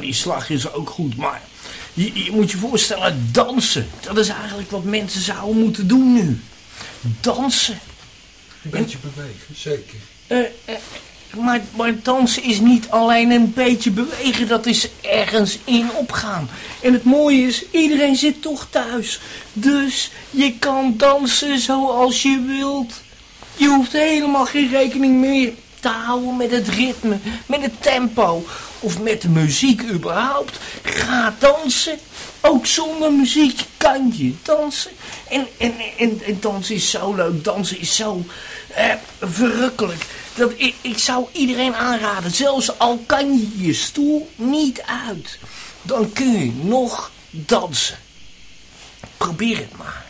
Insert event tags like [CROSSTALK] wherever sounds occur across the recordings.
die slag is ook goed, maar... Je, je, moet je voorstellen, dansen. Dat is eigenlijk wat mensen zouden moeten doen nu. Dansen. Een beetje bewegen, zeker. Eh, eh, maar, maar dansen is niet alleen een beetje bewegen. Dat is ergens in opgaan. En het mooie is, iedereen zit toch thuis. Dus je kan dansen zoals je wilt. Je hoeft helemaal geen rekening meer te houden met het ritme, met het tempo of met muziek überhaupt. Ga dansen. Ook zonder muziek kan je dansen. En, en, en, en dansen is zo leuk. Dansen is zo verrukkelijk. Dat, ik, ik zou iedereen aanraden. Zelfs al kan je je stoel niet uit. Dan kun je nog dansen. Probeer het maar.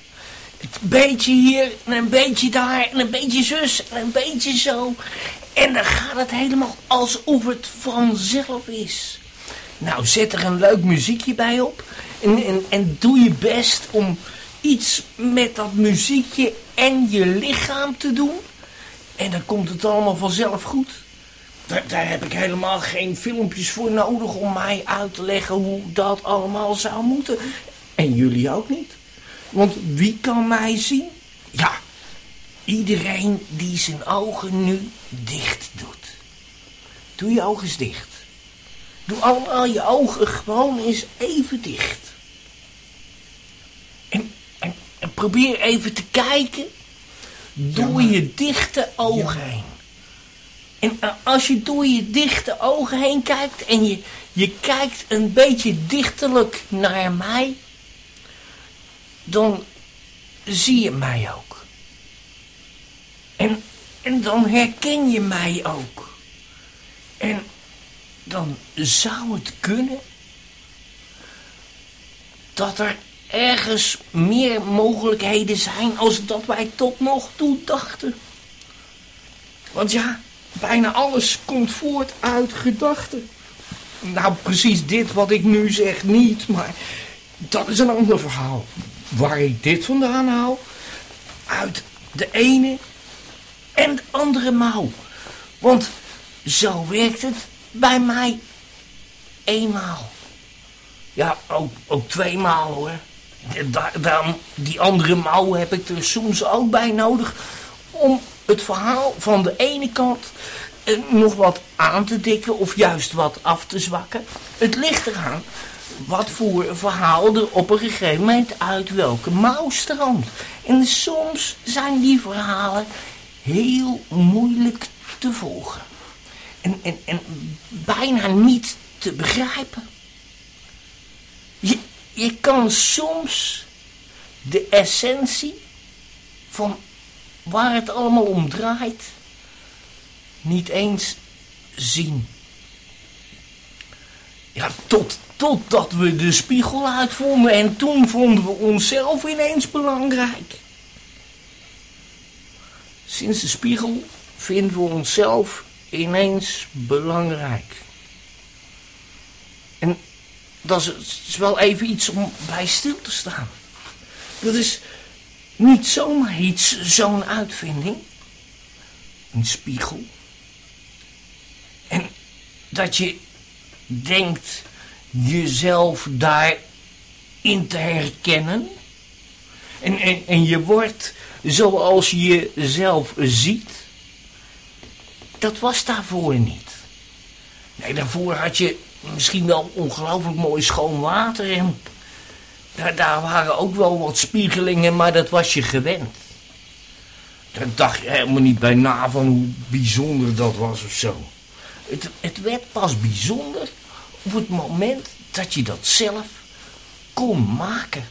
Een beetje hier en een beetje daar en een beetje zus en een beetje zo. En dan gaat het helemaal alsof het vanzelf is. Nou, zet er een leuk muziekje bij op. En, en, en doe je best om iets met dat muziekje en je lichaam te doen. En dan komt het allemaal vanzelf goed. Daar, daar, heb ik helemaal geen filmpjes voor nodig om mij uit te leggen hoe dat allemaal zou moeten. En jullie ook niet. Want wie kan mij zien? Ja, iedereen die zijn ogen nu dicht doet. Doe je ogen eens dicht. Doe allemaal je ogen gewoon eens even dicht. En, en, en probeer even te kijken door je dichte ogen heen. En eh, als je door je dichte ogen heen kijkt en je, je kijkt een beetje dichterlijk naar mij, dan zie je mij ook. En, en dan herken je mij ook. En dan zou het kunnen dat er ergens meer mogelijkheden zijn als dat wij tot nog toe dachten. Want ja, bijna alles komt voort uit gedachten. Nou, precies dit wat ik nu zeg niet, maar dat is een ander verhaal. Waar ik dit vandaan haal, uit de ene en de andere mouw. Want zo werkt het bij mij eenmaal. Ja, ook, ook tweemaal hoor. Die andere mouw heb ik er soms ook bij nodig om het verhaal van de ene kant eh, nog wat aan te dikken of juist wat af te zwakken. Het ligt eraan wat voor verhaal er op een gegeven moment uit welke mouw stroomt. En soms zijn die verhalen heel moeilijk te volgen. En, en, en bijna niet te begrijpen. Je, je kan soms de essentie van waar het allemaal om draait niet eens zien. Ja, tot, totdat we de spiegel uitvonden en toen vonden we onszelf ineens belangrijk. Sinds de spiegel vinden we onszelf ineens belangrijk. En dat is, wel even iets om bij stil te staan. Dat is niet zomaar iets, zo'n uitvinding. Een spiegel. En dat je denkt jezelf daarin te herkennen. En, en, en je wordt zoals je jezelf ziet. Dat was daarvoor niet. Nee, daarvoor had je misschien wel ongelooflijk mooi schoon water en daar, daar waren ook wel wat spiegelingen, maar dat was je gewend. Daar dacht je helemaal niet bij na van hoe bijzonder dat was of zo. Het, het werd pas bijzonder op het moment dat je dat zelf kon maken.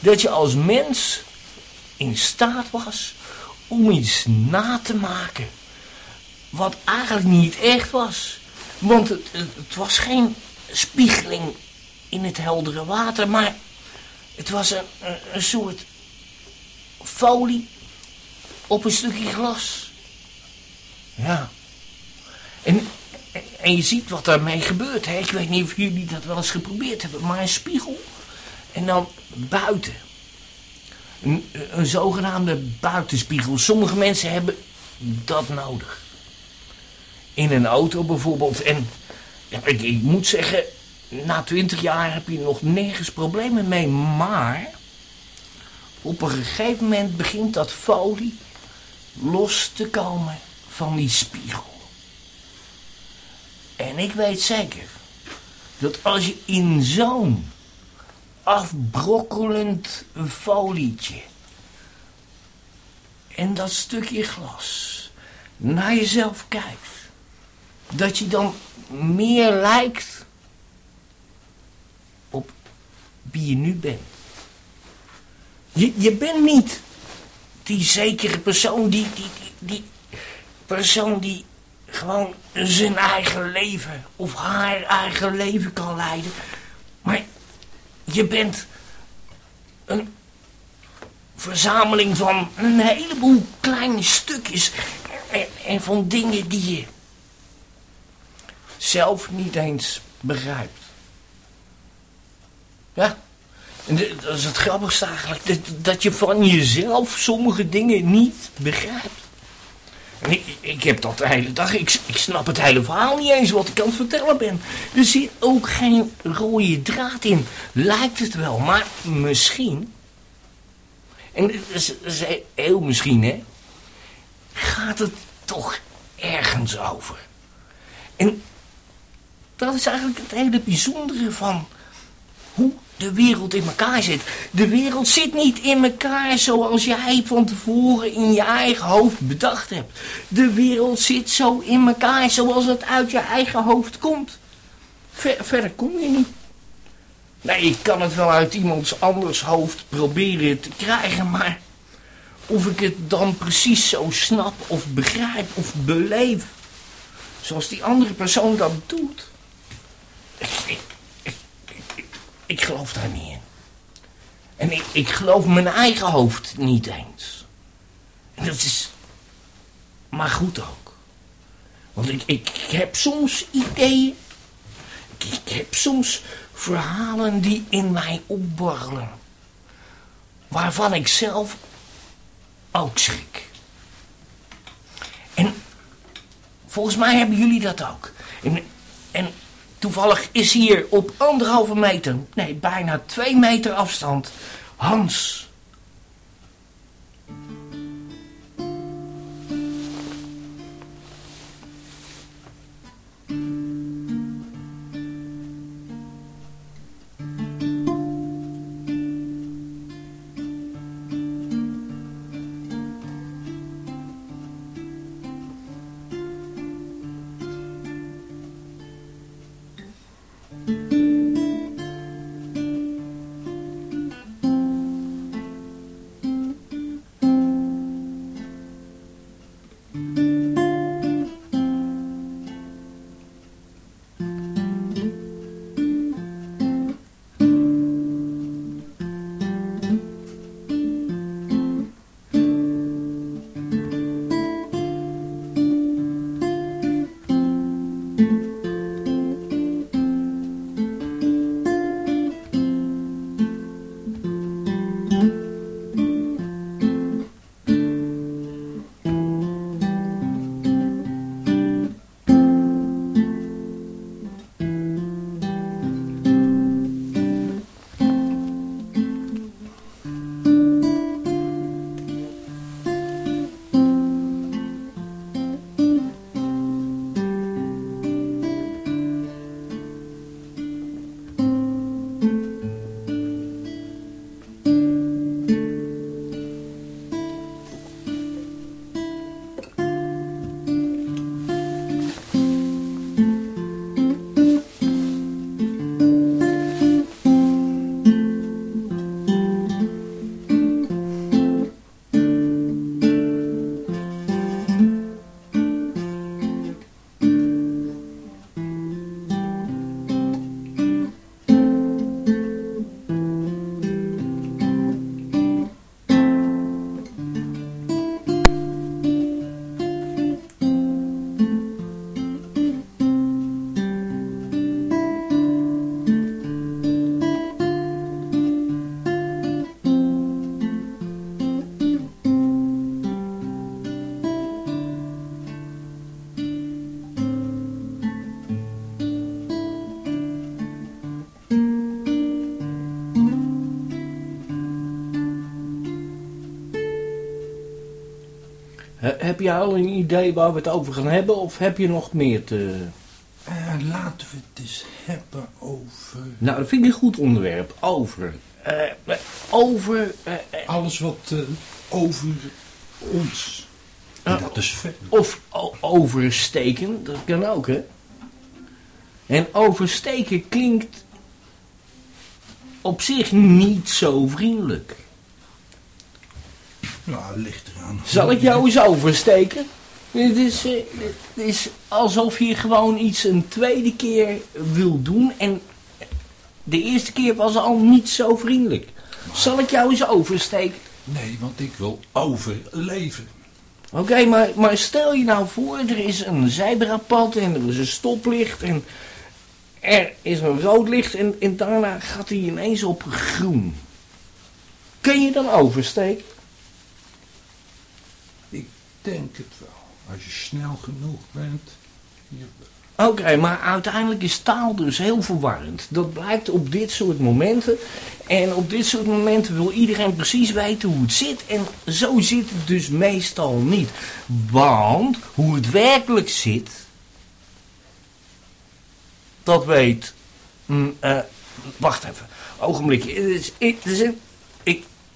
Dat je als mens in staat was om iets na te maken. Wat eigenlijk niet echt was. Want het, het was geen spiegeling in het heldere water, maar het was een, een, soort folie op een stukje glas. Ja. En, en je ziet wat daarmee gebeurt. Hè? Ik weet niet of jullie dat wel eens geprobeerd hebben, maar een spiegel en dan buiten. Een, zogenaamde buitenspiegel. Sommige mensen hebben dat nodig. In een auto bijvoorbeeld. En ik, ik moet zeggen, na twintig jaar heb je nog nergens problemen mee. Maar op een gegeven moment begint dat folie los te komen van die spiegel. En ik weet zeker dat als je in zo'n afbrokkelend folietje en dat stukje glas naar jezelf kijkt, dat je dan meer lijkt op wie je nu bent. Je, je bent niet die zekere persoon, die, die, die, die persoon die gewoon zijn eigen leven of haar eigen leven kan leiden. Je bent een verzameling van een heleboel kleine stukjes en, van dingen die je zelf niet eens begrijpt. Ja, En dat is het grappigste eigenlijk, dat je van jezelf sommige dingen niet begrijpt. En ik, heb dat de hele dag, ik, ik snap het hele verhaal niet eens wat ik aan het vertellen ben. Er zit ook geen rode draad in, lijkt het wel, maar misschien, en dat heel misschien hè, gaat het toch ergens over. En dat is eigenlijk het hele bijzondere van hoe de wereld in elkaar zit. De wereld zit niet in elkaar zoals jij van tevoren in je eigen hoofd bedacht hebt. De wereld zit zo in elkaar zoals het uit je eigen hoofd komt. Ver- verder kom je niet. Nee, ik kan het wel uit iemands anders hoofd proberen te krijgen, maar of ik het dan precies zo snap of begrijp of beleef, zoals die andere persoon dat doet, ik, ik, geloof daar niet in. En ik, ik geloof mijn eigen hoofd niet eens. En dat is maar goed ook. Want ik, ik heb soms ideeën. Ik, ik heb soms verhalen die in mij opborrelen. Waarvan ik zelf ook schrik. En volgens mij hebben jullie dat ook. En, en toevallig is hier op anderhalve meter, nee, bijna twee meter afstand, Hans. Heb je al een idee waar we het over gaan hebben of heb je nog meer te... Eh, laten we het eens hebben over Nou, dat vind ik een goed onderwerp. Over. Eh, over. eh, alles wat over ons. En Ah. dat is ver. of oversteken, dat kan ook, hè? En oversteken klinkt op zich niet zo vriendelijk. Nou, ligt eraan. Zal ik jou eens oversteken? Het is, eh, het is alsof je gewoon iets een tweede keer wil doen en de eerste keer was al niet zo vriendelijk. Zal ik jou eens oversteken? Nee, want ik wil overleven. Oké, maar, maar stel je nou voor, er is een zebrapad en er is een stoplicht en, er is een rood licht en, en daarna gaat hij ineens op groen. Kun je dan oversteken? Denk het wel. Als je snel genoeg bent. Oké, maar uiteindelijk is taal dus heel verwarrend. Dat blijkt op dit soort momenten. En op dit soort momenten wil iedereen precies weten hoe het zit. En zo zit het dus meestal niet. Want hoe het werkelijk zit. Dat weet. mm, eh, wacht even. Ogenblikje. Het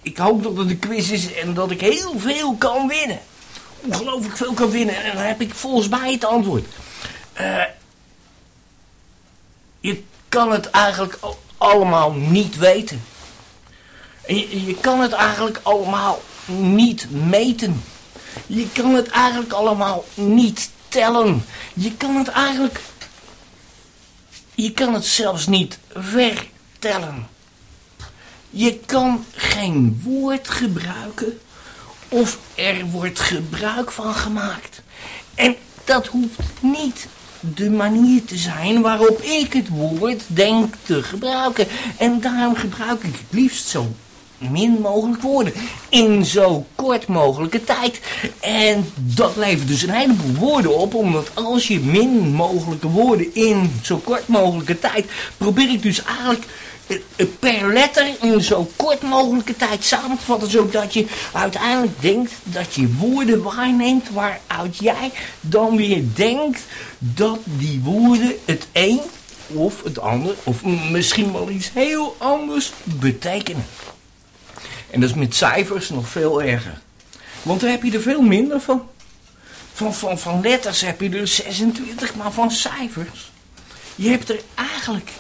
ik hoop dat het een quiz is en dat ik heel veel kan winnen. Ongelooflijk veel kan winnen. En dan heb ik volgens mij het antwoord. Eh, je kan het eigenlijk al- allemaal niet weten. En je, je kan het eigenlijk allemaal niet meten. Je kan het eigenlijk allemaal niet tellen. Je kan het eigenlijk. Je kan het zelfs niet vertellen. Je kan geen woord gebruiken of er wordt gebruik van gemaakt. En dat hoeft niet de manier te zijn waarop ik het woord denk te gebruiken. En daarom gebruik ik het liefst zo min mogelijk woorden in zo kort mogelijke tijd. En dat levert dus een heleboel woorden op, omdat als je min mogelijke woorden in zo kort mogelijke tijd, probeer ik dus eigenlijk per letter in zo kort mogelijke tijd samen te vatten, zodat je uiteindelijk denkt dat je woorden waarneemt waaruit jij dan weer denkt dat die woorden het een of het ander, of misschien wel iets heel anders betekenen. En dat is met cijfers nog veel erger. Want daar heb je er veel minder van. Van, van, van letters heb je er 26, maar van cijfers. Je hebt er eigenlijk.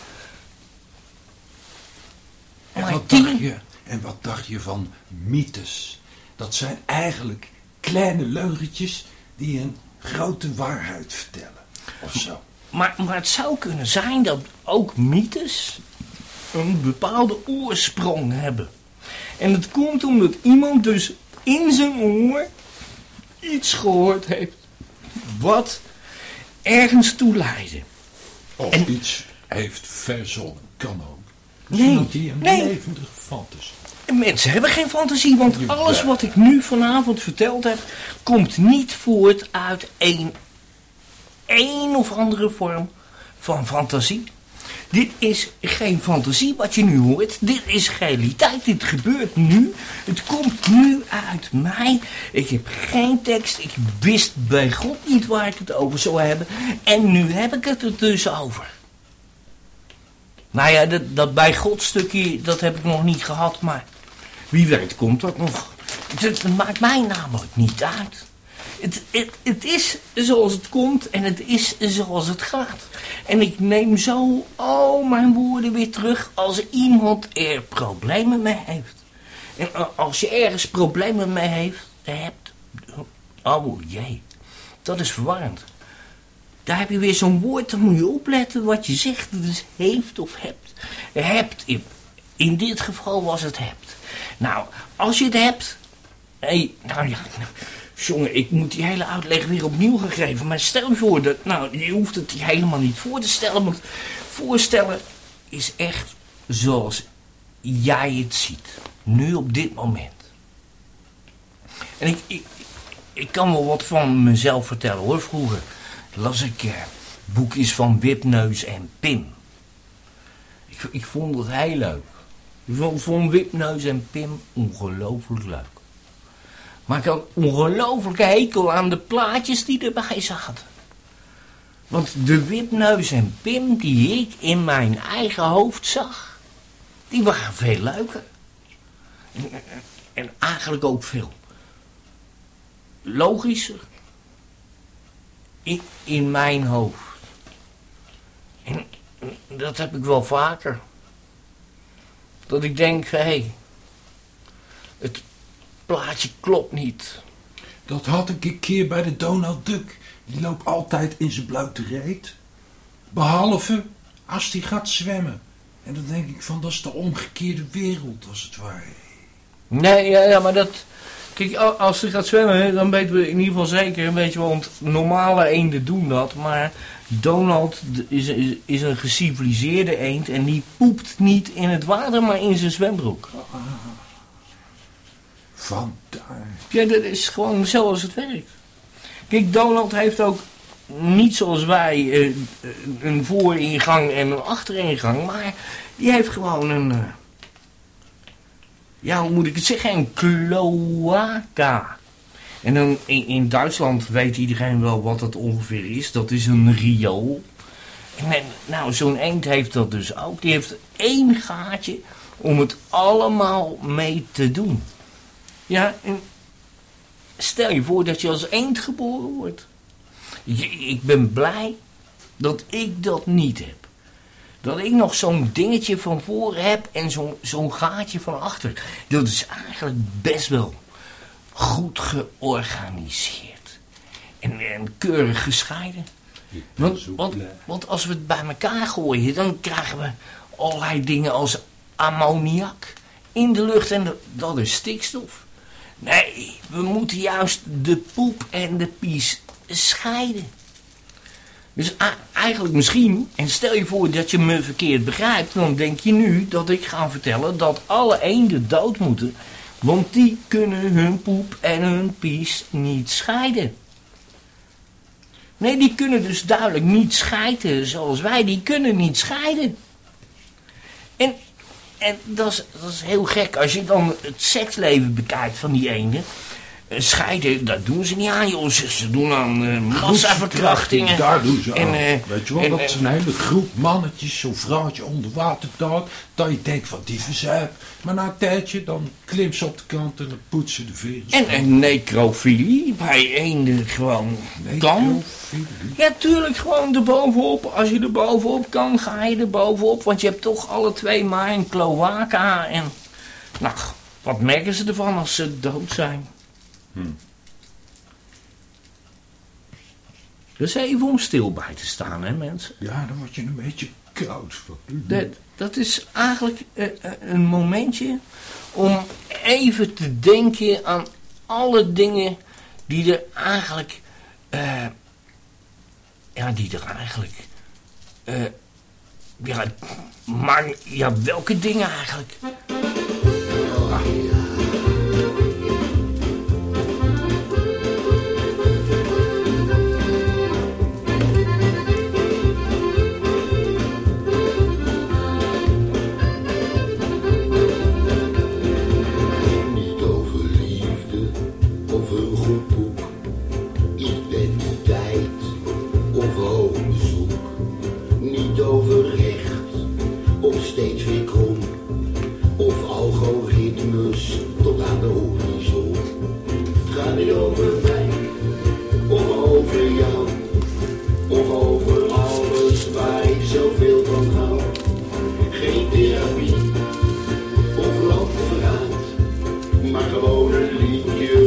En maar wat tien. dacht je? En wat dacht je van mythes? Dat zijn eigenlijk kleine leugentjes die een grote waarheid vertellen. Of zo. Maar, maar het zou kunnen zijn dat ook mythes een bepaalde oorsprong hebben. En het komt omdat iemand dus in zijn oor iets gehoord heeft wat ergens toe leidde. Of En- iets heeft verzonnen. Kan ook. Nee, nee. levendige fantasie. En Mensen hebben geen fantasie, want alles wat ik nu vanavond verteld heb, komt niet voort uit een, een of andere vorm van fantasie. Dit is geen fantasie wat je nu hoort. Dit is realiteit. Dit gebeurt nu. Het komt nu uit mij. Ik heb geen tekst. Ik wist bij God niet waar ik het over zou hebben. En nu heb ik het er dus over. Nou ja, dat, dat bij God stukje, dat heb ik nog niet gehad, maar wie weet komt dat nog. Het, maakt mij namelijk niet uit. Het, het, het is zoals het komt en het is zoals het gaat. En ik neem zo al mijn woorden weer terug als iemand er problemen mee heeft. En als je ergens problemen mee heeft, hebt, oh jee, dat is verwarrend. Daar heb je weer zo'n woord, dan moet je opletten wat je zegt. Dus heeft of hebt. Hebt, in, in dit geval was het hebt. Nou, als je het hebt... Hey, nou ja, jongen, ik moet die hele uitleg weer opnieuw gaan geven. Maar stel je voor dat... Nou, je hoeft het helemaal niet voor te stellen. Want voorstellen is echt zoals jij het ziet. Nu op dit moment. En ik, ik, ik kan wel wat van mezelf vertellen hoor. Vroeger las ik eh, boekjes van Wipneus en Pim. Ik, ik vond het heel leuk. Ik vond, Wipneus en Pim ongelooflijk leuk. Maar ik had ongelooflijke hekel aan de plaatjes die erbij zaten. Want de Wipneus en Pim die ik in mijn eigen hoofd zag, die waren veel leuker. En eigenlijk ook veel logischer in, in mijn hoofd. En dat heb ik wel vaker. Dat ik denk, hé, hey, het plaatje klopt niet. Dat had ik een keer bij de Donald Duck. Die loopt altijd in zijn blote reet. Behalve als hij gaat zwemmen. En dan denk ik van, dat is de omgekeerde wereld als het ware. Nee, ja, ja maar dat... Kijk, als hij gaat zwemmen, dan weten we in ieder geval zeker, weet je wel, want normale eenden doen dat. Maar Donald is, is, is een geciviliseerde eend en die poept niet in het water, maar in zijn zwembroek. Vandaar. Ja, dat is gewoon zoals het werkt. Kijk, Donald heeft ook niet zoals wij eh, een vooringang en een achteringang, maar die heeft gewoon een. eh, ja, hoe moet ik het zeggen? Een cloaca. En dan in, in Duitsland weet iedereen wel wat dat ongeveer is. Dat is een riool. En, nou, zo'n eend heeft dat dus ook. Die heeft één gaatje om het allemaal mee te doen. Ja, en stel je voor dat je als eend geboren wordt. Ik ben blij dat ik dat niet heb. Dat ik nog zo'n dingetje van voren heb en zo'n zo'n gaatje van achter. Dat is eigenlijk best wel goed georganiseerd. En, en keurig gescheiden. Want, want, want als we het bij elkaar gooien, dan krijgen we allerlei dingen als ammoniak in de lucht en dat is stikstof. Nee, we moeten juist de poep en de pies scheiden. Dus eigenlijk misschien, en stel je voor dat je me verkeerd begrijpt, dan denk je nu dat ik ga vertellen dat alle eenden dood moeten, want die kunnen hun poep en hun pies niet scheiden. Nee, die kunnen dus duidelijk niet scheiden zoals wij, die kunnen niet scheiden. En, en dat, is, dat is heel gek als je dan het seksleven bekijkt van die eenden. Eh, Scheiden, dat doen ze niet aan, joh. Ze, doen aan eh, massaverkrachtingen. Daar doen ze En, aan. eh, Weet je wel, en, dat is een hele groep mannetjes, zo'n vrouwtje onder water dood. Dat je denkt van die verzuip. Maar na een tijdje, dan klimt ze op de kant en dan poetsen de veren. En, en necrofilie bij eenden gewoon kan. Ja, tuurlijk, gewoon erbovenop. Als je er bovenop kan, ga je er bovenop. Want je hebt toch alle twee maar een cloaca. En, nou, wat merken ze ervan als ze dood zijn? Dus even om stil bij te staan, hè, mensen. Ja, dan word je een beetje koud van. Dat, dat is eigenlijk eh, eh, een momentje om even te denken aan alle dingen die er eigenlijk. eh, ja, die er eigenlijk. eh, ja, maar ja, welke dingen eigenlijk? Niet gewoon een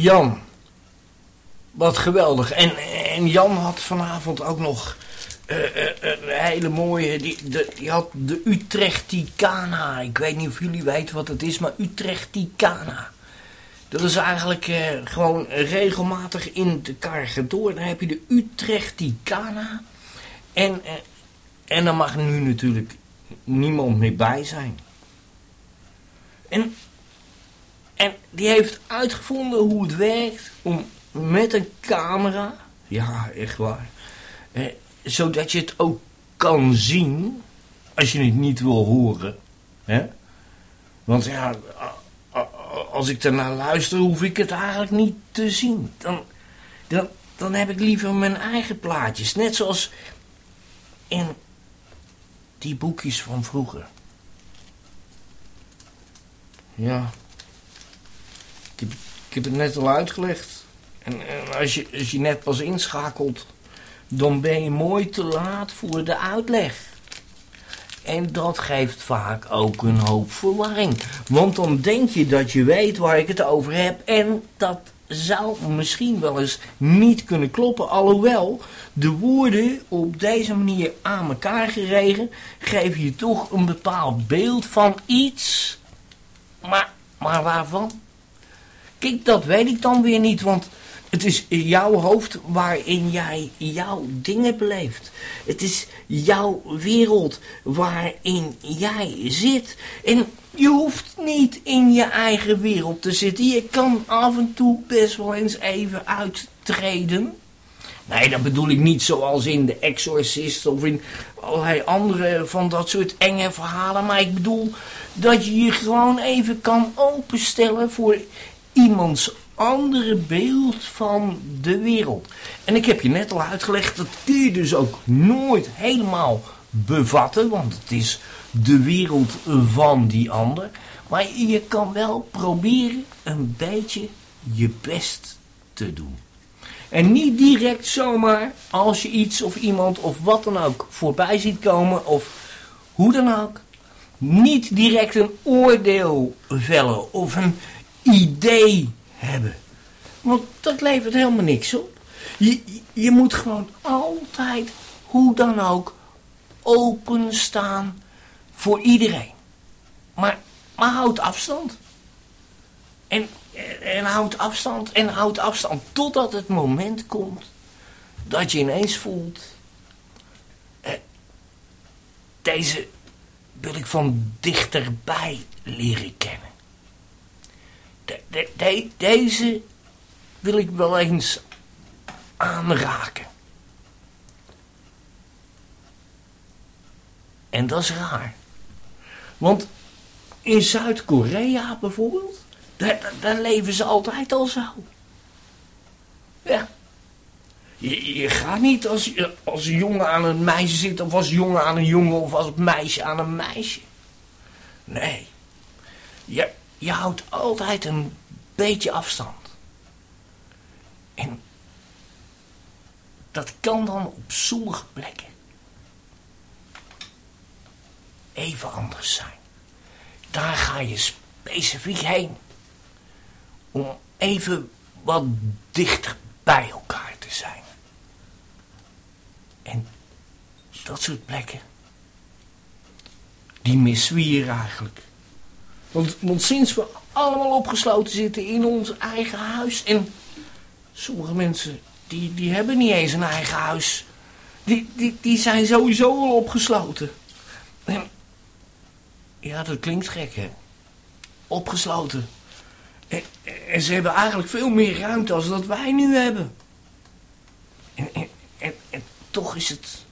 Jan. Wat geweldig. En, en Jan had vanavond ook nog eh, eh, een hele mooie... Die, de, had de Utrechticana. Ik weet niet of jullie weten wat het is, maar Utrechticana. Dat is eigenlijk eh, gewoon regelmatig in de door. Dan heb je de Utrechticana. En, en dan mag nu natuurlijk niemand meer bij zijn. En, en die heeft uitgevonden hoe het werkt om met een camera, ja echt waar, eh, zodat je het ook kan zien als je het niet wil horen. Hè? Want ja, als ik ernaar luister, hoef ik het eigenlijk niet te zien. Dan, dan, dan heb ik liever mijn eigen plaatjes. Net zoals in die boekjes van vroeger. Ja. Ik heb, het net al uitgelegd. En, en als, je, als je net pas inschakelt, dan ben je mooi te laat voor de uitleg. En dat geeft vaak ook een hoop verwarring. Want dan denk je dat je weet waar ik het over heb. En dat zou misschien wel eens niet kunnen kloppen. Alhoewel, de woorden op deze manier aan elkaar geregen... geven je toch een bepaald beeld van iets. Maar, maar waarvan? Kijk, dat weet ik dan weer niet, want het is jouw hoofd waarin jij jouw dingen beleeft. Het is jouw wereld waarin jij zit. En je hoeft niet in je eigen wereld te zitten. Je kan af en toe best wel eens even uittreden. Nee, dat bedoel ik niet zoals in The Exorcist of in allerlei andere van dat soort enge verhalen. Maar ik bedoel dat je je gewoon even kan openstellen voor iemands andere beeld van de wereld. En ik heb je net al uitgelegd, dat kun je dus ook nooit helemaal bevatten, want het is de wereld van die ander. Maar je kan wel proberen een beetje je best te doen. En niet direct zomaar als je iets of iemand of wat dan ook voorbij ziet komen of hoe dan ook. Niet direct een oordeel vellen of een idee hebben. Want dat levert helemaal niks op. Je, je moet gewoon altijd, hoe dan ook, openstaan voor iedereen. Maar, maar houd afstand. En, en houd afstand en houd afstand totdat het moment komt dat je ineens voelt... eh, deze wil ik van dichterbij leren kennen. De- de- de- deze wil ik wel eens aanraken. En dat is raar. Want in Zuid-Korea bijvoorbeeld, daar, daar- leven ze altijd al zo. Ja. Je, je gaat niet als, als een jongen aan een meisje zit, of als een jongen aan een jongen, of als meisje aan een meisje. Nee. Je, je houdt altijd een beetje afstand. En dat kan dan op sommige plekken even anders zijn. Daar ga je specifiek heen. Om even wat dichter bij elkaar te zijn. En dat soort plekken, die hier eigenlijk. Want, sinds we allemaal opgesloten zitten in ons eigen huis. En sommige mensen, die, die hebben niet eens een eigen huis. Die, die, die zijn sowieso al opgesloten. En, ja, dat klinkt gek, hè? Opgesloten. En, ze hebben eigenlijk veel meer ruimte als dat wij nu hebben. En, en, en, en toch is het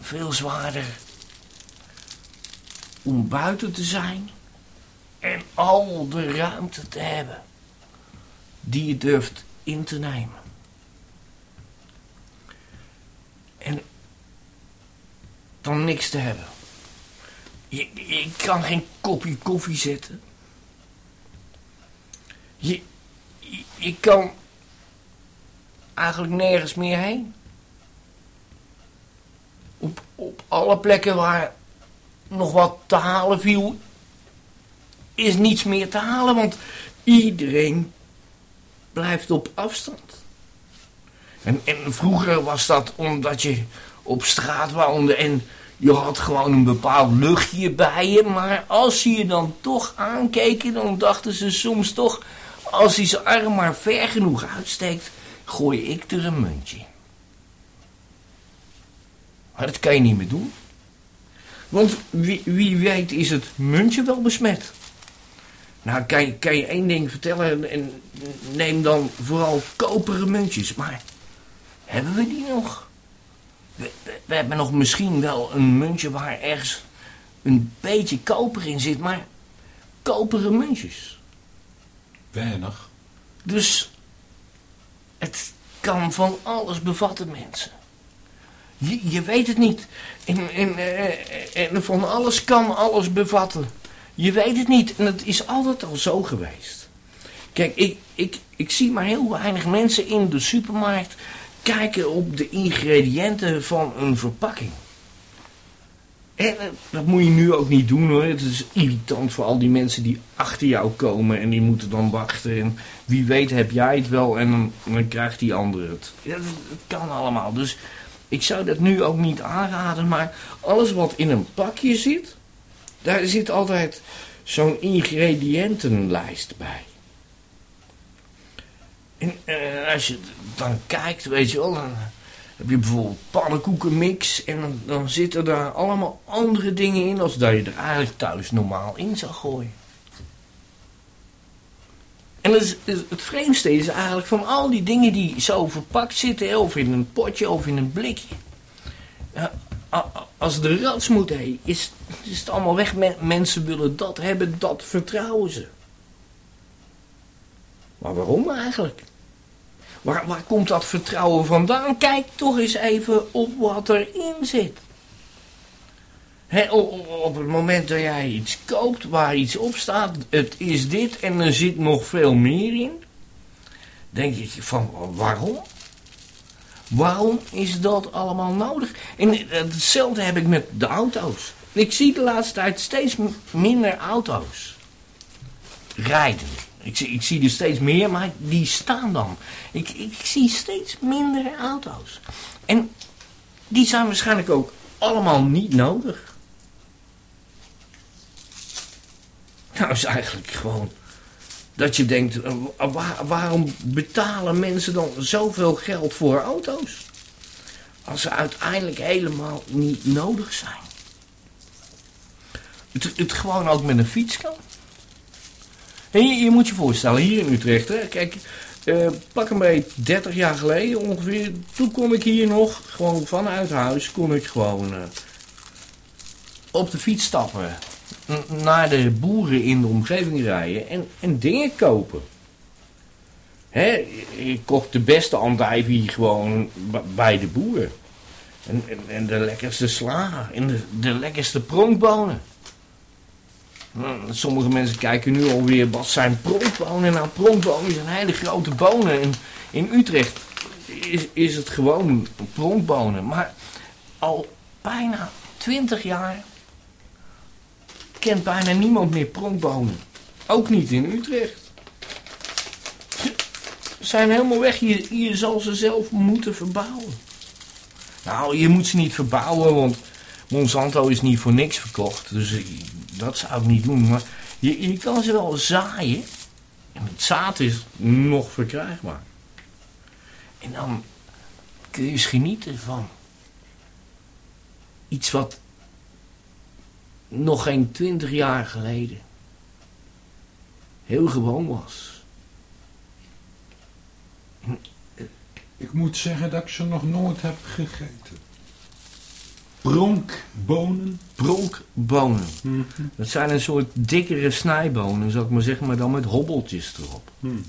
veel zwaarder om buiten te zijn en al de ruimte te hebben die je durft in te nemen. En dan niks te hebben. Je, je kan geen kopje koffie zetten. Je, je, je kan eigenlijk nergens meer heen. Op, op alle plekken waar nog wat te halen viel, is niets meer te halen, want iedereen blijft op afstand. En, en vroeger was dat omdat je op straat woonde en je had gewoon een bepaald luchtje bij je. Maar als ze je dan toch aankeken, dan dachten ze soms toch... als hij zijn arm maar ver genoeg uitsteekt, gooi ik er een muntje. Maar dat kan je niet meer doen. Want wie, wie weet is het muntje wel besmet. Nou, kan je, kan je één ding vertellen en neem dan vooral koperen muntjes. Maar hebben we die nog? We, we- we hebben nog misschien wel een muntje waar ergens een beetje koper in zit, maar koperen muntjes. Weinig. Dus het kan van alles bevatten, mensen. Je, je weet het niet. En, en, en van alles kan alles bevatten. Je weet het niet. En het is altijd al zo geweest. Kijk, ik, ik, ik zie maar heel weinig mensen in de supermarkt kijken op de ingrediënten van een verpakking. En dat moet je nu ook niet doen hoor. Het is irritant voor al die mensen die achter jou komen en die moeten dan wachten. En wie weet heb jij het wel en dan, krijgt die ander het. Dat, dat kan allemaal. Dus ik zou dat nu ook niet aanraden. Maar alles wat in een pakje zit, daar zit altijd zo'n ingrediëntenlijst bij. En eh, als je dan kijkt, weet je wel, dan heb je bijvoorbeeld pannenkoekenmix en dan, dan zitten daar allemaal andere dingen in als dat je er eigenlijk thuis normaal in zou gooien. En het, het, vreemdste is eigenlijk van al die dingen die zo verpakt zitten, of in een potje of in een blikje. Als de ratsmoed hé, is, is het allemaal weg. Men- mensen willen dat hebben, dat vertrouwen ze. Maar waarom eigenlijk? Waar, waar komt dat vertrouwen vandaan? Kijk toch eens even op wat erin zit. Op het moment dat jij iets koopt waar iets op staat, het is dit en er zit nog veel meer in. Denk je van waarom? Waarom is dat allemaal nodig? En hetzelfde heb ik met de auto's. Ik zie de laatste tijd steeds minder auto's rijden. Ik zie, ik zie er steeds meer, maar die staan dan. Ik, ik zie steeds minder auto's. En die zijn waarschijnlijk ook allemaal niet nodig. Nou is eigenlijk gewoon dat je denkt, eh, waar- waarom betalen mensen dan zoveel geld voor auto's? Als ze uiteindelijk helemaal niet nodig zijn. Het, het gewoon ook met een fiets kan. En je, moet je voorstellen, hier in Utrecht, kijk, eh, pak een beetje 30 jaar geleden ongeveer, toen kon ik hier nog, gewoon vanuit huis, kon ik gewoon eh, op de fiets stappen, naar de boeren in de omgeving rijden en, en dingen kopen. Hè, je kocht de beste andijvie gewoon bij de boer. En, en, en de lekkerste sla en de, de lekkerste pronkbonen. Nou, Sommige mensen kijken nu alweer, wat zijn pronkbonen? Nou, pronkbonen zijn hele grote bonen. En in Utrecht is, is het gewoon pronkbonen. Maar al bijna 20 jaar kent bijna niemand meer pronkbonen. Ook niet in Utrecht. Ze zijn helemaal weg. Je, zal ze zelf moeten verbouwen. Nou, je moet ze niet verbouwen, want Monsanto is niet voor niks verkocht. Dus eh, dat zou ik niet doen. Maar je, kan ze wel zaaien. En het zaad is nog verkrijgbaar. En dan kun je genieten van iets wat nog geen twintig jaar geleden heel gewoon was. Ik moet zeggen dat ik ze nog nooit heb gegeten. Pronkbonen. Pronkbonen. Dat zijn een soort dikkere snijbonen, zou ik maar zeggen, maar dan met hobbeltjes erop. Hmm.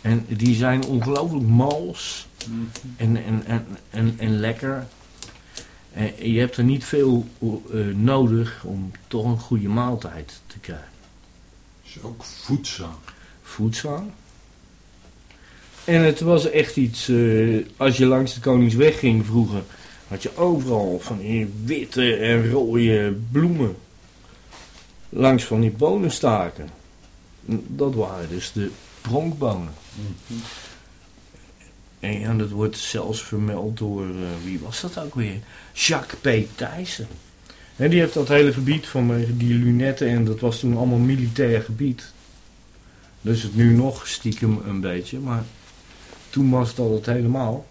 En die zijn ongelooflijk mals en, en, en, en, en lekker. En je hebt er niet veel eh, nodig om toch een goede maaltijd te krijgen. Is ook voedzaam. Voedzaam. En het was echt iets, eh, als je langs de Koningsweg ging vroeger, had je overal van die witte en rode bloemen. langs van die bonenstaken. Dat waren dus de pronkbonen. En dat wordt zelfs vermeld door, eh, wie was dat ook weer? Jacques P. Thijssen. En die heeft dat hele gebied vanwege die lunetten en dat was toen allemaal militair gebied. Dus het nu nog stiekem een beetje, maar toen was dat het helemaal.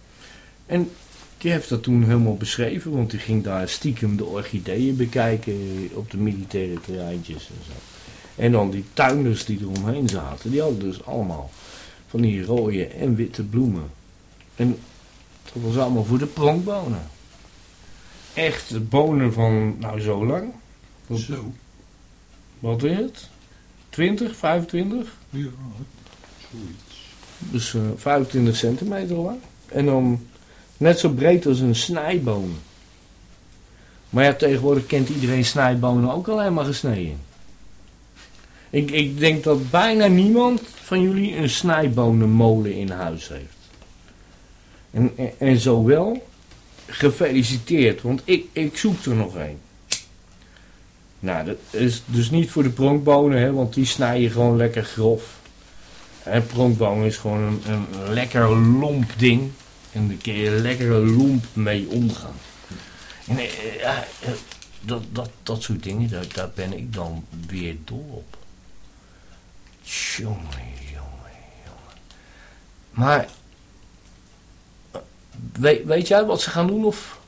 En die heeft dat toen helemaal beschreven, want die ging daar stiekem de orchideeën bekijken op de militaire terreintjes en zo. En dan die tuinders die eromheen zaten, die hadden dus allemaal van die rode en witte bloemen. En dat was allemaal voor de pronkbonen. Echt bonen van, nou zo lang. Wat, Zo. wat is het? 20, 25? Ja, zoiets. Dus eh 25 centimeter lang. En dan net zo breed als een snijboon. Maar ja, tegenwoordig kent iedereen snijbonen ook alleen maar gesneden. Ik, ik denk dat bijna niemand van jullie een snijbonenmolen in huis heeft. En, en, en zo wel, gefeliciteerd, want ik, ik zoek er nog een. Nou, dat is dus niet voor de pronkbonen, hè, want die snij je gewoon lekker grof. En pronkbonen is gewoon een, een lekker lomp ding. En daar kun je lekker lomp mee omgaan. En eh, ja, eh, dat, dat, dat soort dingen, daar, ben ik dan weer dol op. Jongen, jongen, jongen. Maar, eh, weet, weet jij wat ze gaan doen of...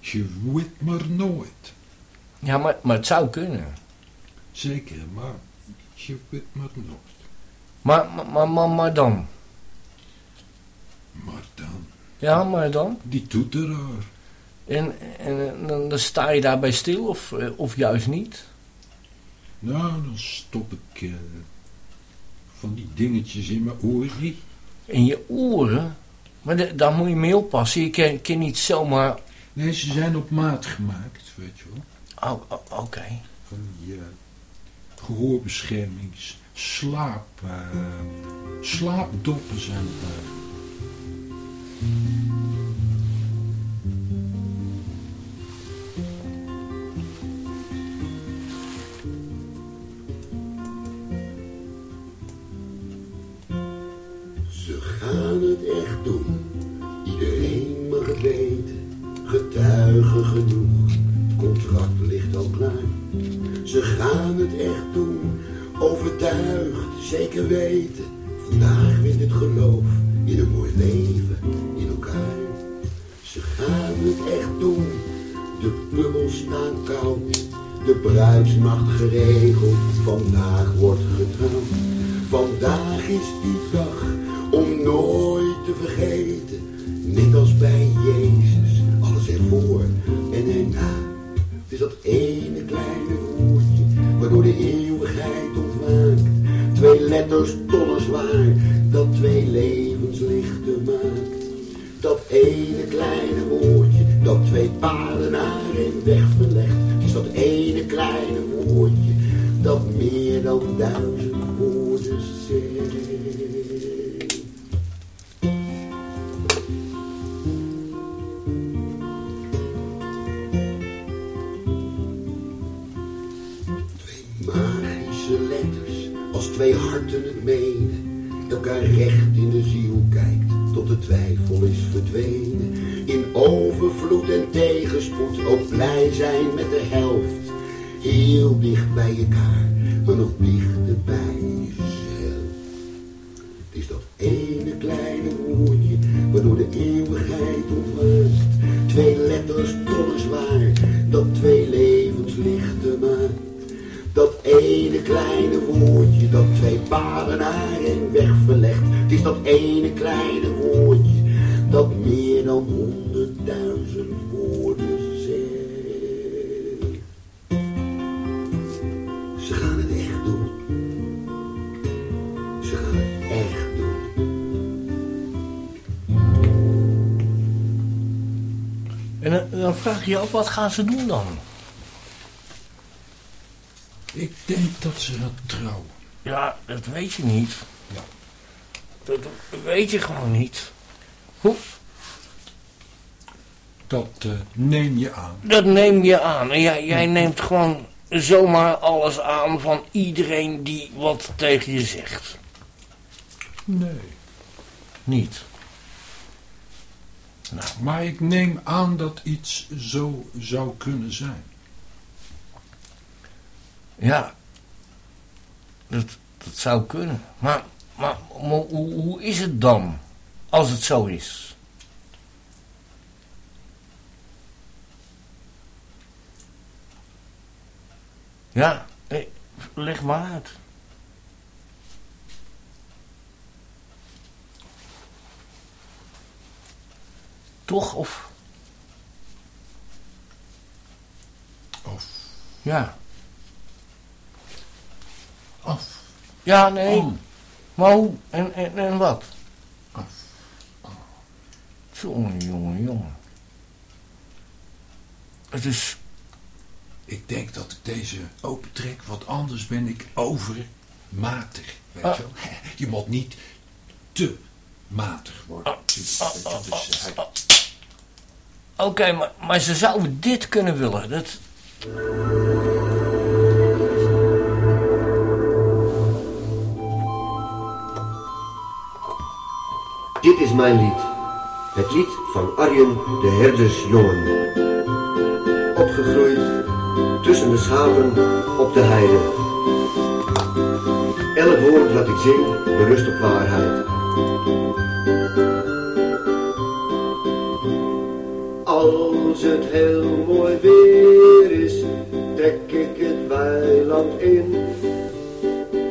Je weet maar nooit. Ja, maar, maar het zou kunnen. Zeker, maar je weet maar nooit. Maar, maar, maar, maar, dan? Maar dan, Ja, maar dan? die toeteraar. En, en eh, dan, dan sta je daarbij stil of, eh, of juist niet? Nou, dan stop ik eh, van die dingetjes in mijn oren. In je oren? Maar de- daar moet je mee oppassen. Je kan, kan niet zomaar... Nee, ze zijn op maat gemaakt, weet je wel. Oh, oh, oké. Van die eh, gehoorbeschermings, slaap, eh, slaapdoppen zijn het Ze gaan het echt doen, overtuigd, zeker weten. Vandaag wint het geloof in een mooi leven, in elkaar. Ze gaan het echt doen, de pummels staan koud. De bruidsmacht geregeld, vandaag wordt getrouwd. Vandaag is die wat gaan ze doen dan? Ik denk dat ze dat trouwen. Ja, dat weet je niet. Ja. Dat, weet je gewoon niet. Hoe? Dat eh, neem je aan. Dat neem je aan. En jij, jij neemt gewoon zomaar alles aan van iedereen die wat tegen je zegt. Nee. Niet. Maar ik neem aan dat iets zo zou kunnen zijn. Ja, dat, dat zou kunnen. Maar, maar, maar hoe, hoe is het dan, als het zo is? Ja, eh, leg maar uit. Toch, of... Of Ja. af. Ja, nee. Oh. Maar hoe? En, en, en wat? Af. Jongen, jongen, jongen. Het is... Ik denk dat ik deze opentrek, wat anders ben ik overmatig. Weet Ah. je wel? [LAUGHS] Je moet niet te matig worden. Ah. Weet je, dus, hij- Oké, maar, ze zouden dit kunnen willen. Dat... Dit is mijn lied. Het lied van Arjen de herdersjongen. Opgegroeid tussen de schapen op de heide. Elk woord wat ik zing berust op waarheid. Het heel mooi weer is, trek ik het weiland in.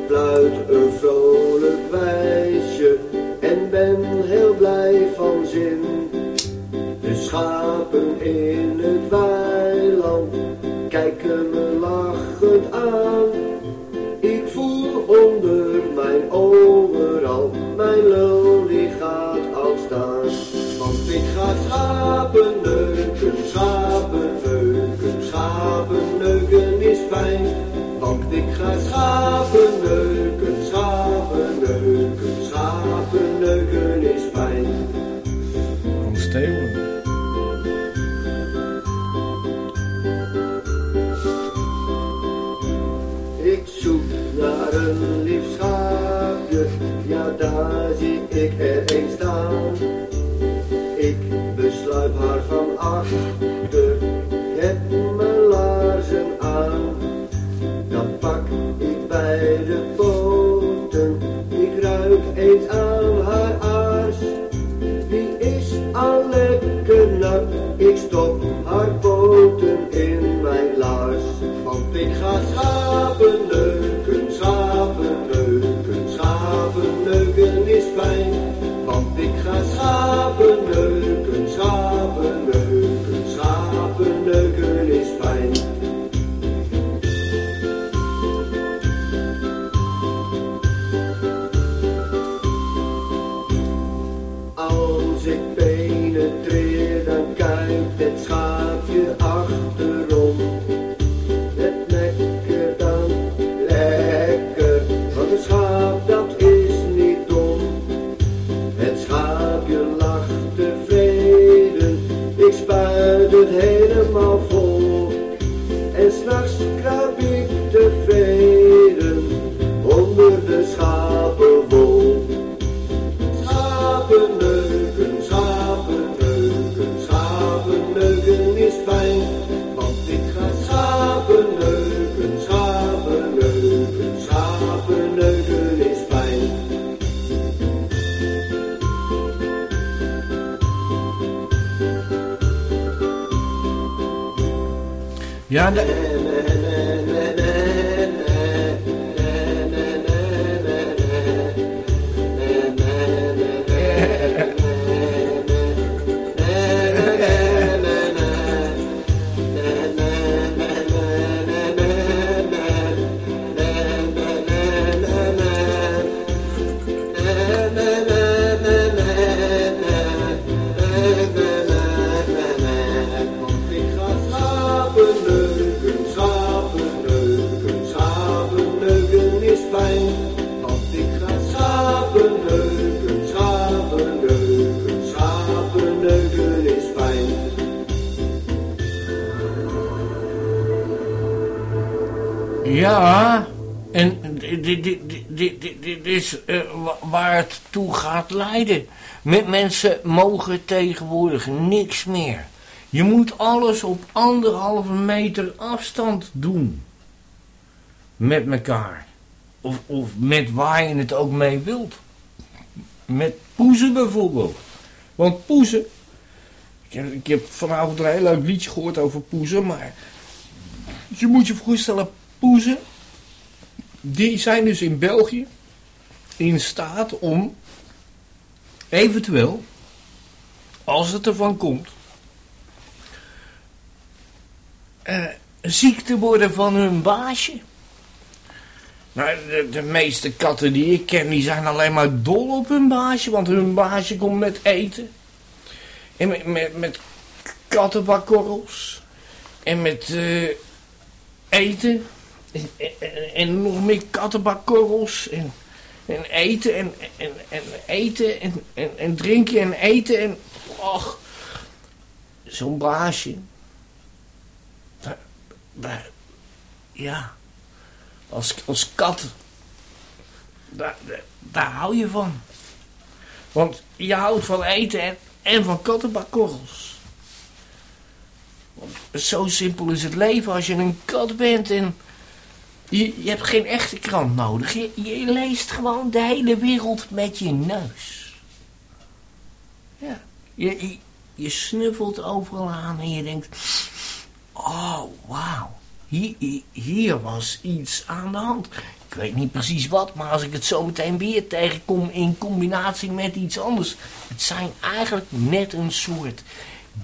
Fluit een vrolijk wijsje en ben heel blij van zin. De schapen in het weiland kijken me lachend aan. Zie eh, wa- waar het toe gaat leiden. Met mensen mogen tegenwoordig niks meer. Je moet alles op anderhalve meter afstand doen. Met elkaar. Of, of met waar je het ook mee wilt. Met poezen bijvoorbeeld. Want poezen... Ik heb, ik heb vanavond een heel leuk liedje gehoord over poezen, maar... Je moet je voorstellen, poezen... Die zijn dus in België in staat om eventueel, als het ervan komt, eh, ziek te worden van hun baasje. Nou, de, meeste katten die ik ken, die zijn alleen maar dol op hun baasje, want hun baasje komt met eten. En met, met, kattenbakkorrels. En met eh, eten. En, en, en nog meer kattenbakkorrels. En, en eten en, en, en eten en, en, en drinken en eten. En och, zo'n baasje. Daar, ja, als, als kat, daar, daar, daar hou je van. Want je houdt van eten en, en van kattenbakkorrels. Want Zo simpel is het leven als je een kat bent en je, je hebt geen echte krant nodig. Je, leest gewoon de hele wereld met je neus. Ja, je, je, snuffelt overal aan en je denkt, oh wauw, hier- hier was iets aan de hand. Ik weet niet precies wat, maar als ik het zo meteen weer tegenkom in combinatie met iets anders. Het zijn eigenlijk net een soort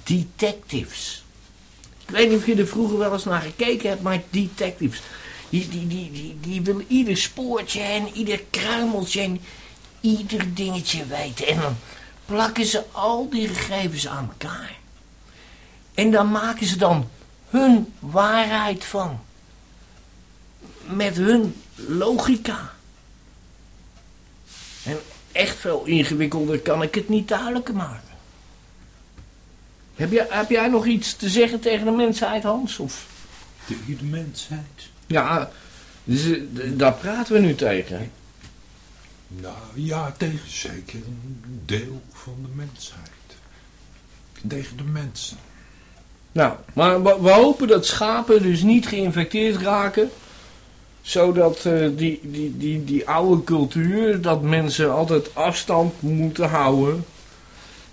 detectives. Ik weet niet of je er vroeger wel eens naar gekeken hebt, maar detectives. Die, die, die, die, die willen ieder spoortje en ieder kruimeltje en ieder dingetje weten. En dan plakken ze al die gegevens aan elkaar. En dan maken ze dan hun waarheid van. Met hun logica. En echt veel ingewikkelder kan ik het niet duidelijker maken. Heb jij, heb jij nog iets te zeggen tegen de mensheid, Hans? Of? Tegen de mensheid. Ja, dus, eh, daar praten we nu tegen. Nou ja, tegen zeker een deel van de mensheid. Tegen de mensen. Nou, maar we, we hopen dat schapen dus niet geïnfecteerd raken. Zodat eh, die, die, die, die oude cultuur, dat mensen altijd afstand moeten houden,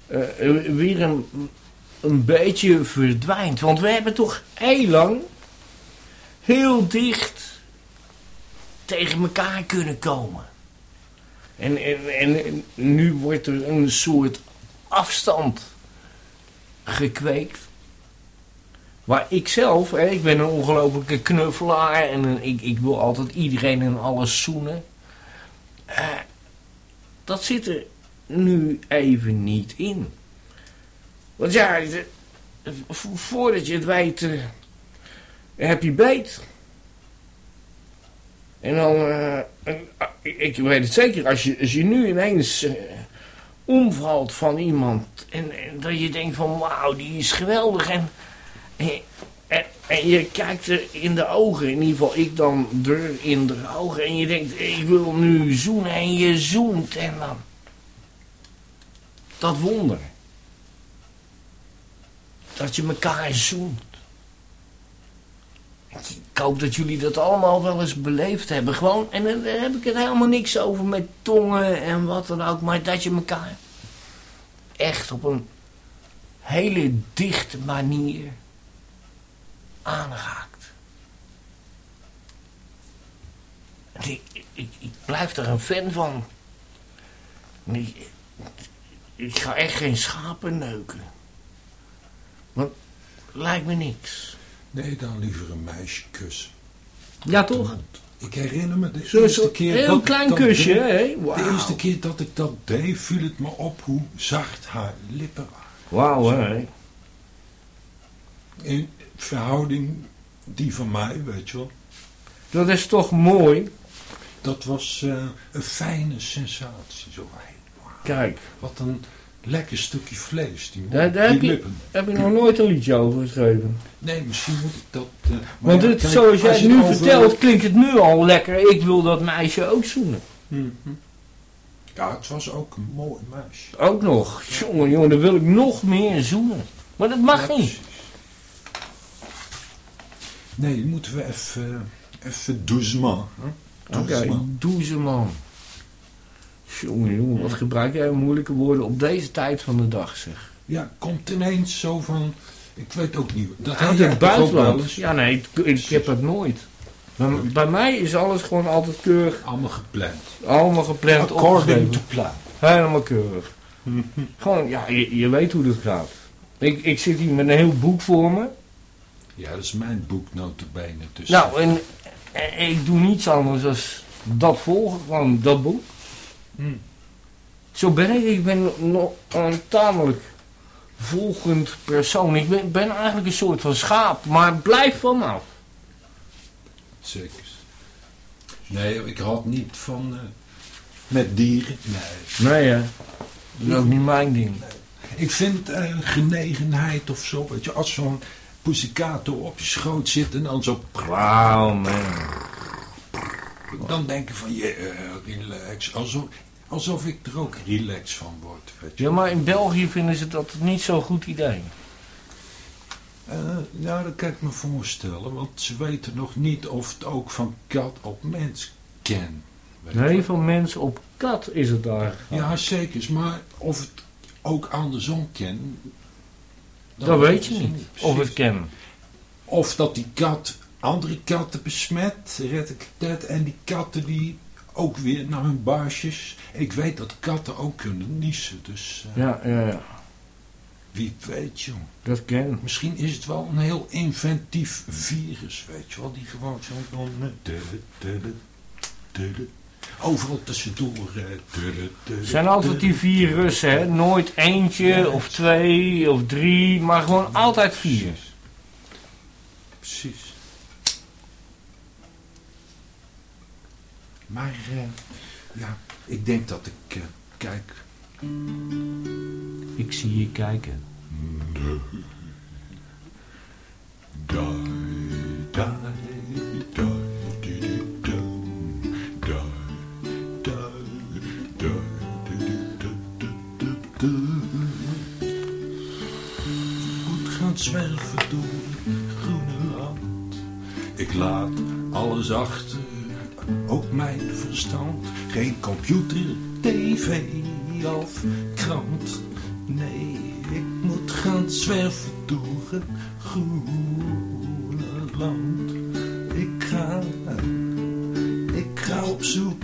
eh, weer een, een beetje verdwijnt. Want we hebben toch heel lang heel dicht tegen elkaar kunnen komen. En, en, en, nu wordt er een soort afstand gekweekt. Waar ik zelf, hè, ik ben een ongelofelijke knuffelaar en ik, ik wil altijd iedereen en alles zoenen. Eh, dat zit er nu even niet in. Want ja, voordat je het weet, eh, heb je beet. En dan, eh, ah, ik, weet het zeker, als je, als je nu ineens eh, omvalt van iemand en, dat je denkt van wauw, die is geweldig en, en je kijkt er in de ogen, in ieder geval ik dan er in de ogen en je denkt ik wil nu zoenen en je zoent en dan dat wonder. Dat je elkaar zoent. Ik hoop dat jullie dat allemaal wel eens beleefd hebben. Gewoon, en dan heb ik het helemaal niks over met tongen en wat dan ook. Maar dat je elkaar echt op een hele dichte manier aanraakt. Ik, blijf er een fan van. Ik, ik ga echt geen schapen neuken. Want lijkt me niks. Nee, dan liever een meisje kussen. Ja, de toch? Ik herinner me de eerste soort keer heel dat klein dat kusje, hè? De Wauw. eerste keer dat ik dat deed, viel het me op hoe zacht haar lippen waren. Wauw, hè? In verhouding die van mij, weet je wel. Dat is toch mooi? Dat was eh, een fijne sensatie. Zo, Kijk. wat een Lekker stukje vlees. Die, Daar, daar die heb, je, lippen. heb je nog nooit een liedje over geschreven. Nee, misschien moet ik dat... eh, maar Want het, zoals jij het nu over- vertelt, klinkt het nu al lekker. Ik wil dat meisje ook zoenen. Mhm. Ja, het was ook een mooi meisje. Ook nog. Jongen, jongen, dan wil ik nog meer zoenen. Maar dat mag Ja, niet. precies. Nee, die moeten we even, even doucement. Oké, Doucement. Jongen, jongen, wat gebruik jij moeilijke woorden op deze tijd van de dag, zeg. Ja, komt ineens zo van... Ik weet ook niet. Dat Uit het buitenland? Ja, nee, ik, ik heb het nooit. Bij, bij mij is alles gewoon altijd keurig, Allemaal gepland. allemaal gepland, According to plan. Helemaal keurig. [LAUGHS] Gewoon, ja, je, je weet hoe dat gaat. Ik, ik zit hier met een heel boek voor me. Ja, dat is mijn boek notabene. Dus Nou, en, en ik doe niets anders dan dat volgen, gewoon dat boek. Hmm. Zo ben ik. Ik ben nog een tamelijk volgend persoon. Ik ben, ben eigenlijk een soort van schaap, maar blijf van me af. Zeker. Nee, ik had niet van... eh, met dieren. Nee. Nee, hè. Dat is ook niet mijn ding. Ik vind eh, genegenheid of zo. Weet je, als zo'n pizzicato op je schoot zit en dan zo... Wauw, man. Dan denk ik van, je relax. Alsof, alsof ik er ook relax van word. Weet je. Ja, maar in België vinden ze dat niet zo'n goed idee. Eh, nou, dat kan ik me voorstellen. Want ze weten nog niet of het ook van kat op mens kan. Nee, van mens op kat is het daar. Ja, zeker. Maar of het ook andersom kan... dat weet je niet. Of het ken. Of dat die kat andere katten besmet, red ik dat. En die katten die ook weer naar hun baasjes. Ik weet dat katten ook kunnen niezen, dus eh, Ja, ja, ja. wie weet, joh. Dat ken. Misschien is het wel een heel inventief virus, weet je wel. Die gewoon zo dan... eh, Overal tussendoor. eh, Het zijn altijd die tudu. vier Russen, hè? Nooit eentje of twee of drie, maar gewoon altijd vier. Precies. Maar uh, ja, ik denk dat ik uh, kijk. Ik zie je kijken. Nee. Die, die, die. zwerven door het groene land. Ik laat alles achter ook mijn verstand. Geen computer, tv of krant. Nee, ik moet gaan zwerven door het groene land. Ik ga, ik ga op zoek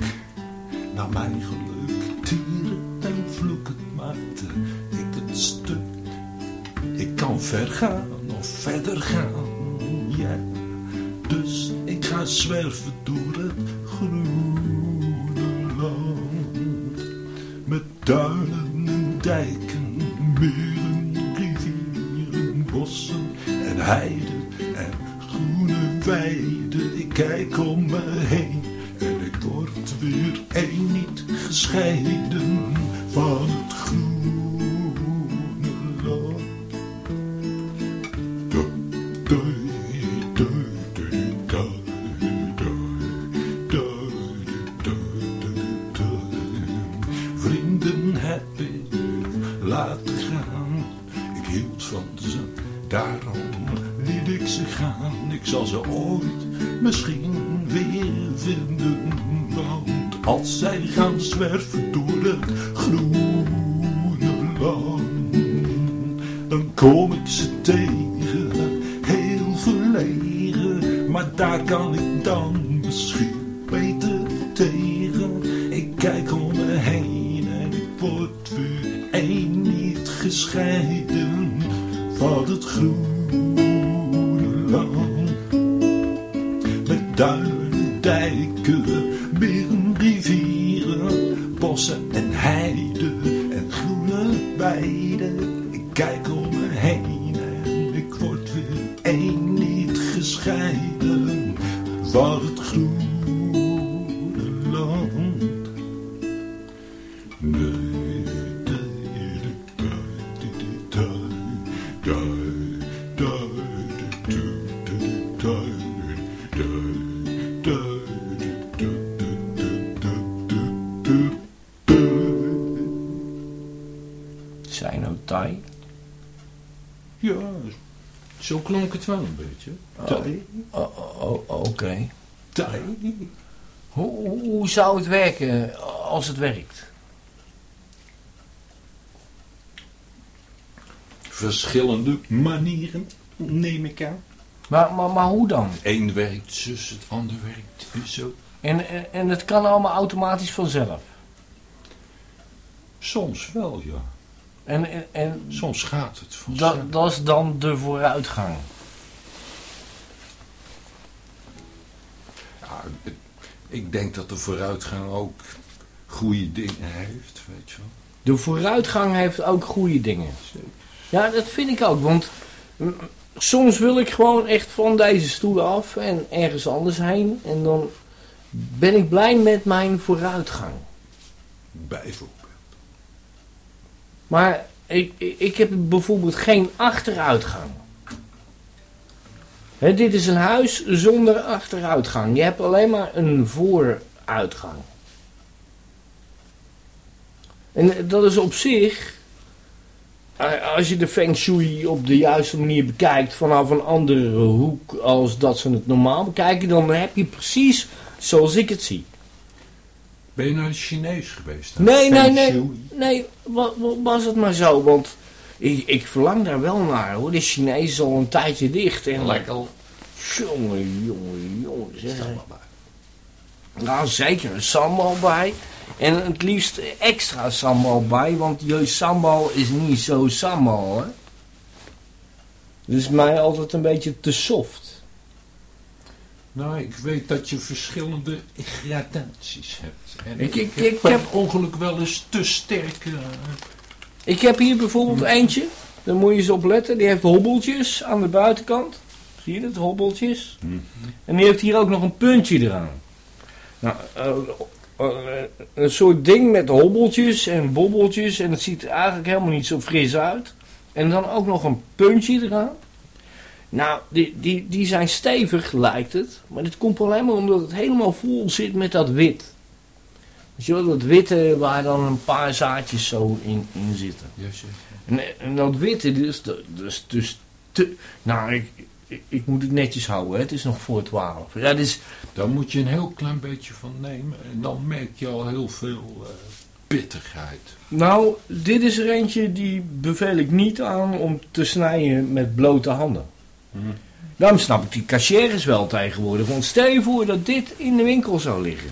naar mijn geluk. Tieren en vloeken maakte ik het stuk. Ik kan ver gaan of verder gaan, ja. Dus ga zwerven door het groene land. Met duinen en dijken, meren, rivieren, bossen en heiden en groene weiden. Ik kijk om me heen en ik word weer een niet gescheiden van het Sino-Tai? Ja, zo klonk het wel een beetje. Tai, Oh, oh, oh, Oké. Hoe, hoe- hoe zou het werken als het werkt? Verschillende manieren, neem ik aan. Maar, maar, maar hoe dan? Eén werkt zus, het ander werkt zo. En, en, en het kan allemaal automatisch vanzelf. Soms wel, ja. En, en, en Soms gaat het dat, dat is dan de vooruitgang. Ja, ik- ik denk dat de vooruitgang ook goede dingen heeft, weet je wel. De vooruitgang heeft ook goede dingen. Ja, dat vind ik ook. Want mm, soms wil ik gewoon echt van deze stoel af en ergens anders heen. En dan ben ik blij met mijn vooruitgang. Bijvoorbeeld. Maar ik, ik, heb bijvoorbeeld geen achteruitgang. Dit is een huis zonder achteruitgang. Je hebt alleen maar een vooruitgang. En dat is op zich, eh, als je de feng shui op de juiste manier bekijkt vanaf een andere hoek als dat ze het normaal bekijken, dan heb je precies zoals ik het zie. Ben je naar de Chinees geweest? Nee, nee, nee. Nee, wa- wa- was het maar zo. Want ik, ik verlang daar wel naar hoor. De Chinees is al een tijdje dicht. En lekker. Jongen, jongen, jongen. Zeg. Nou, zeker. Een sambal bij. En het liefst extra sambal bij. Want je sambal is niet zo sambal hè. Dat is mij altijd een beetje te soft. Nou, ik weet dat je verschillende gradaties hebt. En Ik- ik- heb ik heb- ongeluk wel eens te sterk... eh, Ik heb hier bijvoorbeeld eentje. Daar moet je eens op letten. Die heeft hobbeltjes aan de buitenkant. Zie je dat? Hobbeltjes. En die heeft hier ook nog een puntje eraan. Nou, eh, eh, een soort ding met hobbeltjes en bobbeltjes. En het ziet er eigenlijk helemaal niet zo fris uit. En dan ook nog een puntje eraan. Nou, die, die, die zijn stevig, lijkt het. Maar dit komt alleen maar omdat het helemaal vol zit met dat wit. Wel, dat witte waar dan een paar zaadjes zo in, in zitten. yes, yes. En, en dat witte, dus, dus, dus te, nou, ik, ik, moet het netjes houden, hè. het is nog voor 12. Ja, dus, Daar moet je een heel klein beetje van nemen. En dan merk je al heel veel eh, bitterheid. nou, dit is er eentje die beveel ik niet aan om te snijden met blote handen. Daarom snap ik die cashiers wel tegenwoordig. Want stel je voor dat dit in de winkel zou liggen.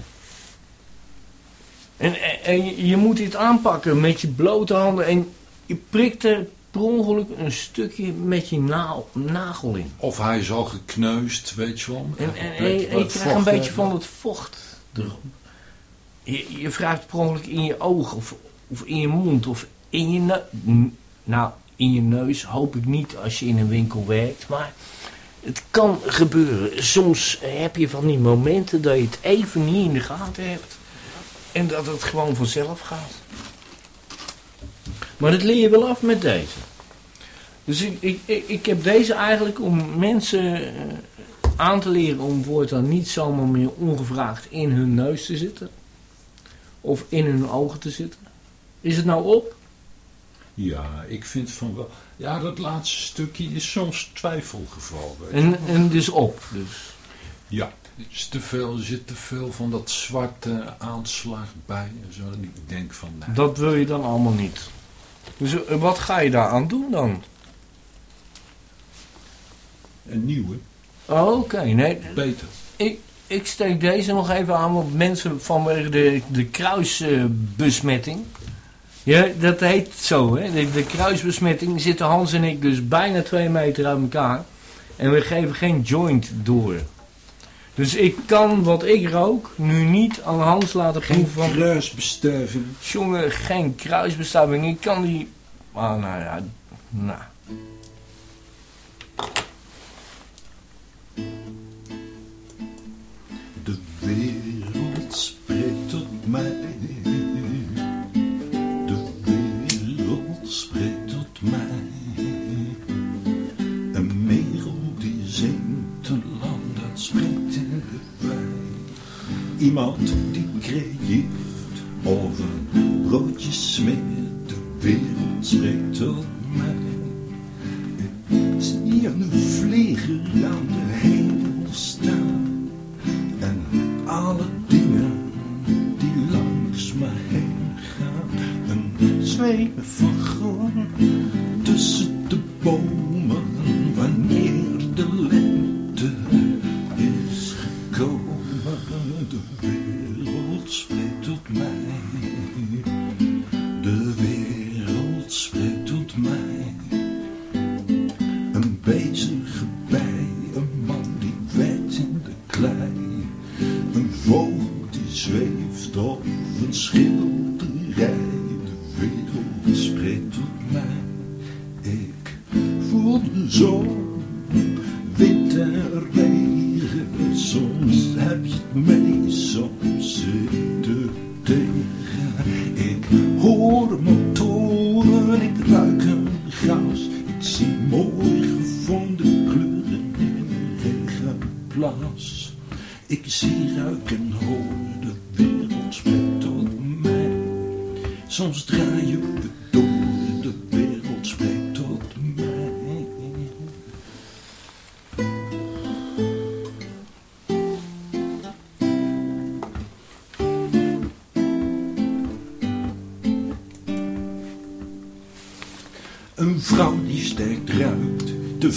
En, en, je- moet dit aanpakken met je blote handen. En je prikt er per ongeluk een stukje met je na- nagel in. Of hij is al gekneusd, weet je wel. En, en, je- krijgt een beetje van het vocht erop. Je, je wrijft per ongeluk in je oog of, of in je mond of in je neus. Nou, in je neus hoop ik niet als je in een winkel werkt. Maar het kan gebeuren. Soms heb je van die momenten dat je het even niet in de gaten hebt. En dat het gewoon vanzelf gaat. Maar dat leer je wel af met deze. Dus ik, ik, ik, heb deze eigenlijk om mensen eh, aan te leren om voortaan niet zomaar meer ongevraagd in hun neus te zitten. Of in hun ogen te zitten. Is het nou op? Ja, ik vind van wel. Ja, dat laatste stukje is soms twijfelgeval. Weet. En, en dus op. Dus. Ja, is te veel, er zit te veel van dat zwarte aanslag bij. En zo. En ik denk van, nee, Dat wil je dan allemaal niet. Dus eh, wat ga je daaraan doen dan? een nieuwe, Oh, Oké, nee. beter. Ik, ik steek deze nog even aan, want mensen vanwege de, de kruisbesmetting. ja, dat heet zo, hè? De, de kruisbesmetting zitten Hans en ik dus bijna twee meter uit elkaar. En we geven geen joint door. Dus ik kan wat ik rook nu niet aan Hans laten Geen proeven van... kruisbestuiving. Jongen, geen kruisbestuiving. Ik kan die... Maar nou ja, nou... De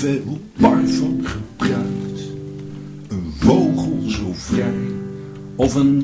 veel parfum gebruikt. Een vogel zo vrij, of een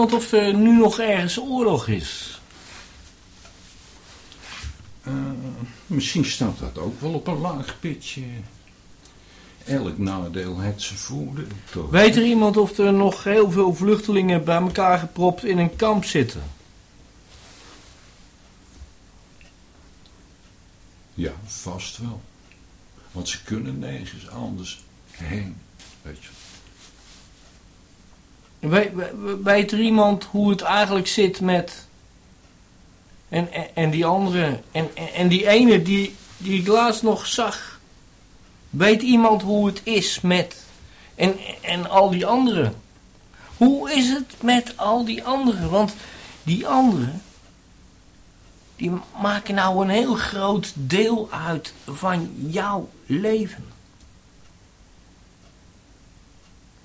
Of er nu nog ergens oorlog is? Eh, misschien staat dat ook wel op een laag pitje. Elk nadeel heeft zijn voordeel, toch? Weet er iemand of er nog heel veel vluchtelingen bij elkaar gepropt in een kamp zitten? Ja, vast wel. Want ze kunnen nergens anders heen, weet je. We- we- we- weet er iemand hoe het eigenlijk zit met. En, en, die andere. En, en, en die ene die, die ik laatst nog zag. Weet iemand hoe het is met. En, en al die anderen? Hoe is het met al die anderen? Want die anderen. Die maken nou een heel groot deel uit van jouw leven.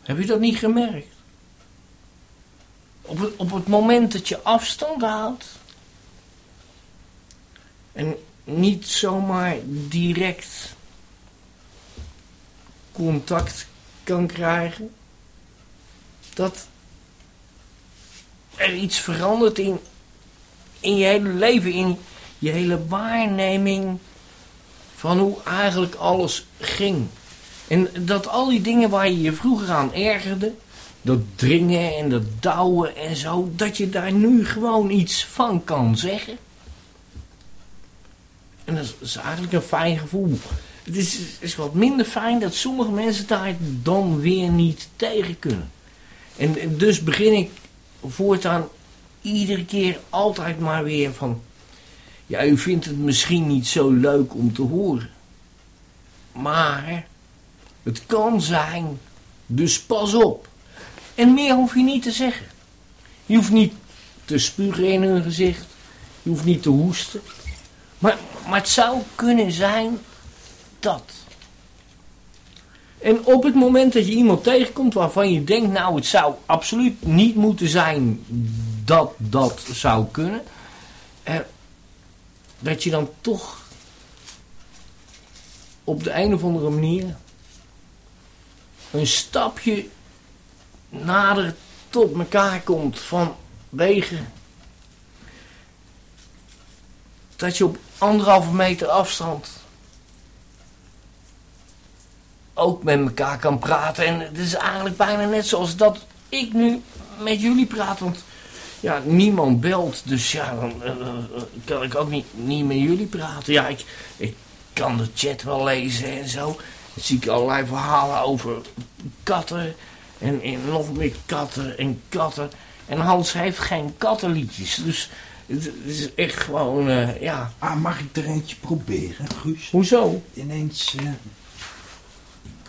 Heb je dat niet gemerkt? Op het, op het moment dat je afstand houdt. En niet zomaar direct contact kan krijgen. Dat er iets verandert in, in je hele leven, in je hele waarneming van hoe eigenlijk alles ging. En dat al die dingen waar je je vroeger aan ergerde, dat dringen en dat douwen en zo, dat je daar nu gewoon iets van kan zeggen. En dat is, eigenlijk een fijn gevoel. Het is, is wat minder fijn dat sommige mensen daar dan weer niet tegen kunnen. En, en dus begin ik voortaan iedere keer altijd maar weer van... Ja, u vindt het misschien niet zo leuk om te horen. Maar het kan zijn, dus pas op. En meer hoef je niet te zeggen. Je hoeft niet te spugen in hun gezicht. Je hoeft niet te hoesten. Maar, maar het zou kunnen zijn dat. En op het moment dat je iemand tegenkomt waarvan je denkt, nou het zou absoluut niet moeten zijn dat dat zou kunnen. Eh, dat je dan toch op de een of andere manier een stapje nader tot elkaar komt vanwege dat je op anderhalve meter afstand ook met elkaar kan praten. En het is eigenlijk bijna net zoals dat ik nu met jullie praat. Want ja, niemand belt. Dus ja, dan eh, eh, kan ik ook niet, niet met jullie praten. Ja, ik, ik kan de chat wel lezen en zo. Dan zie ik allerlei verhalen over katten. En, en nog meer katten en katten. En Hans heeft geen kattenliedjes. Dus het, is echt gewoon, eh, ja. Ah, mag ik er eentje proberen, Guus? Hoezo? Ineens... eh,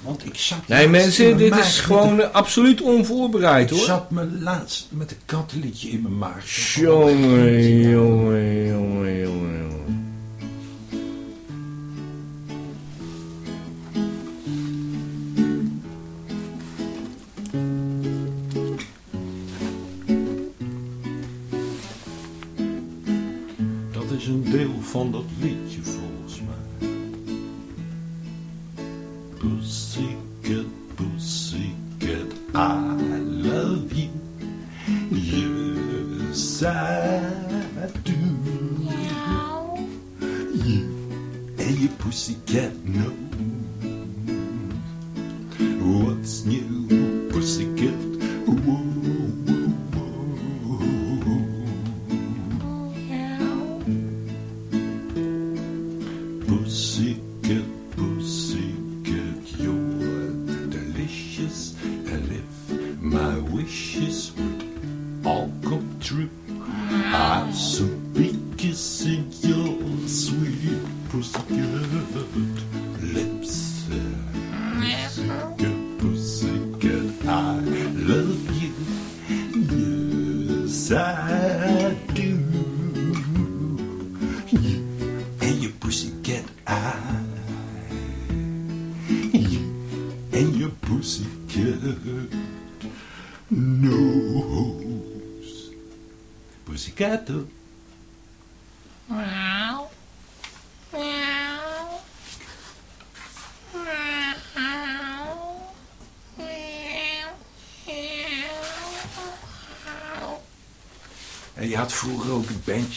want ik zat... Nee, mensen, dit is gewoon eh, absoluut onvoorbereid een- Ik hoor. zat me laatst met een kattenliedje in mijn maag. Jongen, jongen, jongen, jongen, van dat liedje volgens mij. Pussycat, pussycat, I love you. Yes, I do. You? And your pussycat know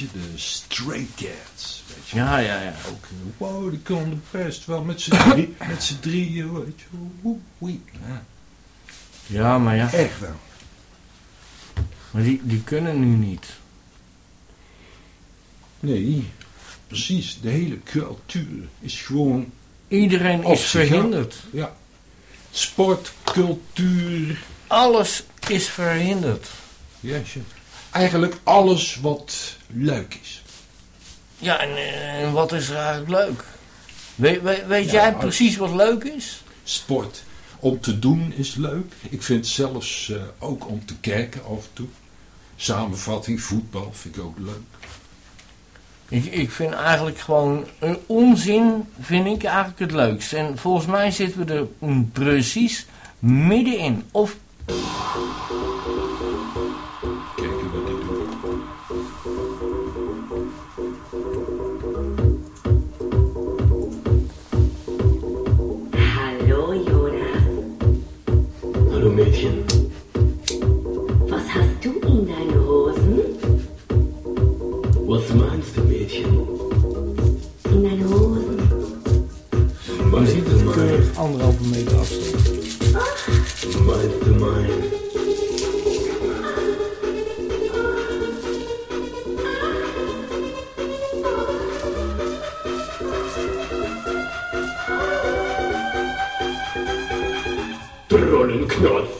de Stray Cats. Weet je Ja, ja, ja. ook. Wow, die konden best wel met z'n drie, [COUGHS] met z'n drieën, weet je. Woe, woe. Ja, Ja, maar ja. echt wel. Maar die, die kunnen nu niet. Nee, precies. De hele cultuur is gewoon, Iedereen is verhinderd. ja, sport, cultuur, Alles is verhinderd. jeetje. Eigenlijk alles wat leuk is. Ja, en, eh, en wat is er eigenlijk leuk? weet weet, weet Ja, jij precies wat leuk is? Sport om te doen is leuk. Ik vind het zelfs eh, ook om te kijken af en toe. Samenvatting, voetbal vind ik ook leuk. Ik, ik vind eigenlijk gewoon een onzin vind ik eigenlijk het leukst. En volgens mij zitten we er precies middenin. Of Trollenknarr.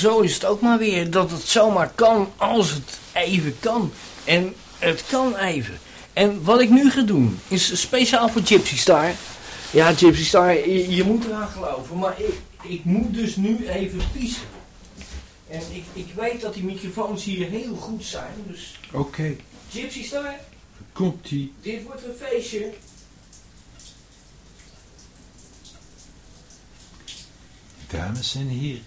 Zo is het ook maar weer. Dat het zomaar kan als het even kan. En het kan even. En wat ik nu ga doen is speciaal voor Gypsy Star. Ja, Gypsy Star, je, je moet eraan geloven. Maar ik, ik moet dus nu even piezen. En ik, ik weet dat die microfoons hier heel goed zijn. Dus Oké, Gypsy Star, komt-ie. dit wordt een feestje. Dames en heren,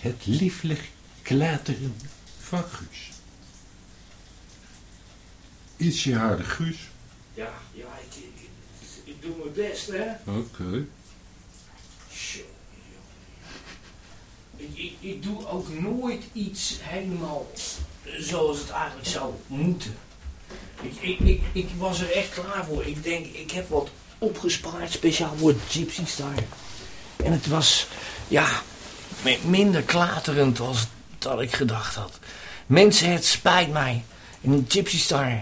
het lieflijk klateren van Guus. Ietsje harder, Guus. Ja, ja, ik, ik, ik doe mijn best, hè. Oké. Joh. Ik, ik, ik doe ook nooit iets helemaal zoals het eigenlijk zou moeten. Ik, ik, ik, ik was er echt klaar voor. Ik denk, ik heb wat opgespaard speciaal voor Gypsy Star. En het was, ja, minder klaterend als dat ik gedacht had. Mensen, het spijt mij. In Gypsy Star,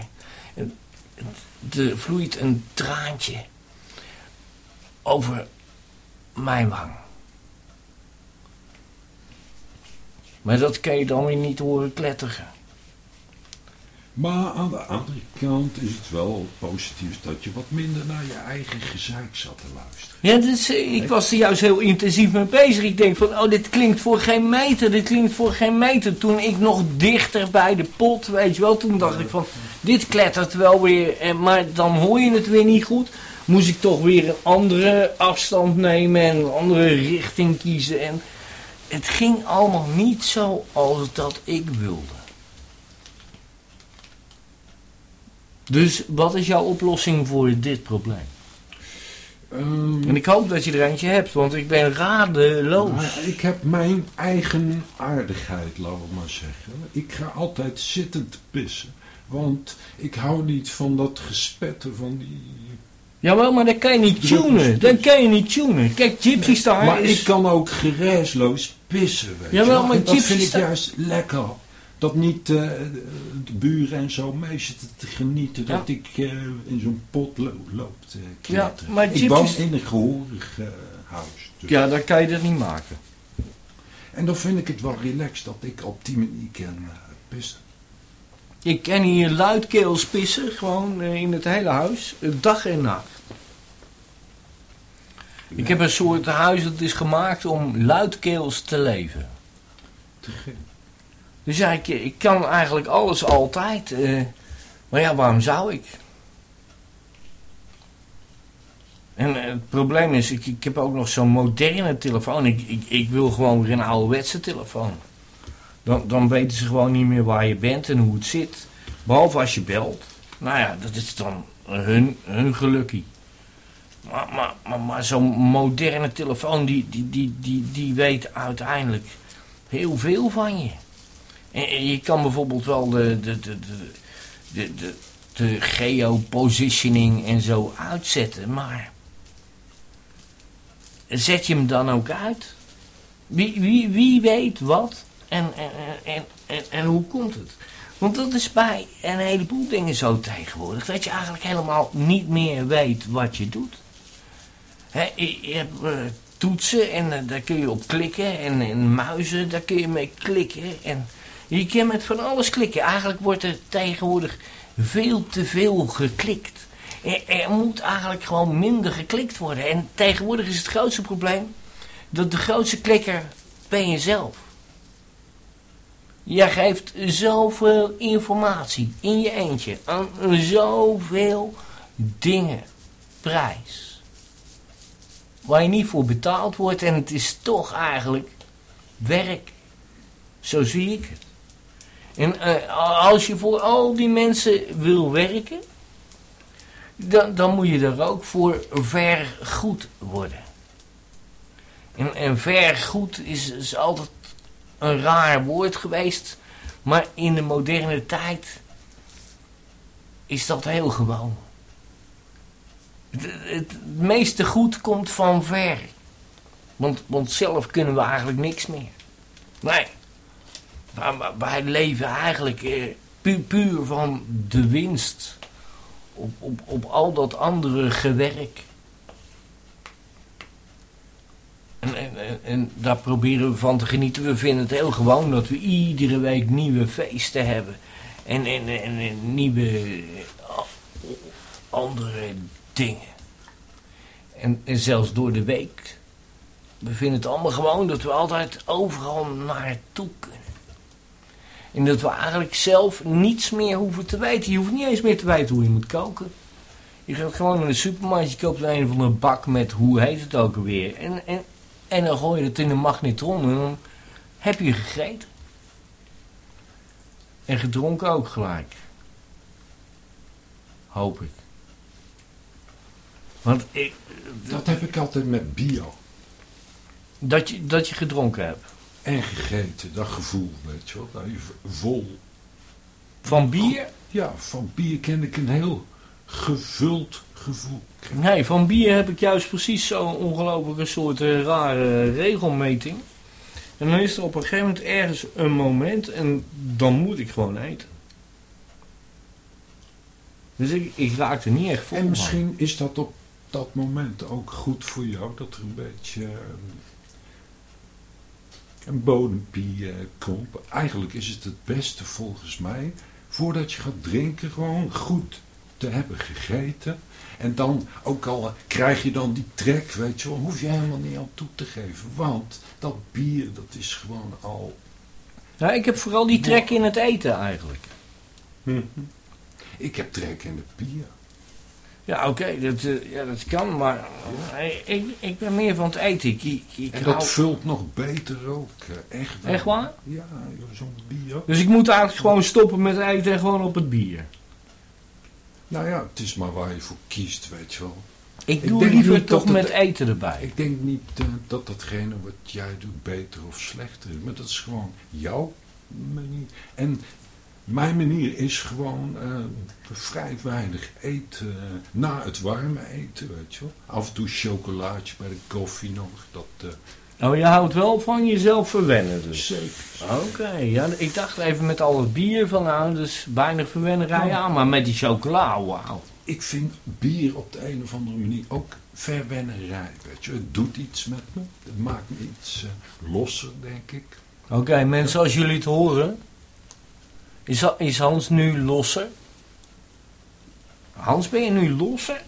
er vloeit een traantje over mijn wang. Maar dat kan je dan weer niet horen kletteren. Maar aan de andere kant is het wel positief dat je wat minder naar je eigen gezeik zat te luisteren. Ja, dus, ik was er juist heel intensief mee bezig. Ik denk van, oh, dit klinkt voor geen meter, dit klinkt voor geen meter. Toen ik nog dichter bij de pot, weet je wel, toen dacht ik van, dit klettert wel weer, maar dan hoor je het weer niet goed. Moest ik toch weer een andere afstand nemen en een andere richting kiezen. En het ging allemaal niet zo als dat ik wilde. Dus wat is jouw oplossing voor dit probleem? Ehm, En ik hoop dat je er eentje hebt, want ik ben radeloos. maar ik heb mijn eigen aardigheid, laten we maar zeggen. Ik ga altijd zittend pissen. Want ik hou niet van dat gespetter van die... Jawel, maar dan kan je niet tunen. Dan kan je niet tunen. Kijk, Gypsy Star Maar is... ik kan ook geruisloos pissen, weet je Jawel, wel. maar En dat Gypsy vind ik juist lekker. Dat niet eh, de buren en zo mee zitten te genieten dat Ja. ik eh, in zo'n pot lo loop te Ja, kletteren. maar ik woon in een gehoorig eh, huis. dus- Ja, dan kan je dat niet maken. En dan vind ik het wel relaxed dat ik op die manier kan eh, pissen. Ik kan hier luidkeels pissen, gewoon eh, in het hele huis, eh, dag en nacht. Ik heb een soort huis dat is gemaakt om luidkeels te leven. Te gek. Dus ja, ik, ik kan eigenlijk alles altijd. eh, maar ja, waarom zou ik? En eh, het probleem is, ik, ik heb ook nog zo'n moderne telefoon. Ik, ik, ik wil gewoon weer een ouderwetse telefoon. Dan, dan weten ze gewoon niet meer waar je bent en hoe het zit. Behalve als je belt. Nou ja, dat is dan hun, hun gelukkie. Maar, maar, maar, maar zo'n moderne telefoon, die, die, die, die, die weet uiteindelijk heel veel van je. En, je kan bijvoorbeeld wel de, de, de, de, de, de, geopositioning en zo uitzetten, maar zet je hem dan ook uit? Wie, wie, wie weet wat en, en, en, en, hoe komt het? Want dat is bij een heleboel dingen zo tegenwoordig, dat je eigenlijk helemaal niet meer weet wat je doet. Hè, je, je hebt eh, toetsen en eh, daar kun je op klikken en, en muizen, daar kun je mee klikken. En je kan met van alles klikken. Eigenlijk wordt er tegenwoordig veel te veel geklikt. Er, moet eigenlijk gewoon minder geklikt worden. En tegenwoordig is het grootste probleem dat de grootste klikker ben je zelf. Jij geeft zoveel informatie in je eentje aan zoveel dingen prijs. waar je niet voor betaald wordt en het is toch eigenlijk werk. Zo zie ik het. En eh, als je voor al die mensen wil werken, dan, dan moet je er ook voor vergoed worden. En, en vergoed is, is altijd een raar woord geweest, maar in de moderne tijd is dat heel gewoon. Het, het, meeste goed komt van ver. Want, want zelf kunnen we eigenlijk niks meer. Nee. Wij leven eigenlijk eh, puur, van de winst. Op, op, op al dat andere gewerk. En, en, daar proberen we van te genieten. We vinden het heel gewoon dat we iedere week nieuwe feesten hebben. En, en, en, en nieuwe eh, andere dingen. En, en zelfs door de week. We vinden het allemaal gewoon dat we altijd overal naartoe kunnen. En dat we eigenlijk zelf niets meer hoeven te weten. Je hoeft niet eens meer te weten hoe je moet koken. Je gaat gewoon naar de supermarkt, je koopt een van een bak met hoe heet het ook alweer. En, en, en dan gooi je het in een magnetron en dan heb je gegeten. En gedronken ook gelijk. Hoop ik. Want ik, Dat heb ik altijd met bio. dat, je, dat je gedronken hebt. En gegeten, dat gevoel, weet je wel. Dat je vol. Van bier? Ja, van bier ken ik een heel gevuld gevoel. Nee, van bier heb ik juist precies zo'n ongelofelijke soort eh, rare regelmeting. En dan is er op een gegeven moment ergens een moment en dan moet ik gewoon eten. Dus ik, ik raak er niet echt vol En misschien is dat op dat moment ook goed voor jou, dat er een beetje eh, een bodempie eh, komt. Eigenlijk is het het beste volgens mij, voordat je gaat drinken, gewoon goed te hebben gegeten. En dan, ook al eh, krijg je dan die trek, weet je wel, hoef je helemaal niet aan toe te geven. Want dat bier, dat is gewoon al... Ja, ik heb vooral die trek in het eten eigenlijk. Ik heb trek in de bier. Ja, oké, dat, eh, ja, dat kan, maar ik, ik ben meer van het eten. Ik, ik, ik En hou- dat vult nog beter ook, eh, echt wel. Echt waar? Ja, zo'n bier. Dus ik moet eigenlijk gewoon stoppen met eten en gewoon op het bier. Nou ja, het is maar waar je voor kiest, weet je wel. Ik doe liever toch het- met eten erbij. Ik denk niet eh, dat datgene wat jij doet beter of slechter is. Maar dat is gewoon jouw manier. En mijn manier is gewoon eh, vrij weinig eten. na het warme eten, weet je wel. Af en toe chocolaatje bij de koffie nog. Dat Oh, je houdt wel van jezelf verwennen dus. zeker. Oké, ja, ik dacht even met al het bier van nou, dus weinig verwennerij aan, maar met die chocola, wauw. Ik vind bier op de een of andere manier ook verwennerij, weet je. Het doet iets met me. Het maakt me iets eh, losser, denk ik. Oké, mensen, als jullie het horen, is, is Hans nu losser? Hans, ben je nu losser?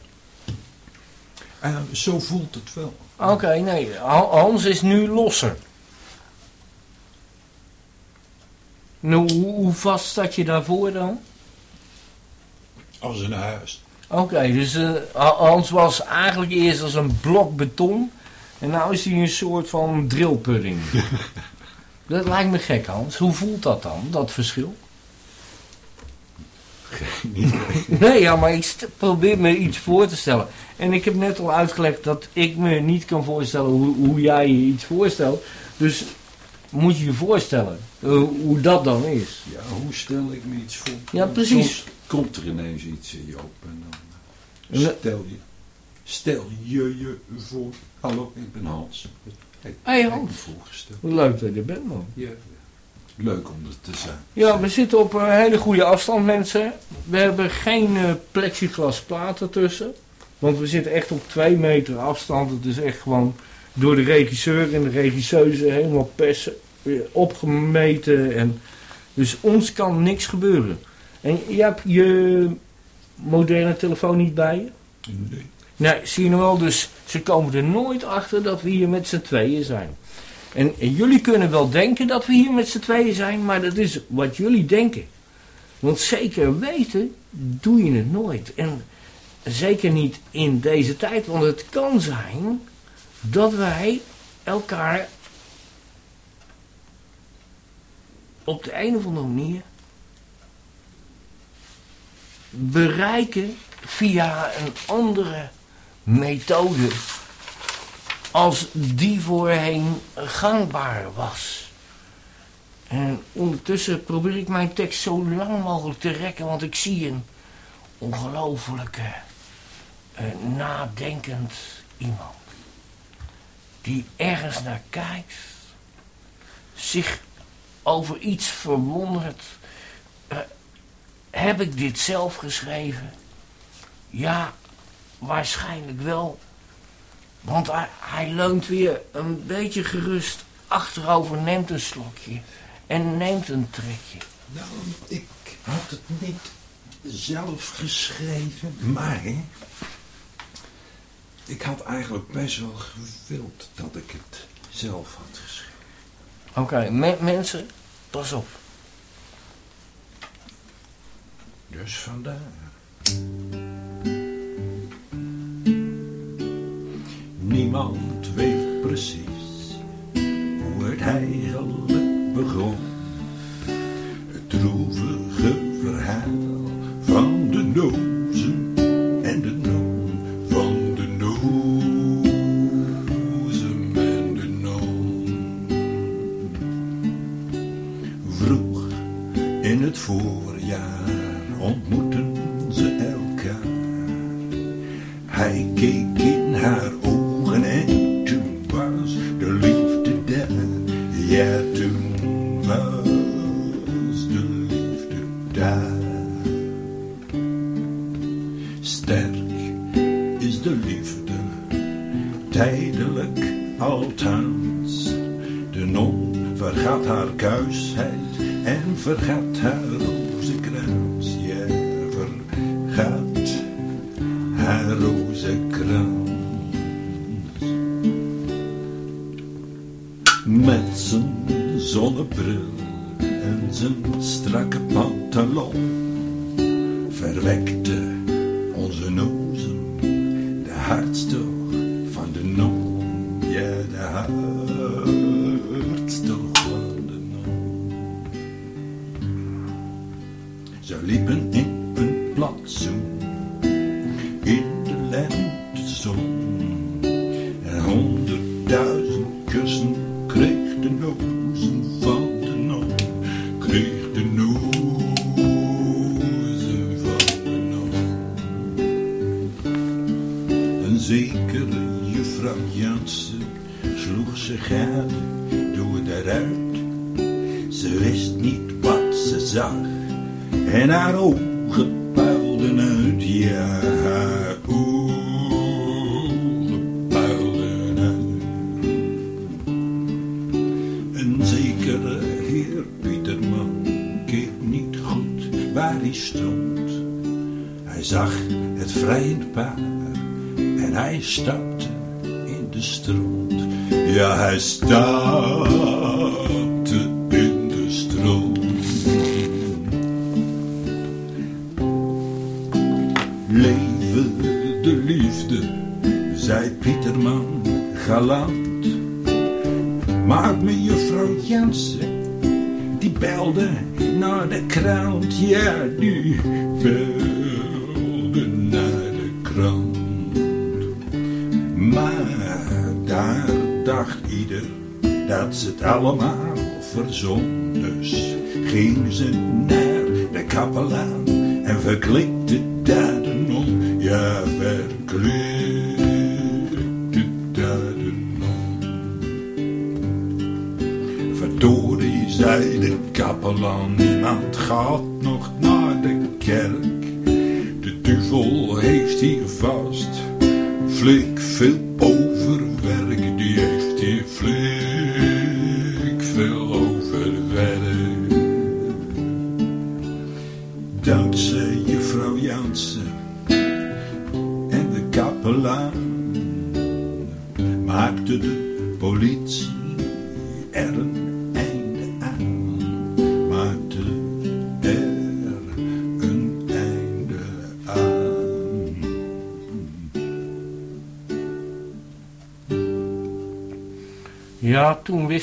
Eh, zo voelt het wel. Oké, nee, Ha- Hans is nu losser. Nou, hoe, vast zat je daarvoor dan? Als een huis. Oké, dus eh, Ha- Hans was eigenlijk eerst als een blok beton. En nu is hij een soort van drillpudding. [LAUGHS] dat lijkt me gek, Hans. Hoe voelt dat dan, dat verschil? [LAUGHS] Nee, ja, maar ik probeer me iets voor te stellen. En ik heb net al uitgelegd dat ik me niet kan voorstellen hoe, hoe jij je iets voorstelt. Dus moet je je voorstellen eh, hoe dat dan is. Ja, hoe stel ik me iets voor? Ja, precies. Soms komt er ineens iets in je op en dan eh, stel je, stel je je voor. Hallo, ik ben Hans. Hey, Hey, Hans. Hoe leuk dat je bent, man. Ja, leuk om er te zijn. Ja, we zitten op een hele goede afstand, mensen. We hebben geen eh, plexiglas platen tussen. Want we zitten echt op twee meter afstand. Het is echt gewoon door de regisseur en de regisseuse helemaal persen, eh, opgemeten. En, dus ons kan niks gebeuren. En je hebt je moderne telefoon niet bij je? Nee. Nee, zie je nou wel, dus ze komen er nooit achter dat we hier met z'n tweeën zijn. En, jullie kunnen wel denken dat we hier met z'n tweeën zijn, maar dat is wat jullie denken. Want zeker weten doe je het nooit. En zeker niet in deze tijd, want het kan zijn dat wij elkaar op de een of andere manier bereiken via een andere methode als die voorheen gangbaar was. En ondertussen probeer ik mijn tekst zo lang mogelijk te rekken, want ik zie een ongelofelijke, eh, nadenkend iemand. Die ergens naar kijkt, zich over iets verwondert. Eh, heb ik dit zelf geschreven? Ja, waarschijnlijk wel. Want hij, hij leunt weer een beetje gerust achterover, neemt een slokje en neemt een trekje. Nou, ik had het niet zelf geschreven, maar ik had eigenlijk best wel gewild dat ik het zelf had geschreven. Oké, me- mensen, pas op. Dus vandaar. Niemand weet precies hoe het eigenlijk begon. Het droevige verhaal van de nozen en de noom. Van de nozen en de noom. Vroeg in het voorjaar ontmoetten ze elkaar. Hij keek in haar Ja, toen was de liefde daar. Sterk is de liefde, tijdelijk althans. De non vergat haar kuisheid en vergat haar ze gade door de ruit. Ze wist niet wat ze zag en haar ogen puilden uit. Ja, haar ogen puilden uit. Een zekere heer Pieterman keek niet goed waar hij stond. Hij zag het vrijend paar en hij stapte. Ja,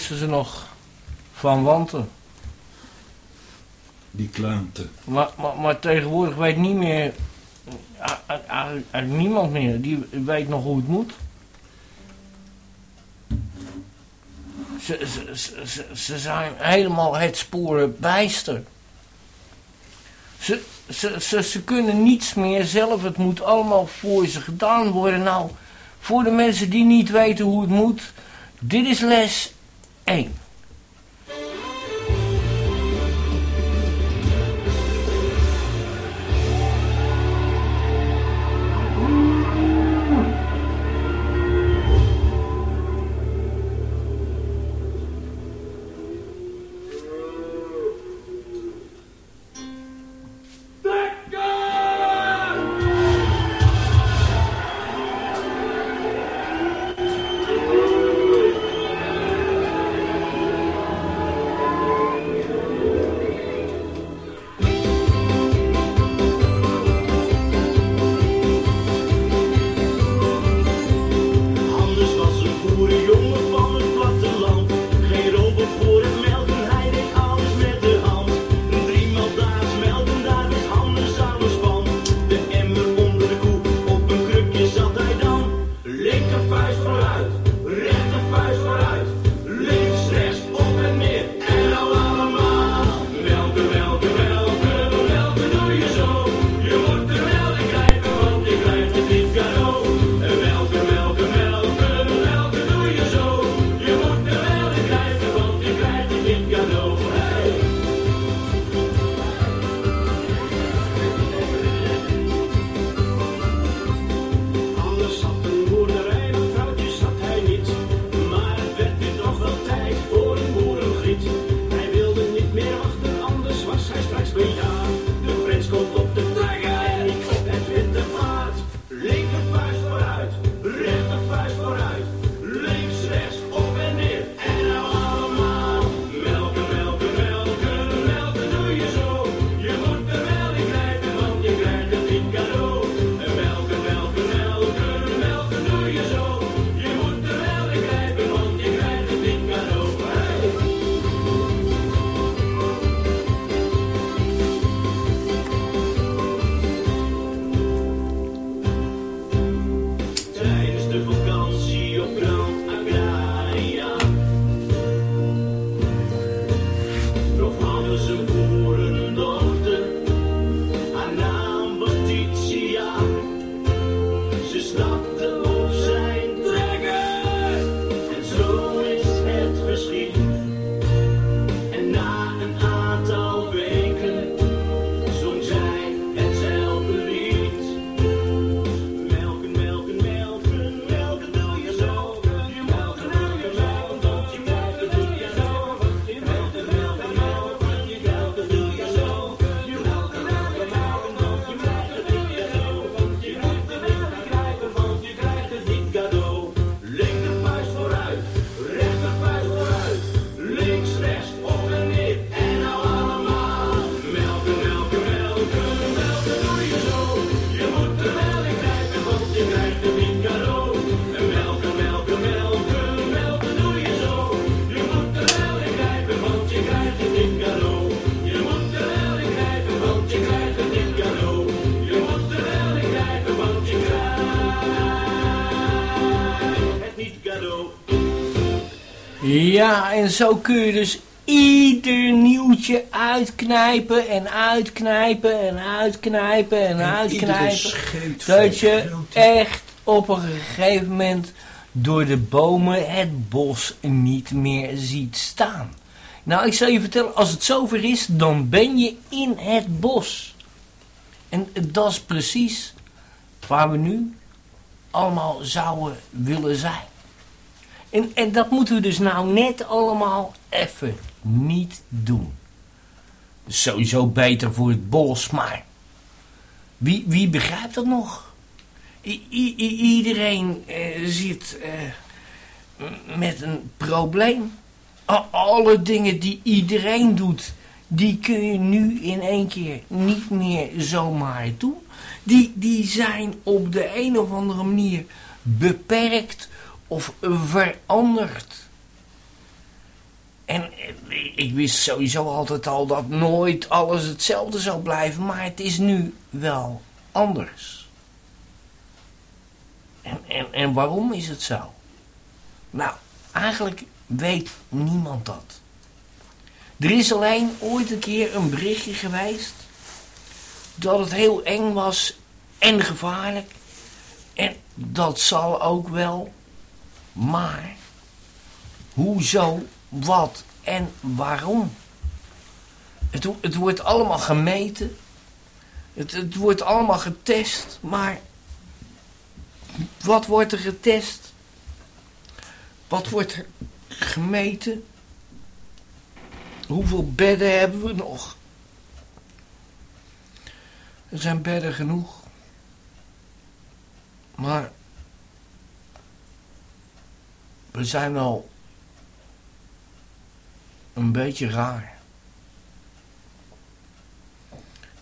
wisten ze nog van wanten. Die klanten. Maar, maar, maar tegenwoordig weet niet meer, eigenlijk niemand meer, die weet nog hoe het moet. Ze, ze, ze, ze, ze zijn helemaal het sporen bijster. Ze, ze, ze, ze kunnen niets meer zelf, het moet allemaal voor ze gedaan worden. Nou, voor de mensen die niet weten hoe het moet, dit is les Ain't. Ja, en zo kun je dus ieder nieuwtje uitknijpen en uitknijpen en uitknijpen en, uitknijpen. Dat je echt op een gegeven moment door de bomen het bos niet meer ziet staan. Nou, ik zal je vertellen, als het zover is, dan ben je in het bos. En dat is precies waar we nu allemaal zouden willen zijn. En, en dat moeten we dus nou net allemaal even niet doen. Sowieso beter voor het bos, maar wie, wie begrijpt dat nog? I- iedereen eh, zit eh, met een probleem. Alle dingen die iedereen doet, die kun je nu in één keer niet meer zomaar doen. Die, die zijn op de een of andere manier beperkt of veranderd. En ik wist sowieso altijd al dat nooit alles hetzelfde zou blijven, maar het is nu wel anders. En, en, en waarom is het zo? Nou, eigenlijk weet niemand dat. Er is alleen ooit een keer een berichtje geweest dat het heel eng was en gevaarlijk. En dat zal ook wel. Maar hoezo, wat en waarom? Het, het wordt allemaal gemeten. Het, het wordt allemaal getest. Maar wat wordt er getest? Wat wordt er gemeten? Hoeveel bedden hebben we nog? Er zijn bedden genoeg. Maar we zijn wel een beetje raar.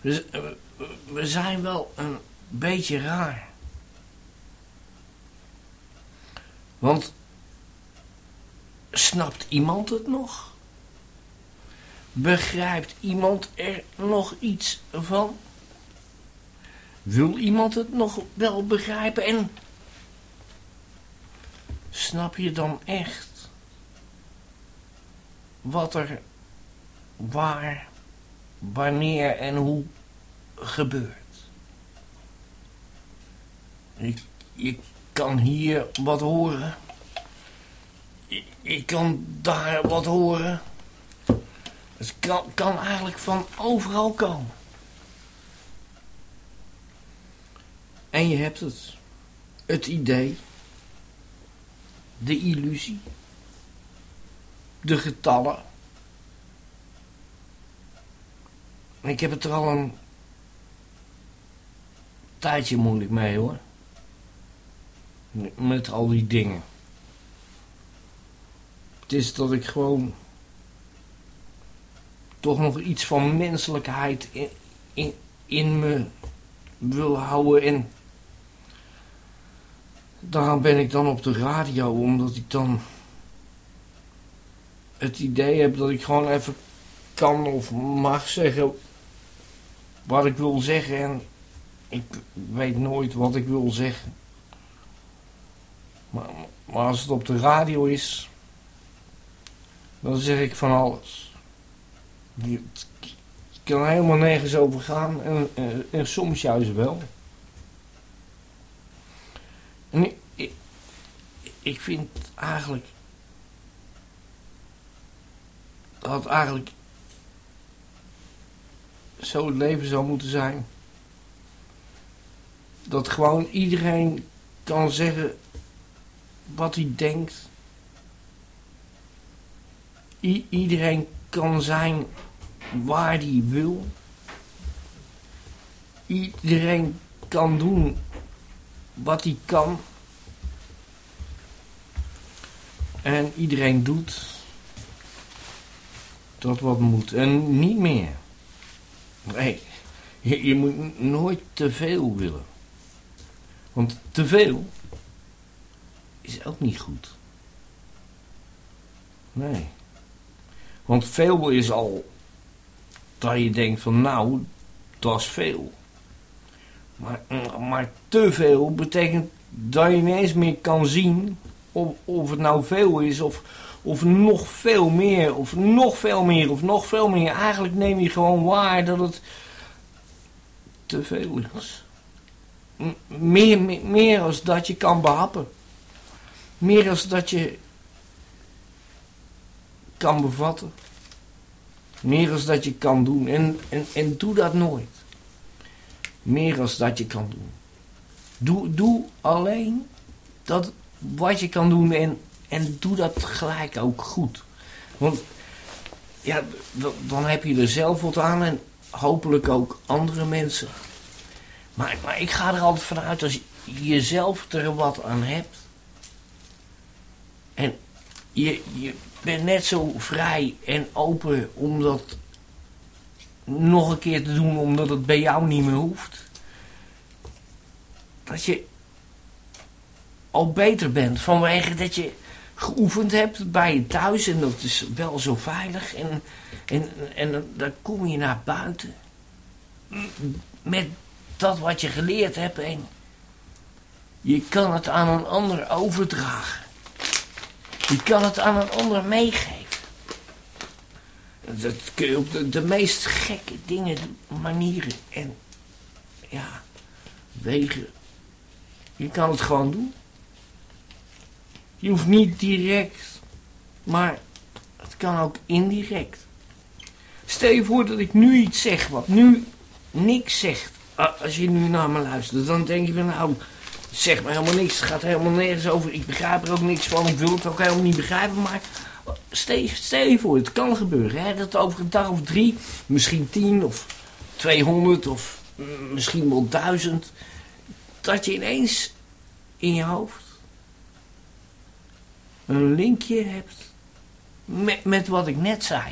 We, z- we- we zijn wel een beetje raar. Want snapt iemand het nog? Begrijpt iemand er nog iets van? Wil iemand het nog wel begrijpen? En snap je dan echt wat er waar, wanneer en hoe gebeurt? Ik, je kan hier wat horen. Ik, ik kan daar wat horen. Het kan, kan eigenlijk van overal komen. En je hebt het. Het idee. De illusie. De getallen. Ik heb het er al een tijdje moeilijk mee hoor. Met al die dingen. Het is dat ik gewoon toch nog iets van menselijkheid in, in, in me wil houden. En daarom ben ik dan op de radio, omdat ik dan het idee heb dat ik gewoon even kan of mag zeggen wat ik wil zeggen. En ik weet nooit wat ik wil zeggen. Maar, maar als het op de radio is, dan zeg ik van alles. Het kan helemaal nergens over gaan en, en, en soms juist wel. Ik, ik, vind eigenlijk dat eigenlijk zo het leven zou moeten zijn. Dat gewoon iedereen kan zeggen wat hij denkt. Iedereen kan zijn waar hij wil. Iedereen kan doen wat hij kan. En iedereen doet dat wat moet. En niet meer. Nee, je, moet nooit te veel willen. Want te veel is ook niet goed. Nee. Want veel is al dat je denkt van nou, dat is veel. Maar, maar te veel betekent dat je ineens meer kan zien of, of het nou veel is of, of nog veel meer of nog veel meer of nog veel meer. Eigenlijk neem je gewoon waar dat het te veel is. Meer, meer, meer als dat je kan behappen. Meer als dat je kan bevatten. Meer als dat je kan doen. En, en, en doe dat nooit. Meer als dat je kan doen. Doe, doe alleen dat wat je kan doen en, en doe dat gelijk ook goed. Want ja, dan heb je er zelf wat aan en hopelijk ook andere mensen. Maar, maar ik ga er altijd vanuit als je jezelf er wat aan hebt. En je, je bent net zo vrij en open om dat nog een keer te doen omdat het bij jou niet meer hoeft. Dat je al beter bent vanwege dat je geoefend hebt bij je thuis. En dat is wel zo veilig. En, en, en dan- kom je naar buiten. Met dat wat je geleerd hebt. En je kan het aan een ander overdragen. Je kan het aan een ander meegeven. Dat kun je op de, meest gekke dingen, manieren en ja, wegen. Je kan het gewoon doen. Je hoeft niet direct, maar het kan ook indirect. Stel je voor dat ik nu iets zeg wat nu niks zegt. Ah, Als je nu naar me luistert, dan denk je van nou, zeg maar helemaal niks. Het gaat helemaal nergens over. Ik begrijp er ook niks van. Ik wil het ook helemaal niet begrijpen. Maar stel, je voor, het kan gebeuren. Dat over een dag of drie, misschien tien of 200 of misschien wel duizend. Dat je ineens in je hoofd een linkje hebt met, met wat ik net zei.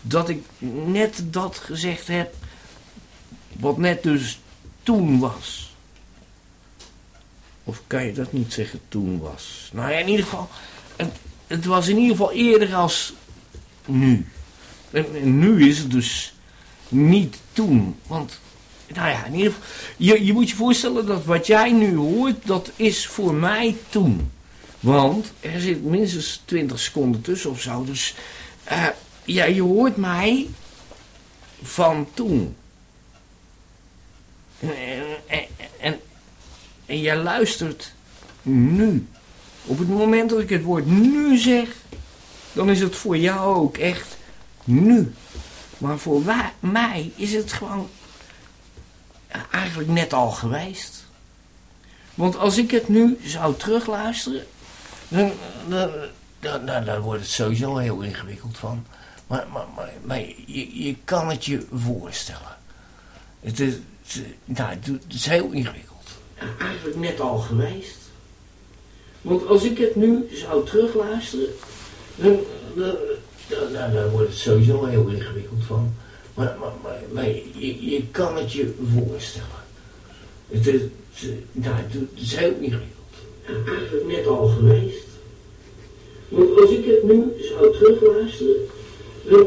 Dat ik net dat gezegd heb wat net dus toen was. Of kan je dat niet zeggen toen was? Nou ja, in ieder geval, het was in ieder geval eerder als nu. En, nu is het dus niet toen. Want, nou ja, in ieder geval, je, je moet je voorstellen dat wat jij nu hoort, dat is voor mij toen. Want er zit minstens 20 seconden tussen of zo. Dus eh, ja, je hoort mij van toen. En, en, en, en jij luistert nu. Op het moment dat ik het woord nu zeg, dan is het voor jou ook echt nu. Maar voor mij is het gewoon eigenlijk net al geweest. Want als ik het nu zou terugluisteren, dan, dan, dan, dan, wordt het sowieso heel ingewikkeld van. Maar, maar, maar, je, kan het je voorstellen. Het is, het, nou, het is heel ingewikkeld. Eigenlijk net al geweest. Want als ik het nu zou terugluisteren, dan, dan, dan, wordt het sowieso heel ingewikkeld van. Maar, maar, maar, je, je kan het je voorstellen. Het is, nou, het is heel ingewikkeld. Net al geweest. Want als ik het nu zou terugluisteren, dan,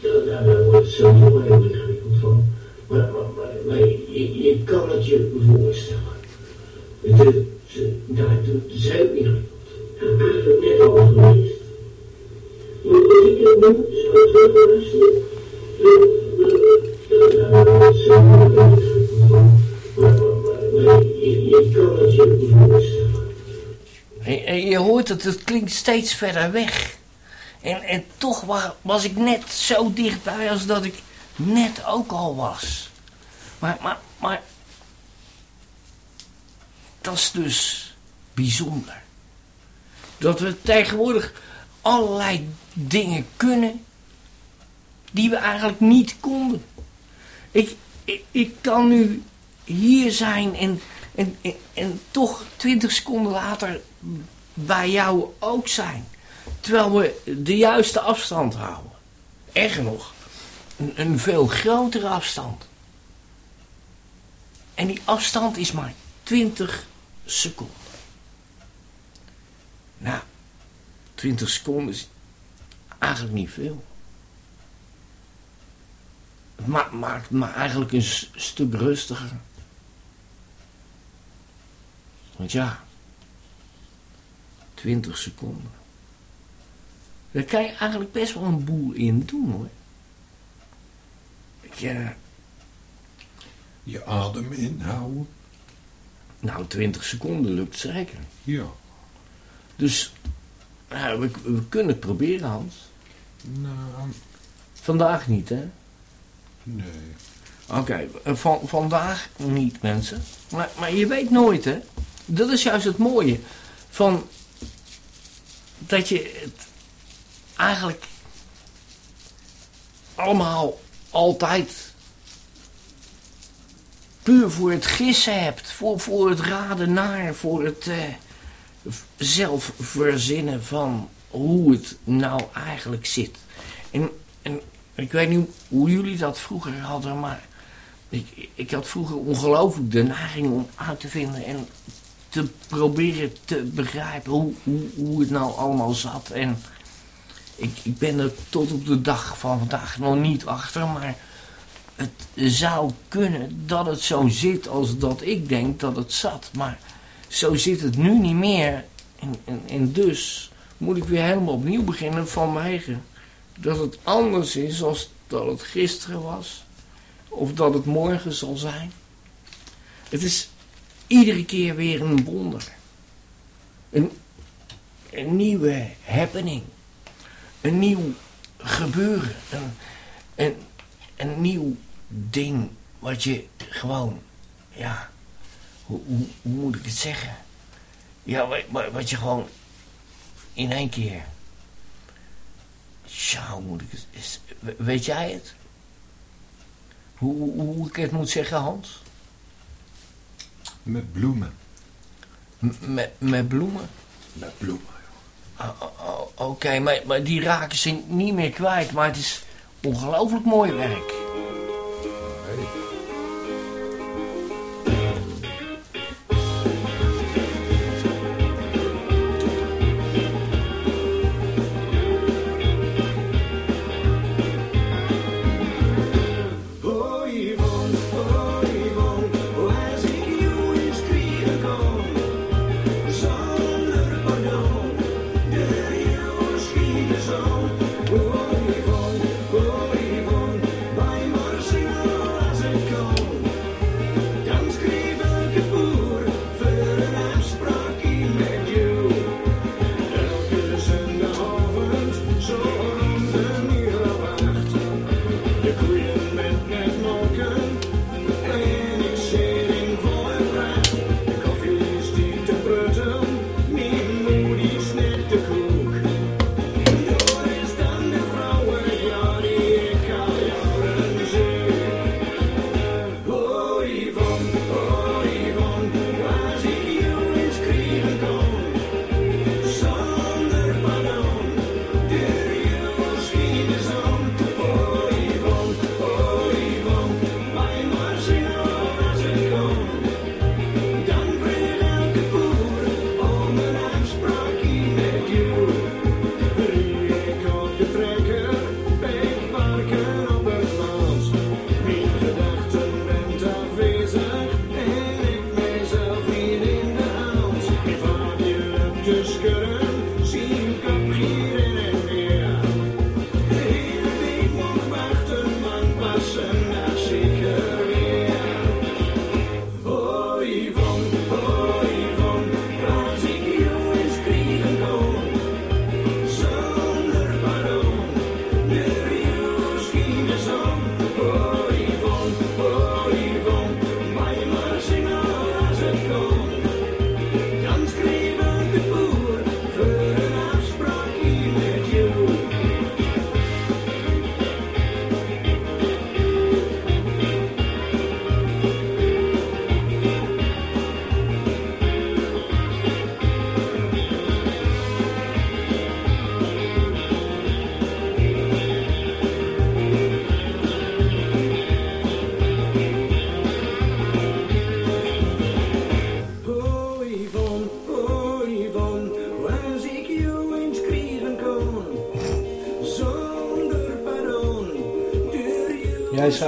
dan, dan wordt het sowieso heel ingewikkeld van. Maar, maar, maar, maar je, je kan het je voorstellen. Het is, maar, maar je, je je hoort het, het klinkt steeds verder weg. En, en toch wa- was ik net zo dichtbij als dat ik net ook al was. Maar, maar, maar. Dat is dus bijzonder. Dat we tegenwoordig allerlei dingen kunnen die we eigenlijk niet konden. Ik, ik, ik kan nu hier zijn en, en, en, toch twintig seconden later bij jou ook zijn. Terwijl we de juiste afstand houden. Erger nog, een, een veel grotere afstand. En die afstand is maar 20 seconden. Nou, 20 seconden is eigenlijk niet veel. Het ma- maakt me eigenlijk een stuk rustiger. Want ja, 20 seconden. Daar kan je eigenlijk best wel een boel in doen hoor. Ik, eh, Je adem inhouden. Nou, 20 seconden lukt zeker. Ja. Dus nou, we, we kunnen het proberen, Hans. Nou, Vandaag niet, hè? nee. Oké, eh, van, vandaag niet, mensen. Maar, maar je weet nooit, hè? Dat is juist het mooie van dat je het eigenlijk allemaal altijd puur voor het gissen hebt, voor, voor het raden naar, voor het eh, zelf verzinnen van hoe het nou eigenlijk zit. En, en ik weet niet hoe jullie dat vroeger hadden, maar ik, ik had vroeger ongelooflijk de neiging om uit te vinden en te proberen te begrijpen hoe, hoe, hoe het nou allemaal zat. En ik, ik ben er tot op de dag van vandaag nog niet achter, maar het zou kunnen dat het zo zit als dat ik denk dat het zat. Maar zo zit het nu niet meer. En, en, dus moet ik weer helemaal opnieuw beginnen vanwege dat het anders is als dat het gisteren was. Of dat het morgen zal zijn. Het is iedere keer weer een wonder. Een, nieuwe happening. Een nieuw gebeuren. Een, een nieuw ding wat je gewoon, ja, hoe, hoe, hoe moet ik het zeggen? Ja, wat, wat- je gewoon in één keer. Ja, hoe moet ik het. Is, weet jij het? Hoe, hoe, ik het moet zeggen, Hans? Met bloemen. M- met, met bloemen? Met bloemen. Oh, oh, oh, Oké, maar, maar die raken ze niet meer kwijt, maar het is ongelooflijk mooi werk.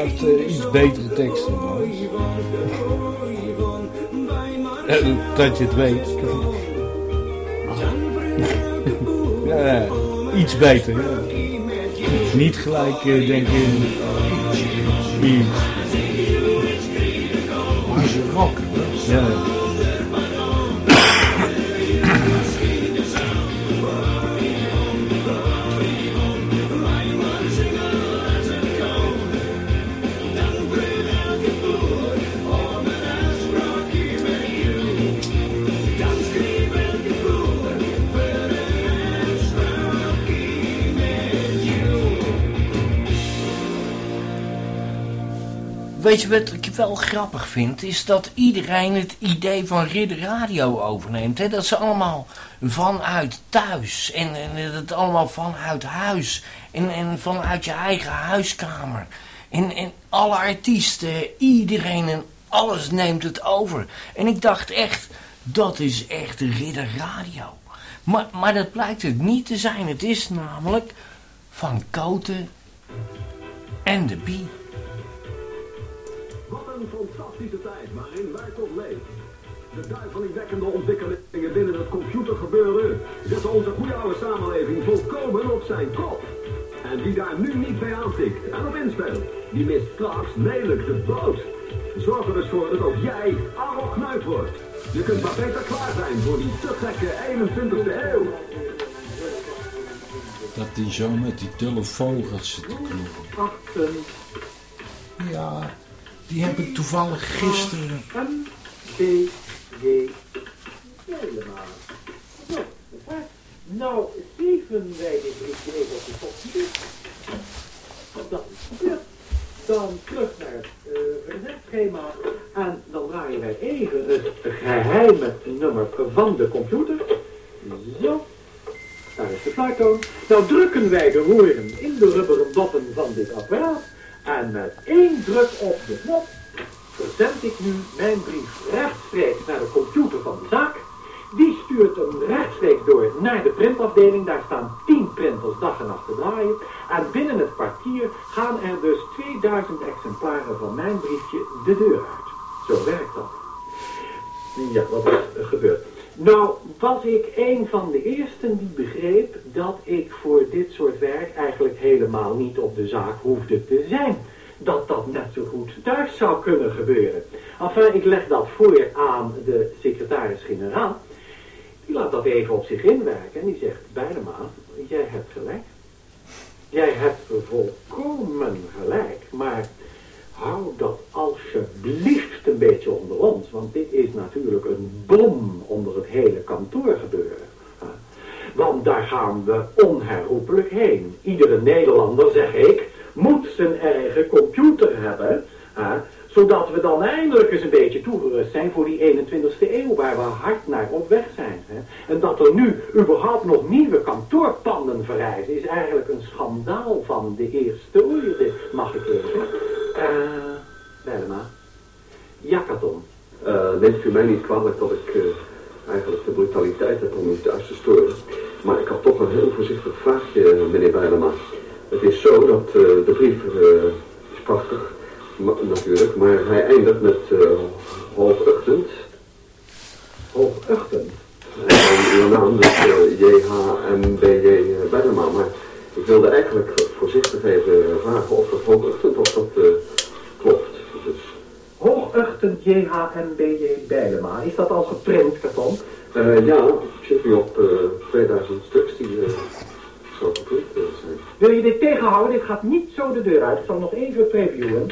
Eh, iets betere teksten. Eh, dat je het weet. Ja, iets beter. ja. Niet gelijk eh, denken. Iets. Maar ze rocken. Ja. Weet je wat ik wel grappig vind? Is dat iedereen het idee van Ridder Radio overneemt. Hè? Dat ze allemaal vanuit thuis. En, en het allemaal vanuit huis. En, en vanuit je eigen huiskamer. En, en alle artiesten, iedereen en alles neemt het over. En ik dacht echt Dat is echt ridder radio. Maar, maar dat blijkt het niet te zijn. Het is namelijk van Koten en de Bie. De duizelingwekkende ontwikkelingen binnen het computergebeuren zetten onze goede oude samenleving volkomen op zijn kop. En wie daar nu niet bij aantikt en op inspeelt, die mist straks lelijk de boot. Zorg er dus voor dat ook jij knuit wordt. Je kunt maar beter klaar zijn voor die te gekke 21ste eeuw. Dat die zo met die telefoon gaat zitten knoppen. Achten. Ja, die heb ik toevallig gisteren. M, J, helemaal. Zo? Nou, zeven wij dit even op de kop zitten. Dat is gebeurd. Dan terug naar het uh, verzetschema. En dan draaien wij even het geheime nummer van de computer. Zo. Daar is de fluittoon. Nou drukken wij de roeren in de rubberen doppen van dit apparaat. En met één druk op de knop verzend ik nu mijn brief rechtstreeks naar de computer van de zaak. Die stuurt hem rechtstreeks door naar de printafdeling. Daar staan 10 printers dag en nacht te draaien. En binnen het kwartier gaan er dus 2000 exemplaren van mijn briefje de deur uit. Zo werkt dat. Ja, wat is er gebeurd? Nou, was ik een van de eersten die begreep dat ik voor dit soort werk eigenlijk helemaal niet op de zaak hoefde te zijn. Dat dat net zo goed thuis zou kunnen gebeuren. Enfin, ik leg dat voor aan de secretaris-generaal. Die laat dat even op zich inwerken en die zegt, Bijlema, jij hebt gelijk. Jij hebt volkomen gelijk, maar hou dat alsjeblieft een beetje onder ons, want dit is natuurlijk een bom onder het hele kantoorgebeuren. Want daar gaan we onherroepelijk heen. Iedere Nederlander, zeg ik, moet zijn eigen computer hebben, zodat we dan eindelijk eens een beetje toegerust zijn voor die 21ste eeuw waar we hard naar op weg zijn. Hè. En dat er nu überhaupt nog nieuwe kantoorpanden verrijzen is eigenlijk een schandaal van de eerste orde, mag ik even. Eh, Bijlema. Jakaton. Uh, neemt u mij niet kwalijk dat ik uh, eigenlijk de brutaliteit heb om u thuis te storen. Maar ik had toch een heel voorzichtig vraagje, meneer Bijlema. Het is zo dat uh, de brief is prachtig, ma natuurlijk, maar hij eindigt met hooguchtend. Hooguchtend? En uw naam dus J-H-M-B-J maar ik wilde eigenlijk voorzichtig even vragen of dat hooguchtend of dat klopt. Dus Hooguchtend JHMBJ Bijlema. Is dat al geprint, Katon? Ja, ik zit nu op uh, 2000 stuks die zijn. Wil je dit tegenhouden? Dit gaat niet zo de deur uit. Ik zal nog even previewen.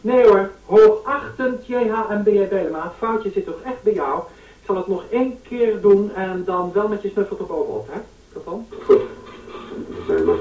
Nee hoor, hoogachtend JHMBJ Bijlema. Het foutje zit toch echt bij jou. Ik zal het nog één keer doen en dan wel met je snuffel bovenop, hè? Katon? Goed. Bijlema.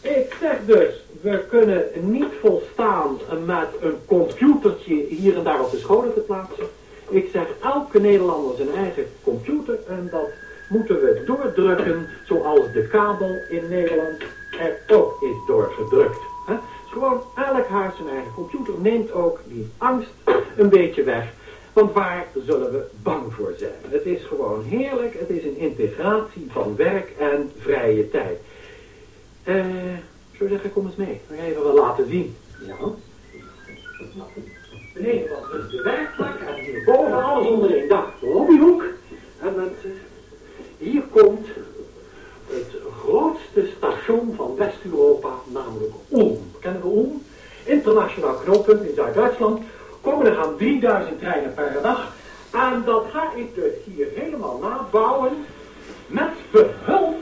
Ik zeg dus, we kunnen niet volstaan met een computertje hier en daar op de scholen te plaatsen. Ik zeg, elke Nederlander zijn eigen computer en dat moeten we doordrukken zoals de kabel in Nederland er ook is doorgedrukt. Hè? Dus gewoon elk huis zijn eigen computer neemt ook die angst een beetje weg. Want waar zullen we bang voor zijn? Het is gewoon heerlijk, het is een integratie van werk en vrije tijd. Eh, zo zeggen, kom eens mee. Dan ga je even wat laten zien. Ja. Was dus de werkplek en hierboven alles onder één. De lobbyhoek. En mensen, hier komt het grootste station van West-Europa, namelijk Ulm. Kennen we Ulm? Internationaal knooppunt in Zuid-Duitsland. Komen er gaan 3000 treinen per dag. En dat ga ik dus hier helemaal nabouwen met behulp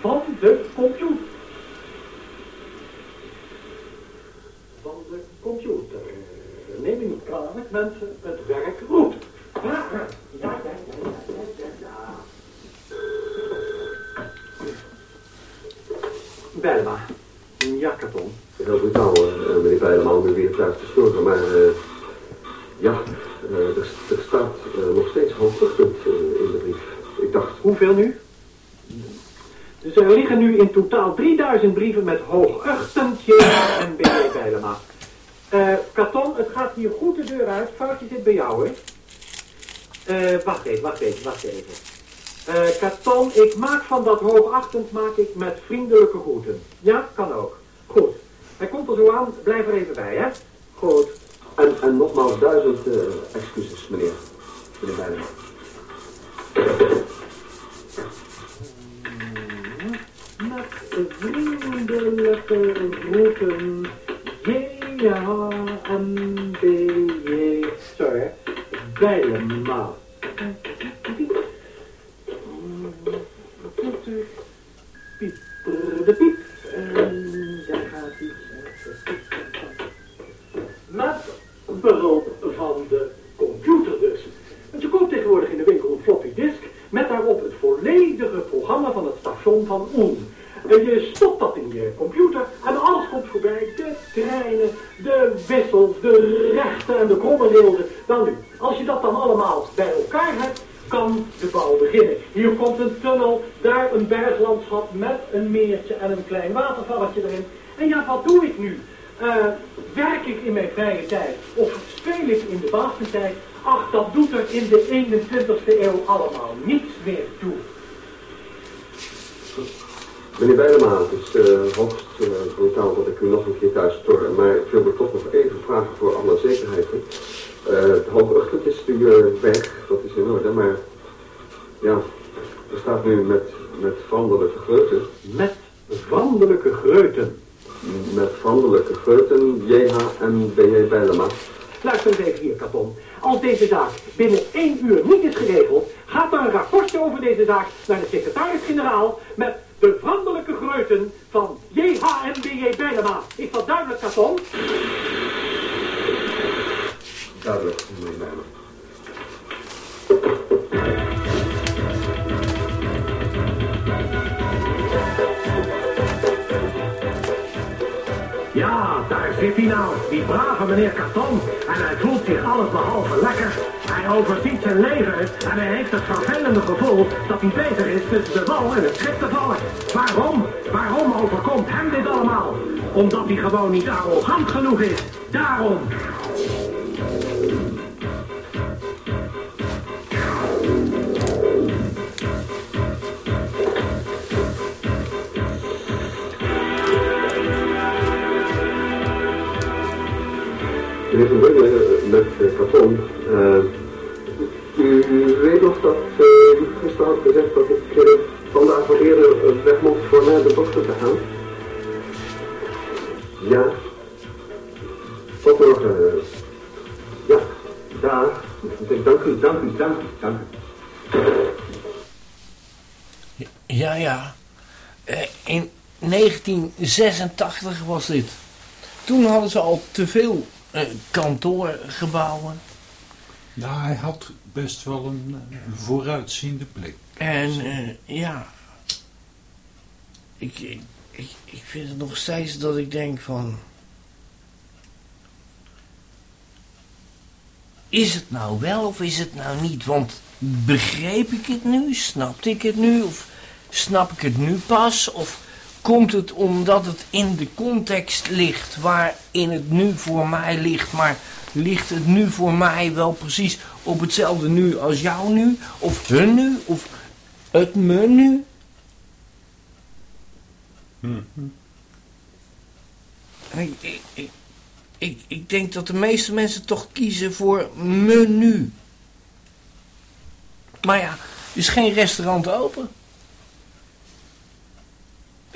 van de computer. van de computer. Neem me niet kwalijk, mensen, het werk roept. Ja, ja, ja, ja, ja, ja. Bijlema, een jakaton. Heel brutaal, uh, meneer Bijlema, om u weer thuis te storen, maar uh, ja, uh, er, er, staat nog steeds hooguchtend in de brief. Ik dacht... Hoeveel nu? Dus er liggen nu in totaal 3000 brieven met hooguchtend J en B.J. Bijlema. Eh, Katon, het gaat hier goed de deur uit. Foutje zit bij jou, hè? Eh, wacht even, wacht even, wacht even. Eh, Katon, ik maak van dat hoogachtend maak ik met vriendelijke groeten. Ja, kan ook. Goed. Hij komt er zo aan, blijf er even bij, hè? Goed. En, en nogmaals duizend eh, excuses, meneer. Meneer Bijleman. Met vriendelijke groeten. J-H-M-B-J. Sorry, hè. Bijlema. Piep. De piep. En daar gaat hij. Met behulp van de computer dus. Want je koopt tegenwoordig in de winkel een floppy disk met daarop het volledige programma van het station van Oen. En je stopt dat in je computer en alles komt voorbij. Treinen, de wissels, de rechten en de kromme. Dan nu, als je dat dan allemaal bij elkaar hebt, kan de bouw beginnen. Hier komt een tunnel, daar een berglandschap met een meertje en een klein watervalletje erin. En ja, wat doe ik nu? Eh, werk ik in mijn vrije tijd of speel ik in de basistijd? Ach, dat doet er in de 21ste eeuw allemaal niets Hij gewoon niet arrogant genoeg is. Daarom. 1986 was dit. Toen hadden ze al te veel eh, kantoorgebouwen. Ja, hij had best wel een, een vooruitziende blik. En eh, ja, ik, ik, ik, ik vind het nog steeds dat ik denk van... Is het nou wel of is het nou niet? Want begreep ik het nu? Snapte ik het nu? Of snap ik het nu pas? Of komt het omdat het in de context ligt waarin het nu voor mij ligt, maar ligt het nu voor mij wel precies op hetzelfde nu als jou nu? Of hun nu? Of het me nu? En Ik, ik, ik, ik, ik denk dat de meeste mensen toch kiezen voor menu. Maar ja, er is geen restaurant open.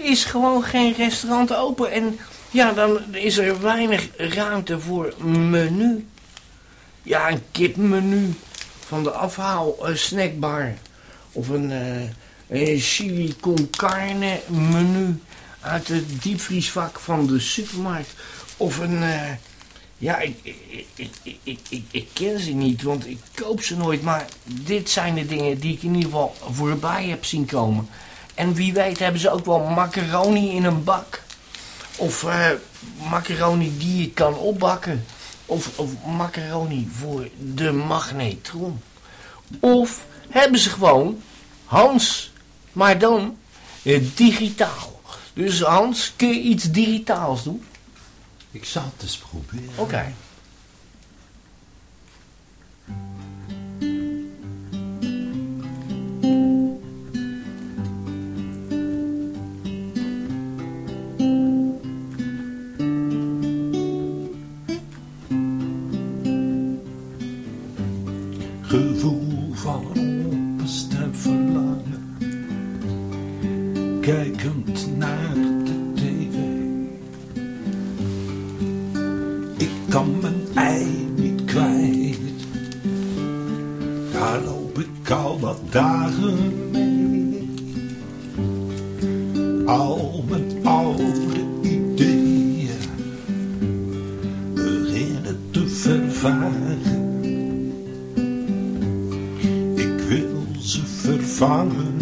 Is gewoon geen restaurant open. En ja, dan is er weinig ruimte voor menu. Ja, een kipmenu van de afhaal snackbar. Of een, eh, een chili con carne menu uit het diepvriesvak van de supermarkt. Of een... eh, ja, ik, ik, ik, ik, ik ken ze niet, want ik koop ze nooit. Maar dit zijn de dingen die ik in ieder geval voorbij heb zien komen. En wie weet hebben ze ook wel macaroni in een bak. Of eh, macaroni die je kan opbakken. Of, of macaroni voor de magnetron. Of hebben ze gewoon Hans, maar dan digitaal. Dus Hans, kun je iets digitaals doen? Ik zal het eens proberen. Oké. kan mijn ei niet kwijt. Daar loop ik al wat dagen mee. Al mijn oude ideeën beginnen te vervagen. Ik wil ze vervangen.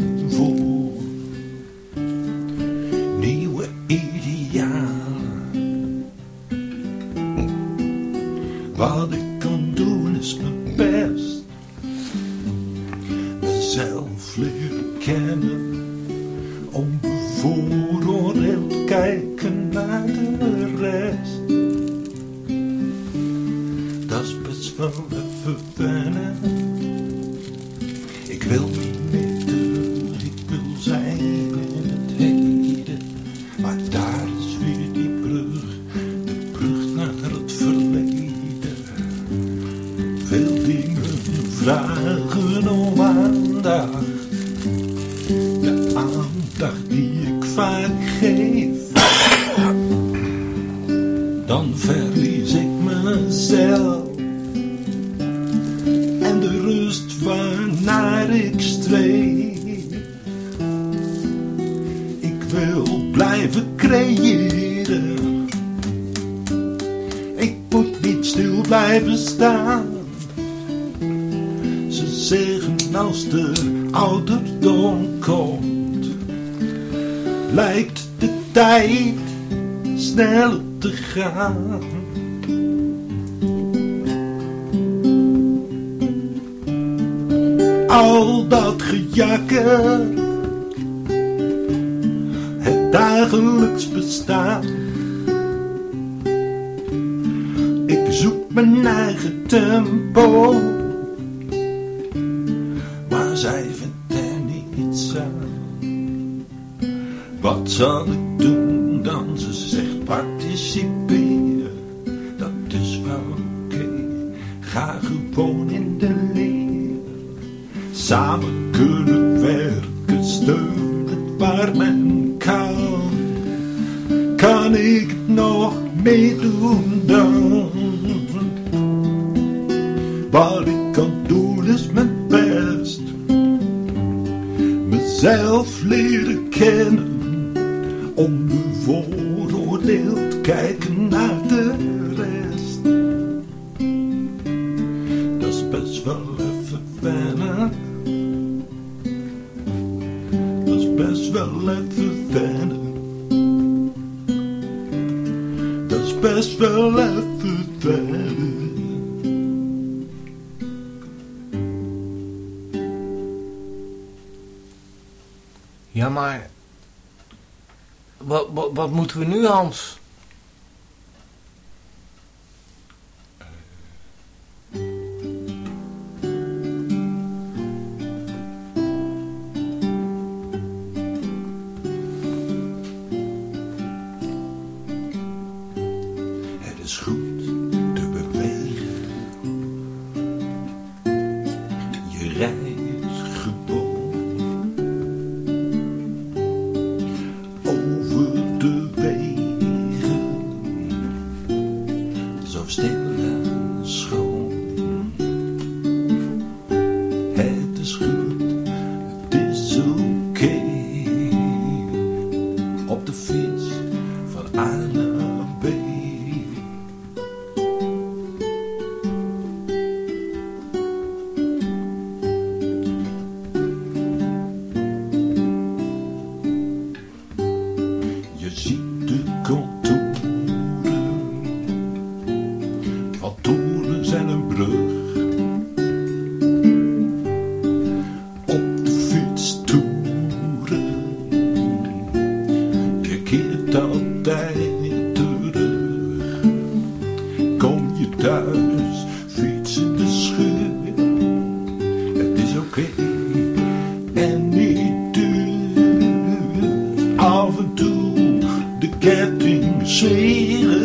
Ketting zweren.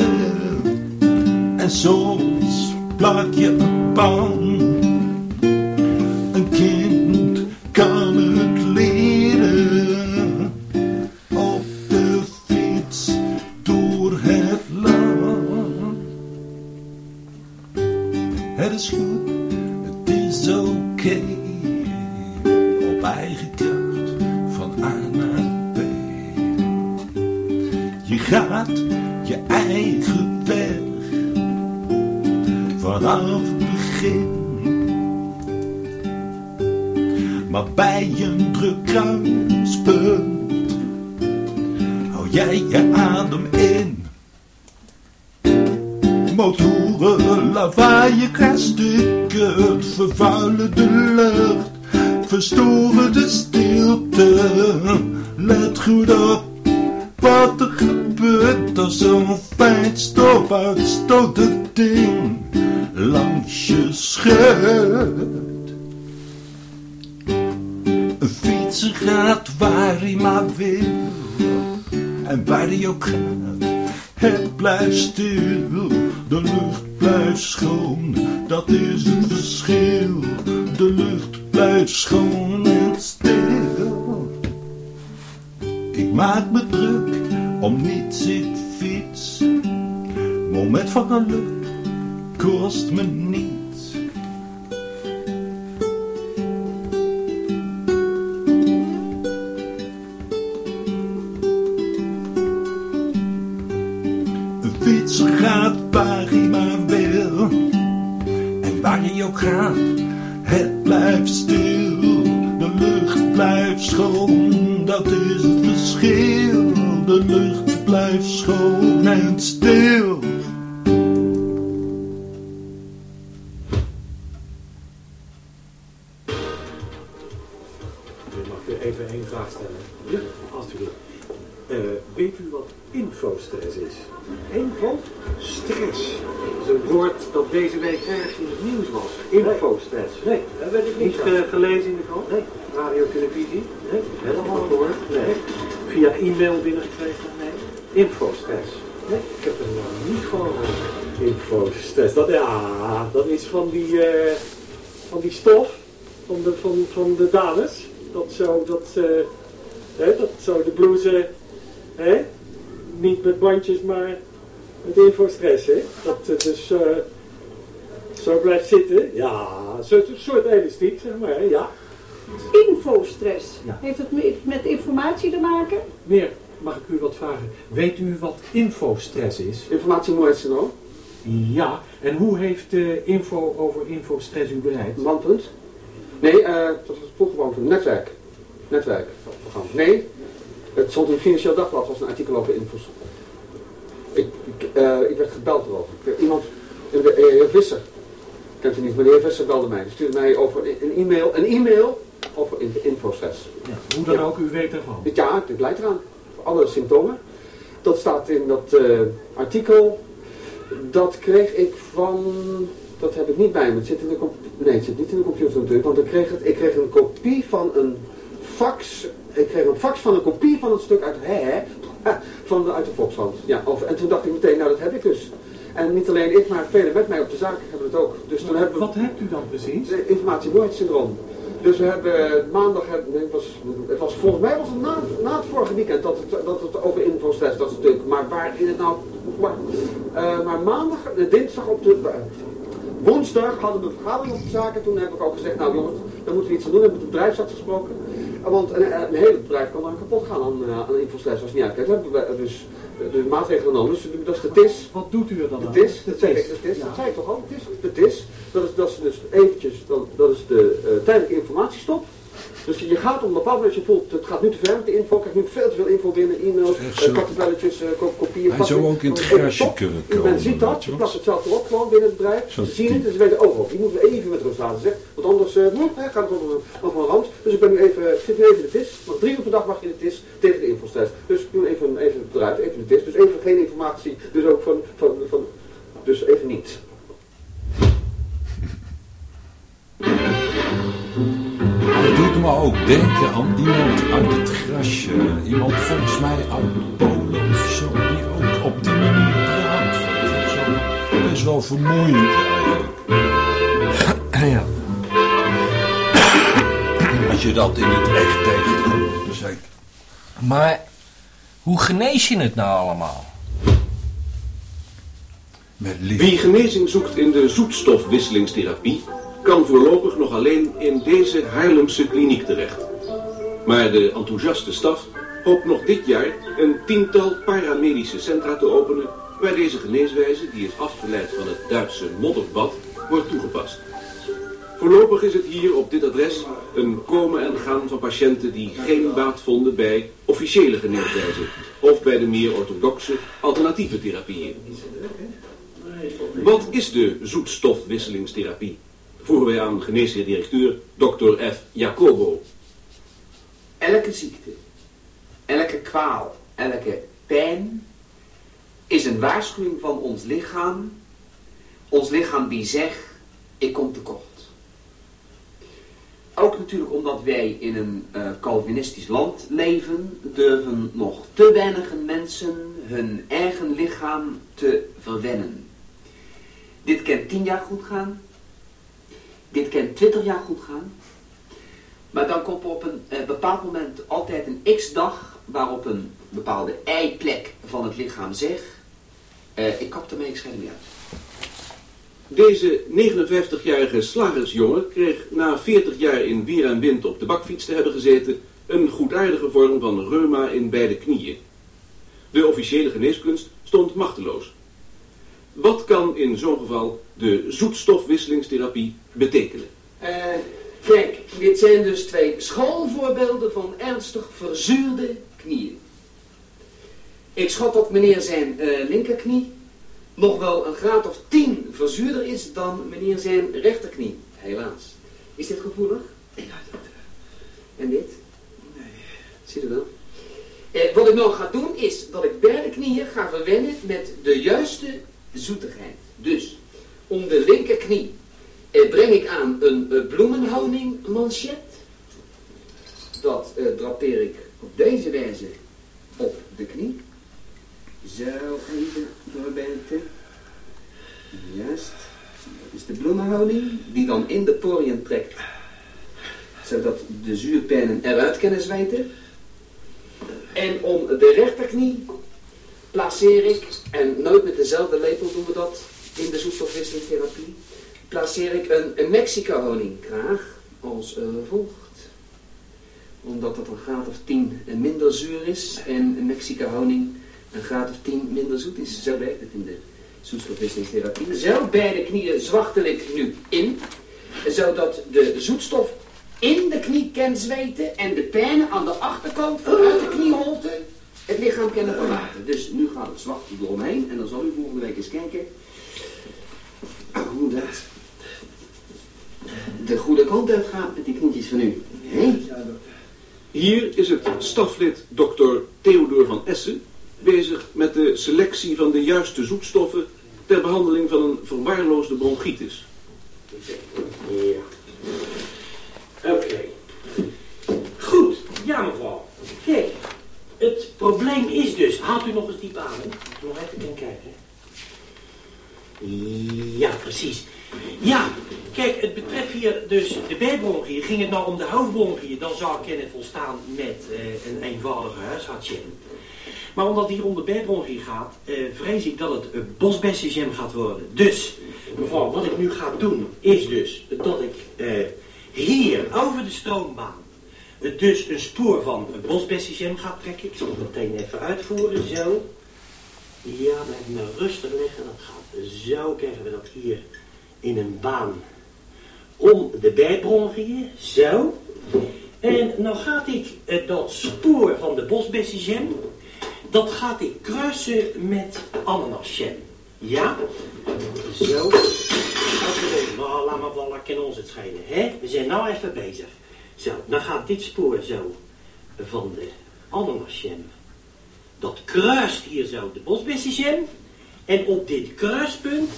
En soms plak je blijft stil. De lucht blijft schoon, dat is het verschil. De lucht blijft schoon en stil. Ik maak me druk om niets, ik fiets. Moment van geluk zeg maar, hè, ja. Infostress. Ja. Heeft het met, met informatie te maken? Meneer, mag ik u wat vragen? Weet u wat infostress is? Informatiemoordssyndroom. Ja, en hoe heeft eh, info over infostress u bereikt? Manpunt. Nee, eh, dat was vroeger gewoon een netwerk. Netwerk. Nee, het stond in het Financieel Dagblad, was een artikel over infos. Ik, ik, eh, ik werd gebeld erover. Ik- Iemand, de de heer Visser, kent u heer Visser belde mij. Die stuurde mij over een, e-mail, een e-mail over in, infostress. Ja, hoe dan ook, u weet ervan. Ja, dit leidt eraan. Alle symptomen. Dat staat in dat eh, artikel. Dat kreeg ik van. Dat heb ik niet bij me. Het zit in de Nee, het zit niet in de computer natuurlijk. Want ik kreeg, het, ik kreeg een kopie van een fax. Ik kreeg een fax van een kopie van het stuk uit hè, van de, uit de Volkskrant. Ja, over, en toen dacht ik meteen, nou dat heb ik dus. En niet alleen ik, maar velen met mij op de zaak hebben het ook. Dus toen hebben we Wat hebt u dan precies? het informatiemoordsyndroom. Dus we hebben maandag, heb- nee, het, was, het was volgens mij was het na, na het vorige weekend dat het, dat het over infostress, dat stuk. Maar waarin het nou, maar, eh, maar maandag, eh, dinsdag op de, eh, woensdag hadden we een vergadering op de zaken. Toen heb ik ook gezegd, nou jongens, daar moeten we iets aan doen. We hebben met de bedrijfsarts gesproken. Eh, Want een, een hele bedrijf kan dan kapot gaan aan, eh, aan infostress als het niet uitkijkt. We dus de maatregelen genomen. Dus dat is de TIS. Wat doet u er dan De aan? TIS, dat zei de TIS, dat zei ik toch al, de TIS, de TIS, dat is, dat is dus eventjes, dat, dat is de eh, tijdelijke informatiestop. Dus je gaat om bepaald moment, je voelt het gaat nu te ver met de info, ik krijg nu veel te veel info binnen, e-mails, eh, kattenbelletjes, uh, eh, kopieën. Hij zou ook in het garage kunnen komen. Men ziet dat, je past het zelf erop gewoon binnen het bedrijf. Zo ze zien het en ze weten, oh, overal. die moeten we even met rust laten zeggen, want anders uh, gaat het over, een rand. Dus ik ben nu even, ik zit nu even in de dis, want drie uur per dag mag je in de dis tegen de infostress. Dus ik doe even, even bedrijf, even in de dis, dus even geen informatie, dus ook van, van, van dus even niet. [LAUGHS] ook denken aan iemand uit het grasje. Iemand volgens mij uit Polen of zo, die ook op die manier praat. Zo, best wel vermoeiend eigenlijk. [COUGHS] Ja. Als je dat in het echt tegenkomt, zeker. Maar hoe genees je het nou allemaal? Met liefde. Wie genezing zoekt in de zoetstofwisselingstherapie, kan voorlopig nog alleen in deze Haarlemse kliniek terecht. Maar de enthousiaste staf hoopt nog dit jaar een tiental paramedische centra te openen waar deze geneeswijze, die is afgeleid van het Duitse modderbad, wordt toegepast. Voorlopig is het hier op dit adres een komen en gaan van patiënten die geen baat vonden bij officiële geneeswijzen of bij de meer orthodoxe alternatieve therapieën. Wat is de zoetstofwisselingstherapie? Vroegen wij aan geneesheer directeur Dr. F. Jacobo. Elke ziekte, elke kwaal, elke pijn is een waarschuwing van ons lichaam. Ons lichaam die zegt, ik kom tekort. Ook natuurlijk omdat wij in een eh, Calvinistisch land leven, durven nog te weinige mensen hun eigen lichaam te verwennen. Dit kan tien jaar goed gaan, dit kan twintig jaar goed gaan, maar dan komt op een eh, bepaald moment altijd een x-dag waarop een bepaalde ei-plek van het lichaam zegt, eh, ik kap ermee, ik schijn ermee uit. Deze 59-jarige slagersjongen kreeg na 40 jaar in weer en wind op de bakfiets te hebben gezeten een goedaardige vorm van reuma in beide knieën. De officiële geneeskunst stond machteloos. Wat kan in zo'n geval de zoetstofwisselingstherapie betekenen? Eh, kijk, dit zijn dus twee schoolvoorbeelden van ernstig verzuurde knieën. Ik schat dat meneer zijn eh, linkerknie nog wel een graad of 10 verzuurder is dan meneer zijn rechterknie. Helaas. Is dit gevoelig? Ja, dokter. En dit? Nee. Zie je wel? Eh, wat ik nou ga doen is dat ik beide knieën ga verwennen met de juiste zoetigheid. Dus, om de linkerknie eh, breng ik aan een eh, bloemenhoning manchet. Dat eh, drapeer ik op deze wijze op de knie. Zo even doorbijten. Juist. Dat is de bloemenhouding die dan in de poriën trekt. Zodat de zuurpijnen eruit kunnen zwijten. En om de rechterknie placeer ik, en nooit met dezelfde lepel doen we dat in de zoetstofwisselingstherapie, placeer ik een, een Mexico honingkraag als volgt. Omdat dat een graad of 10 minder zuur is en een Mexico honing een graad of 10 minder zoet is. Zo werkt het in de zoetstofwisselingstherapie. Zo beide knieën zwachtel ik nu in, zodat de zoetstof in de knie kan zweten en de pijnen aan de achterkant vanuit de knieholte het lichaam kunnen verlaten. Dus nu gaat het zwachtel eromheen en dan zal u volgende week eens kijken hoe dat de goede kant uit gaat met die knietjes van u. Hé? Hier is het staflid Dr. Theodor van Essen bezig met de selectie van de juiste zoetstoffen ter behandeling van een verwaarloosde bronchitis. Ja. Oké. Goed. Ja, mevrouw. Kijk, het probleem is dus... Haalt u nog eens diep adem. Nog even kijken. Ja, precies. Ja, kijk, het betreft hier dus de bijbronchie. Ging het nou om de hoofdbronchie, dan zou ik kunnen volstaan met eh, een eenvoudige huisartsje. Maar omdat het hier om de gaat, eh, vrees ik dat het een bosbessengem gaat worden. Dus, mevrouw, wat ik nu ga doen, is dus dat ik eh, hier over de stroombaan dus een spoor van een bosbessengem ga trekken. Ik zal het meteen even uitvoeren, zo. Ja, blijf nou rustig liggen. Dat gaat zo. Krijgen we dat hier in een baan om de bijbronchieën. Zo. En nou gaat ik eh, dat spoor van de bosbessengem, dat gaat ik kruisen met ananasjam. Ja? Zo. Alsjeblieft, nou, laat maar vallen, kan ons het schelen. Hè? We zijn nou even bezig. Zo, dan gaat dit spoor zo van de ananasjam. Dat kruist hier zo de bosbessensjam. En op dit kruispunt,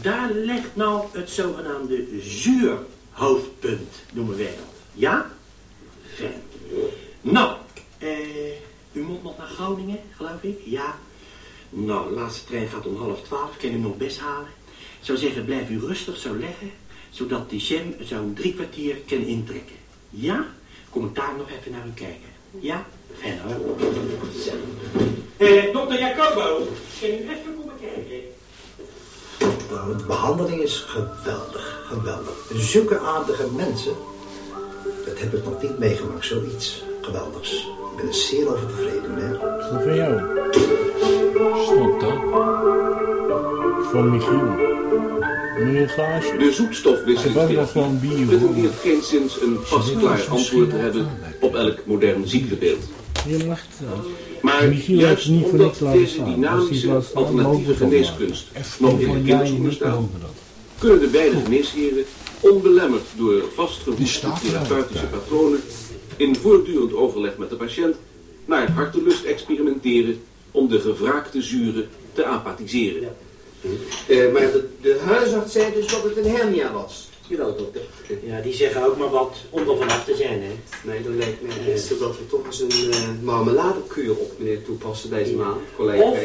daar ligt nou het zogenaamde zuurhoofdpunt, noemen wij dat. Ja? fijn. Nou, eh, u moet nog naar Groningen, geloof ik? Ja. Nou, de laatste trein gaat om half twaalf. Kan u nog best halen? Ik zou zeggen, blijf u rustig zo leggen, zodat die jam zo'n drie kwartier kan intrekken. Ja? Kom ik daar nog even naar u kijken. Ja? Hoor. Zo. Eh, dokter Jacobo, kan u even komen kijken? Nou, de behandeling is geweldig, geweldig. Zulke aardige mensen, dat heb ik nog niet meegemaakt, zoiets geweldigs. Ik ben er zeer over tevreden, hè. Is dat van jou? Stop dan. Van Michiel. Meneer Glaasje? De zoetstofwisseling Ik heb ook nog wel een bier, hoor. pretendeert geen sinds een pasklaar antwoord te hebben op elk modern ziektebeeld. Je mag. Maar juist niet voor omdat deze hij dynamische alternatieve geneeskunst maken. nog in van de kinderschoenen dat. kunnen de beide geneesheren onbelemmerd door vastgeroeste therapeutische patronen in voortdurend overleg met de patiënt naar hartelust experimenteren om de gevraagde zuren te apathiseren. Eh, maar de, de huisarts zei dus dat het een hernia was. Ja, die zeggen ook maar wat om er vanaf te zijn, hè? Nee, dan lijkt mij het beste dat we toch eens een eh marmeladekuur op meneer toepassen deze maand, collega. Of eh,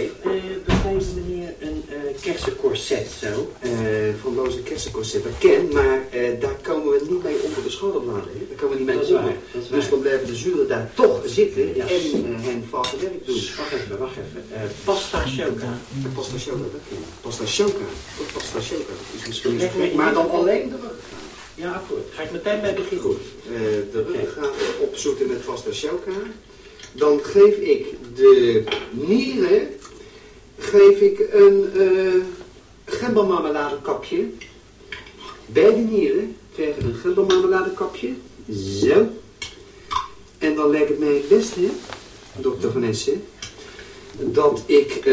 we geven meneer een eh kersencorset zo. Eh, van Loze kersencorset, dat ken, maar eh, daar komen we niet mee onder de schouderbladen. hè. Daar komen we niet mee Dat onder. dat Dus dan blijven de zuren daar toch zitten Ja. en eh, hen vaste werk doen. Wacht even, wacht even. Eh, pasta choca. Pasta choca, dat ken ik. Pasta. Of pasta. Dat is misschien me maar dan alleen de. Ja, goed. Ga ik meteen bij beginnen. Goed. Eh, de we opzoeken met pasta choca. Dan geef ik de nieren geef ik een eh gembermarmeladekapje. Beide nieren krijgen een gembermarmeladekapje. Zo. En dan lijkt het mij het beste, dokter Van Essen, dat ik eh,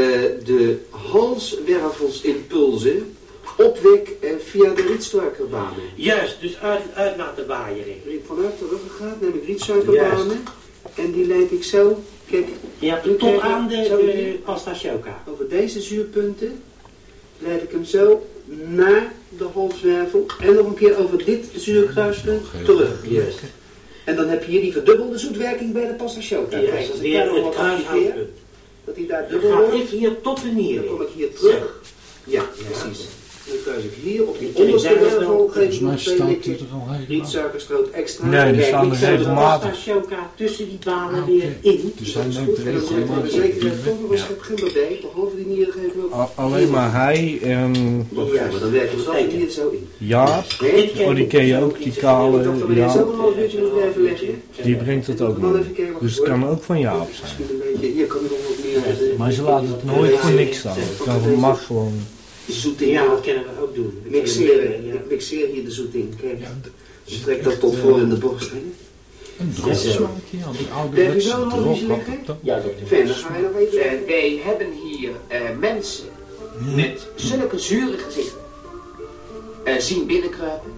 de halswervelsimpulsen opwek eh, via de rietsuikerbanen. Juist, dus uit, uit laten waaieren. Vanuit de ruggengraat neem ik rietsuikerbanen en die leid ik zo, kijk, Ja, tot aan de choca. over deze zuurpunten leid ik hem zo naar de halswervel en nog een keer over dit zuurkruispunt terug. Juist. En dan heb je hier die verdubbelde zoetwerking bij de pasta choca. Juist, Kijk, als ik daar nog wat dat hij daar Dan dubbel ga wordt. ik hier tot de nieren. Dan kom ik hier terug. Ja, precies. Dan kruis ik hier op die ik onderste wervel, geef ik Volgens mij nog twee er rietsuikerstroot extra. Nee, die staan ik er regelmatig. Choca tussen die banen Ah, weer oké. in. Dus hij Dat is neemt goed. er En dan zeker regelmatig zeker nog een schep gember bij, behalve die nieren geven ook. Alleen maar hij en Ja, maar dan werken we dat hier zo in. Nee, Oh, die ken je ook, die kale dat Jaap. leggen. Die brengt het ook wat Dus het kan ook van Jaap zijn. Misschien een beetje, hier kan ik nog wat meer. Maar ze laten het nooit voor niks staan. Het kan, het mag gewoon. Zoeting. Ja, dat kunnen we ook doen. Mixeren. Ja. Ik mixeer hier de zoeting. Kijk. Ik trek dat tot voor in de borst. hè. Een dropsmaakje, ja, die je ouderwetse dat- Ja, dokter. Fijn, dan ga je nog even. Eh, wij hebben hier eh, mensen met zulke zure gezichten eh, zien binnenkruipen.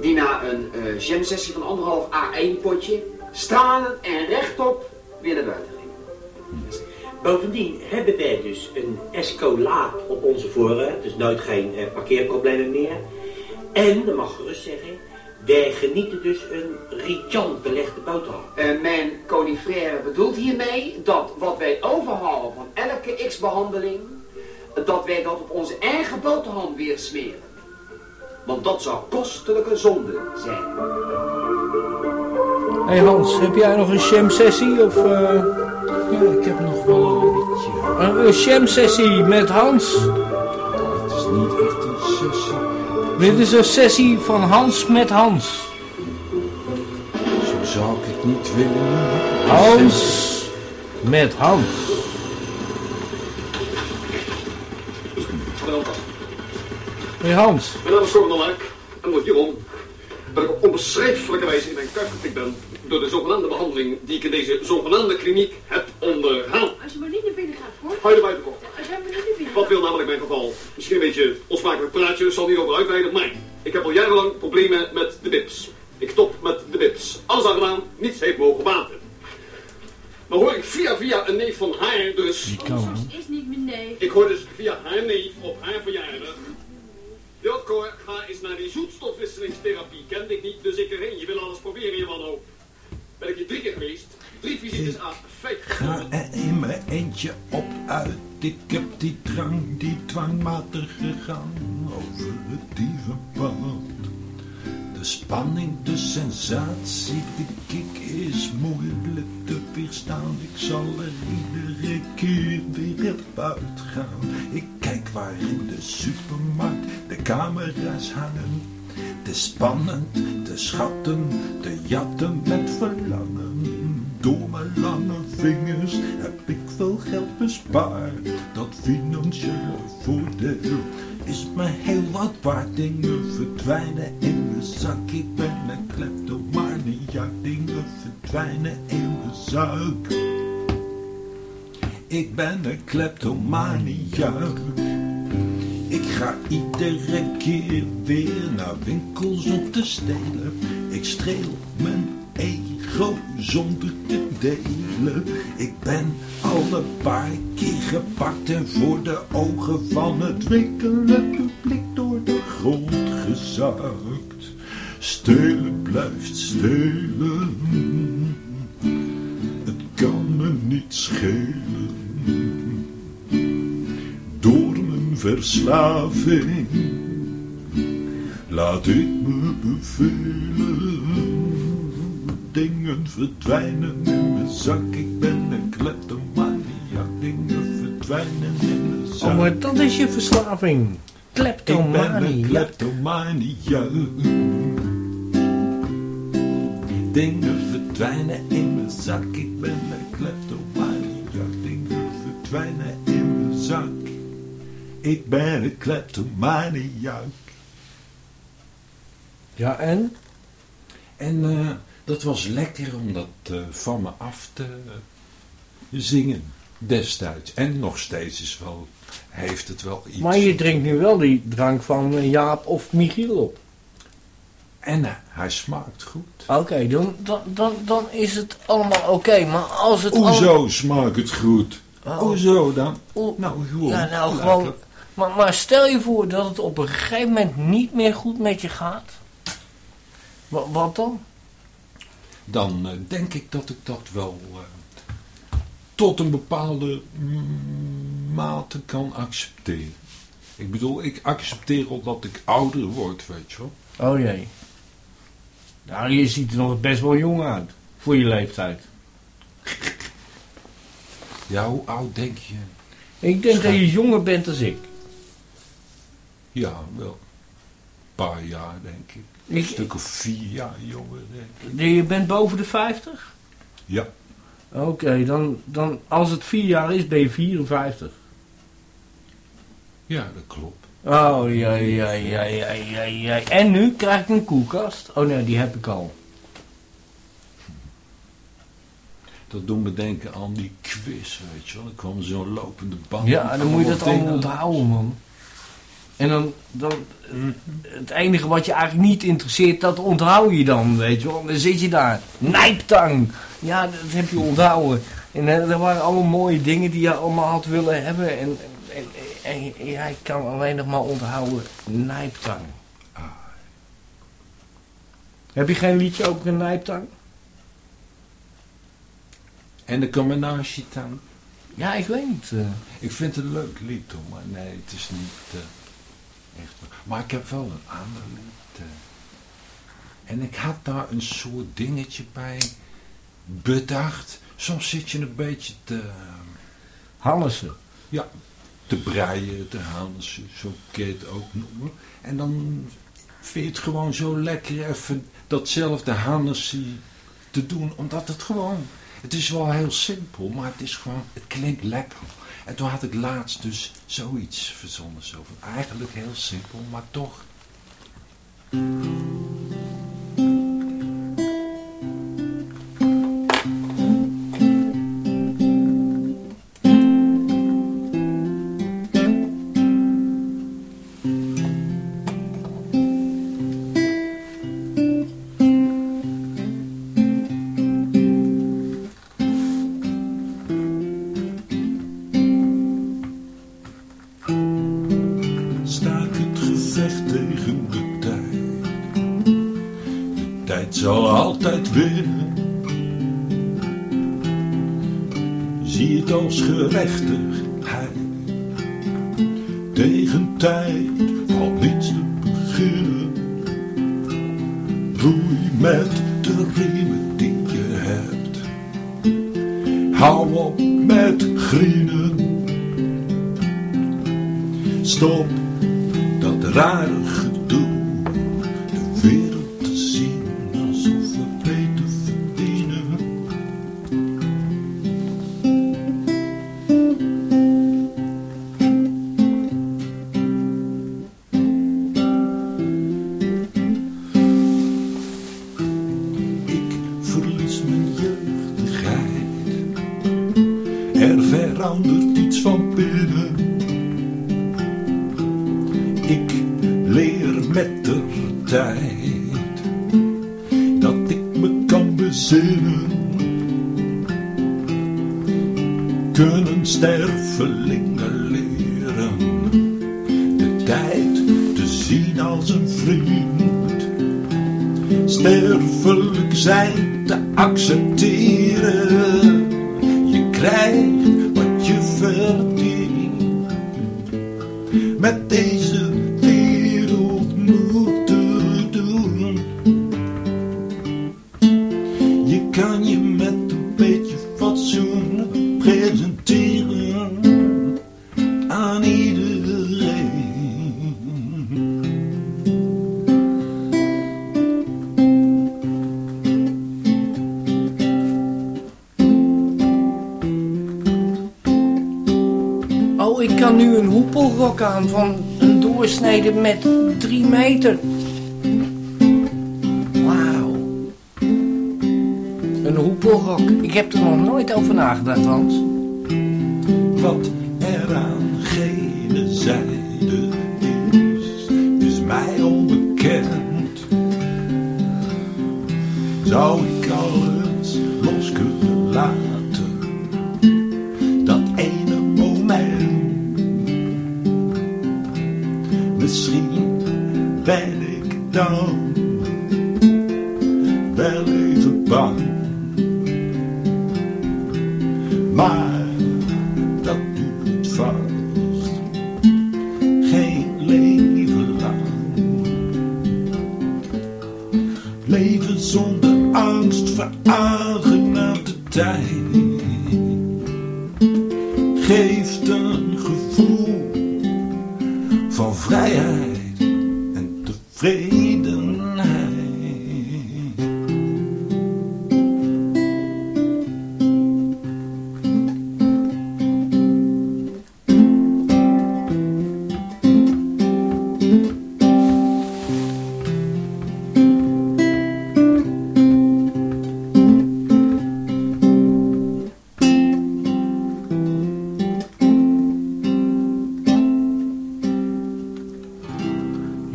Die na een eh jam-sessie van anderhalf A1 potje stralend en rechtop weer naar buiten gingen. Bovendien hebben wij dus een escolaat op onze voorraad, dus nooit geen eh, parkeerproblemen meer. En, dat mag gerust zeggen, wij genieten dus een riant belegde boterham. Eh, mijn conifrère bedoelt hiermee dat wat wij overhouden van elke x-behandeling, dat wij dat op onze eigen boterham weer smeren. Want dat zou kostelijke zonde zijn. Hé hey Hans, heb jij nog een sham-sessie? Of, eh, Ja, ik heb nog wel een sham-sessie met Hans? Het is niet echt een sessie. Dit is een sessie van Hans met Hans. Zo zou ik het niet willen noemen. Hans met Hans. Hey Hans, Mijn naam is Coronel Luik en wordt hierom dat ik op onbeschrijfelijke wijze in mijn kuif getikt ben door de zogenaamde behandeling die ik in deze zogenaamde kliniek heb ondergaan. Als je maar niet naar binnen gaat, hoor. Hou je binnen Wat wil namelijk mijn geval? Misschien een beetje onsmakelijk praatje, zal niet over uitweiden, maar ik heb al jarenlang problemen met de bips. Ik top met de bips. Alles aan gedaan, niets heeft mogen baten. Maar hoor ik via via een neef van haar dus... die kan hè? is niet mijn neef. Ik hoor dus via haar neef op haar verjaardag. Jotkoor, ga eens naar die zoetstofwisselingstherapie. Kende ik niet, dus ik erheen. Je wil alles proberen, je wanhoop. Ben ik hier drie keer geweest? Drie visites Ga er in mijn eentje op uit. Ik heb die drang, die dwangmatige gang over het dievenpad. De spanning, de sensatie, de kick is moeilijk te weerstaan. Ik zal er iedere keer weer op uitgaan. Ik kijk waar in de supermarkt de camera's hangen. Is spannend, de schatten, de jatten met verlangen. Door mijn lange vingers heb ik veel geld bespaard. Dat financiële voordeel is me heel wat waard. Dingen verdwijnen in mijn zak. Ik ben een kleptomaniak. Dingen verdwijnen in mijn zak. Ik ben een kleptomaniak. Ik ga iedere keer weer naar winkels om te stelen. Ik streel mijn zonder te delen. Ik ben al een paar keer gepakt en voor de ogen van het winkelen publiek door de grond gezakt. Stelen blijft stelen. Het kan me niet schelen. Door mijn verslaving laat ik me bevelen. Dingen verdwijnen in mijn zak, ik ben een kleptomaniak. Dingen verdwijnen in mijn zak. Oh, maar dat is je verslaving. Een kleptomaniak. Dingen verdwijnen in mijn zak, ik ben een kleptomaniak. Dingen verdwijnen in mijn zak. Ik ben een kleptomaniak. Ja, en? En eh, dat was lekker om dat eh, van me af te zingen destijds. En nog steeds is wel, heeft het wel iets. Maar je drinkt nu wel die drank van eh, Jaap of Michiel op. En eh, hij smaakt goed. Oké, dan, dan, dan, dan is het allemaal oké. Maar als het Hoezo smaakt het goed? Oh. Hoezo dan? Nou, gewoon. Ja, nou gewoon. Maar, maar stel je voor dat het op een gegeven moment niet meer goed met je gaat. Wat, wat dan? Dan eh, denk ik dat ik dat wel eh, tot een bepaalde mm, mate kan accepteren. Ik bedoel, ik accepteer al dat ik ouder word, weet je wel. Oh jee. Nou, je ziet er nog best wel jong uit. Voor je leeftijd. [LAUGHS] Ja, hoe oud denk je? Ik denk dat je jonger bent dan ik. Ja, wel. Een paar jaar, denk ik. Een Ik- stuk of vier jaar jonger. Je bent boven de 50? Ja. Oké, dan, dan als het vier jaar is, ben je 54. Ja, dat klopt. Oh, ja, ja, ja, ja, ja, ja. En nu krijg ik een koelkast? Oh nee, die heb ik al. Dat doet me denken aan die quiz, weet je wel. Dan kwam zo'n lopende band. Ja, dan moet je dat allemaal onthouden, man. En dan, dan, het enige wat je eigenlijk niet interesseert, dat onthoud je dan, weet je wel. Dan zit je daar, nijptang. Ja, dat heb je onthouden. En eh, er waren allemaal mooie dingen die je allemaal had willen hebben. En, en, en, en jij kan alleen nog maar onthouden, nijptang. Heb je geen liedje over een nijptang? En de combinatie dan? Ja, ik weet niet. eh. Ik vind het een leuk lied, hoor, maar nee, het is niet eh, echt. Maar ik heb wel een ander lied. eh. en ik had daar een soort dingetje bij bedacht. Soms zit je een beetje te... Hannessen. Ja, te breien, te hannessen, zo kun je het ook noemen. En dan vind je het gewoon zo lekker even datzelfde hannessen te doen, omdat het gewoon... Het is wel heel simpel, maar het is gewoon, het klinkt lekker. En toen had ik laatst dus zoiets verzonnen. Zo van, eigenlijk heel simpel, maar toch.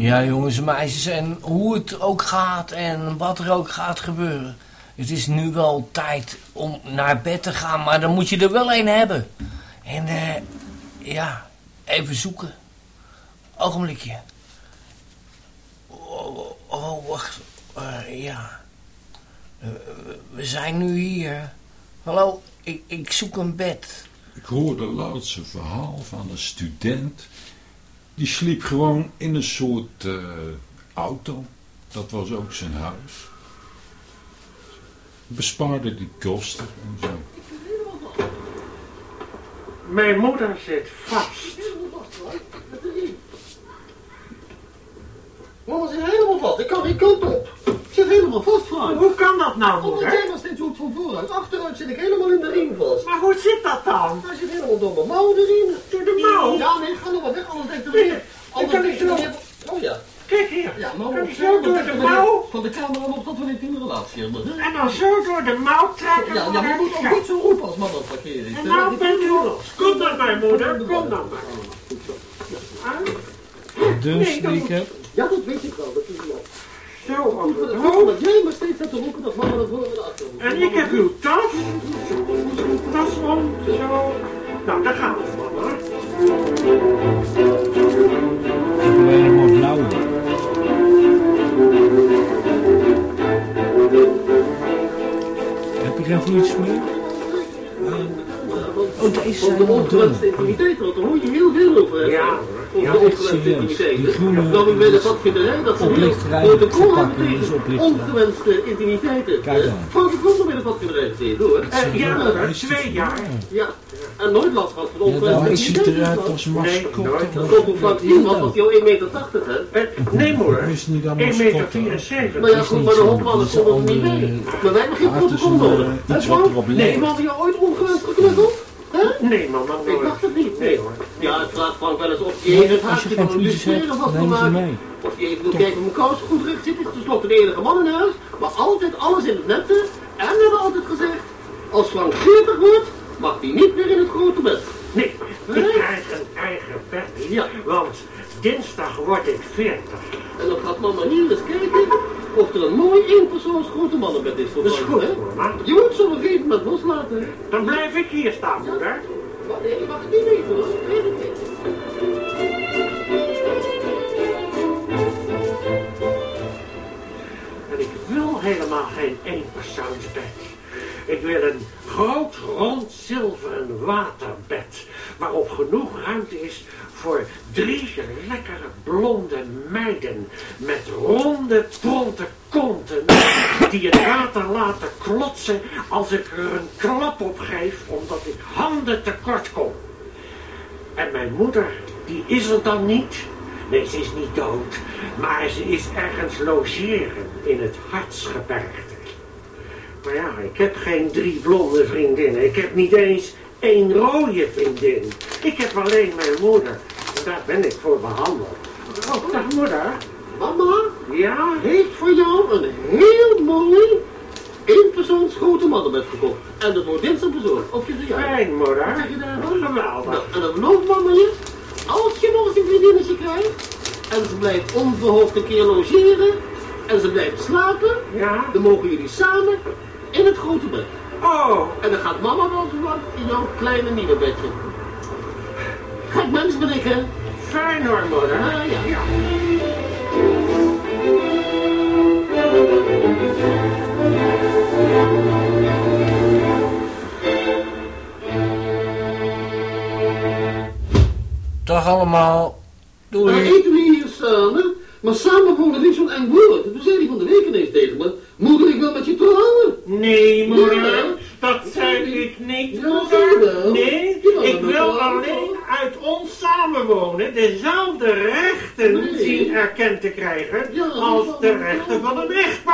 Ja, jongens en meisjes, en hoe het ook gaat en wat er ook gaat gebeuren. Het is nu wel tijd om naar bed te gaan, maar dan moet je er wel een hebben. En eh, ja, even zoeken. Ogenblikje. Oh, oh wacht. Eh, ja. Eh, we zijn nu hier. Hallo, ik, ik zoek een bed. Ik hoorde laatst een verhaal van een student. Die sliep gewoon in een soort eh, auto. Dat was ook zijn huis. Bespaarde die kosten en zo. Mijn moeder zit vast. Mama zit helemaal vast. Ik kan geen kant op. Ik zit helemaal vast, Frank. Hoe kan dat nou, Omdat moeder? jij maar steeds van vooruit. Achteruit zit ik helemaal in de riem vast. Maar hoe zit dat dan? Hij zit helemaal door mijn mouwen erin. Door de mouw? Ja, nee, ga nog maar weg, anders denkt de Nee, weer. ik Anders kan niet zo. Oh ja. Kijk hier. Ja, maar Kan op ik zo door de mouw? Van de camera op dat we niet in een relatie hebben. En dan zo door de mouw trekken. Ja, ja, maar je moet ook niet zo roepen als mama parkeren is. En nou bent u los. Kom dan maar, moeder. Kom dan maar. Dus, Lieke. Ja, dat weet ik wel. Dat is wel. Zo de dat jij maar steeds hebt te roepen dat mama naar voren en naar achteren moet. En ik heb uw tas. Tas om, zo. Nou, daar gaan we, mama. Helemaal blauw. Heb je geen vloeisjes meer? Is Over de helemaal ongewenste intimiteit, want daar hoor je heel veel over. Ja, Over ja, de echt ongewenste serieus. intimiteit. Die groene Nou, bij de padvinderij, dat ze heel oplichterij protocol hebben tegen ongewenste intimiteiten. Ik was nog bij de padvinderij gezeten, hoor. Eh, ja, hè. twee jaar. Ja, en nooit last gehad van ongewenste nou, ik ziet intimiteit. eruit als mascotte. Dat komt hoe Frank Tien was, was hij al 1,80 meter, hè? Nee, aan 1,74 meter. mascotte. 74. Nou ja, goed, maar de hopmannen konden er niet mee. Maar wij hebben geen het is protocol een, nodig. eh, wat Nee, maar je ooit ongewenst geknuffeld? Nee, mama, Ik nooit. dacht het niet. Nee hoor. Ja, het vraagt Frank wel eens of je het als je haakje geen van een ze maken. mee. Of je even wil kijken of mijn kous goed recht zit. Het is tenslotte de enige man in huis. Maar altijd alles in het nette. En we hebben altijd gezegd, als Frank 40 wordt, mag hij niet meer in het grote bed. Nee, ik krijg een eigen bed. Ja. Want dinsdag word ik 40. En dan gaat mama hier eens kijken of er een mooi eenpersoons grote mannenbed is voor Dat is goed, hè? mama. Je moet een gegeven moment loslaten. Dan blijf ik hier staan, moeder. Maar nee, je mag het niet weten hoor. Ik weet het niet. En ik wil helemaal geen eenpersoonsbed. Ik wil een groot, rond, zilveren waterbed. Waarop genoeg ruimte is voor drie lekkere blonde meiden. Met ronde, tronte konten. Die het water laten klotsen als ik er een klap op geef. Omdat ik handen tekort kom. En mijn moeder, die is er dan niet. Nee, ze is niet dood. Maar ze is ergens logeren in het hartsgebergte. Maar ja, ik heb geen drie blonde vriendinnen. Ik heb niet eens één rode vriendin. Ik heb alleen mijn moeder. Daar ben ik voor behandeld. Oh, dag moeder. Mama Ja? heeft voor jou een heel mooi eenpersoons grote mannenbed gekocht. En dat wordt dinsdag bezorgd. Op je verjaardag. Fijn, moeder. Wat zeg je daarvan? Geweldig. Nou, en dan belooft mama je, als je nog eens een vriendinnetje krijgt, en ze blijft onverhoopt een keer logeren, en ze blijft slapen, Ja? dan mogen jullie samen in het grote bed. Oh, En dan gaat mama wel in jouw kleine nieuwe bedje. Gek mens ben ik, hè? fijn hoor, moeder. Ja, ja. Dag allemaal. Doei. eten we hier samen, maar samen wonen niet zo'n eng woord. Toen zei hij van de week ineens tegen me, moeder ik wil met je trouwen. Nee, moeder. Ja. Dat zei ik niet, Ja, moeder. wel. Nee, ik wil alleen uit ons samenwonen dezelfde rechten Nee. zien erkend te krijgen als de rechten van een echtpaar.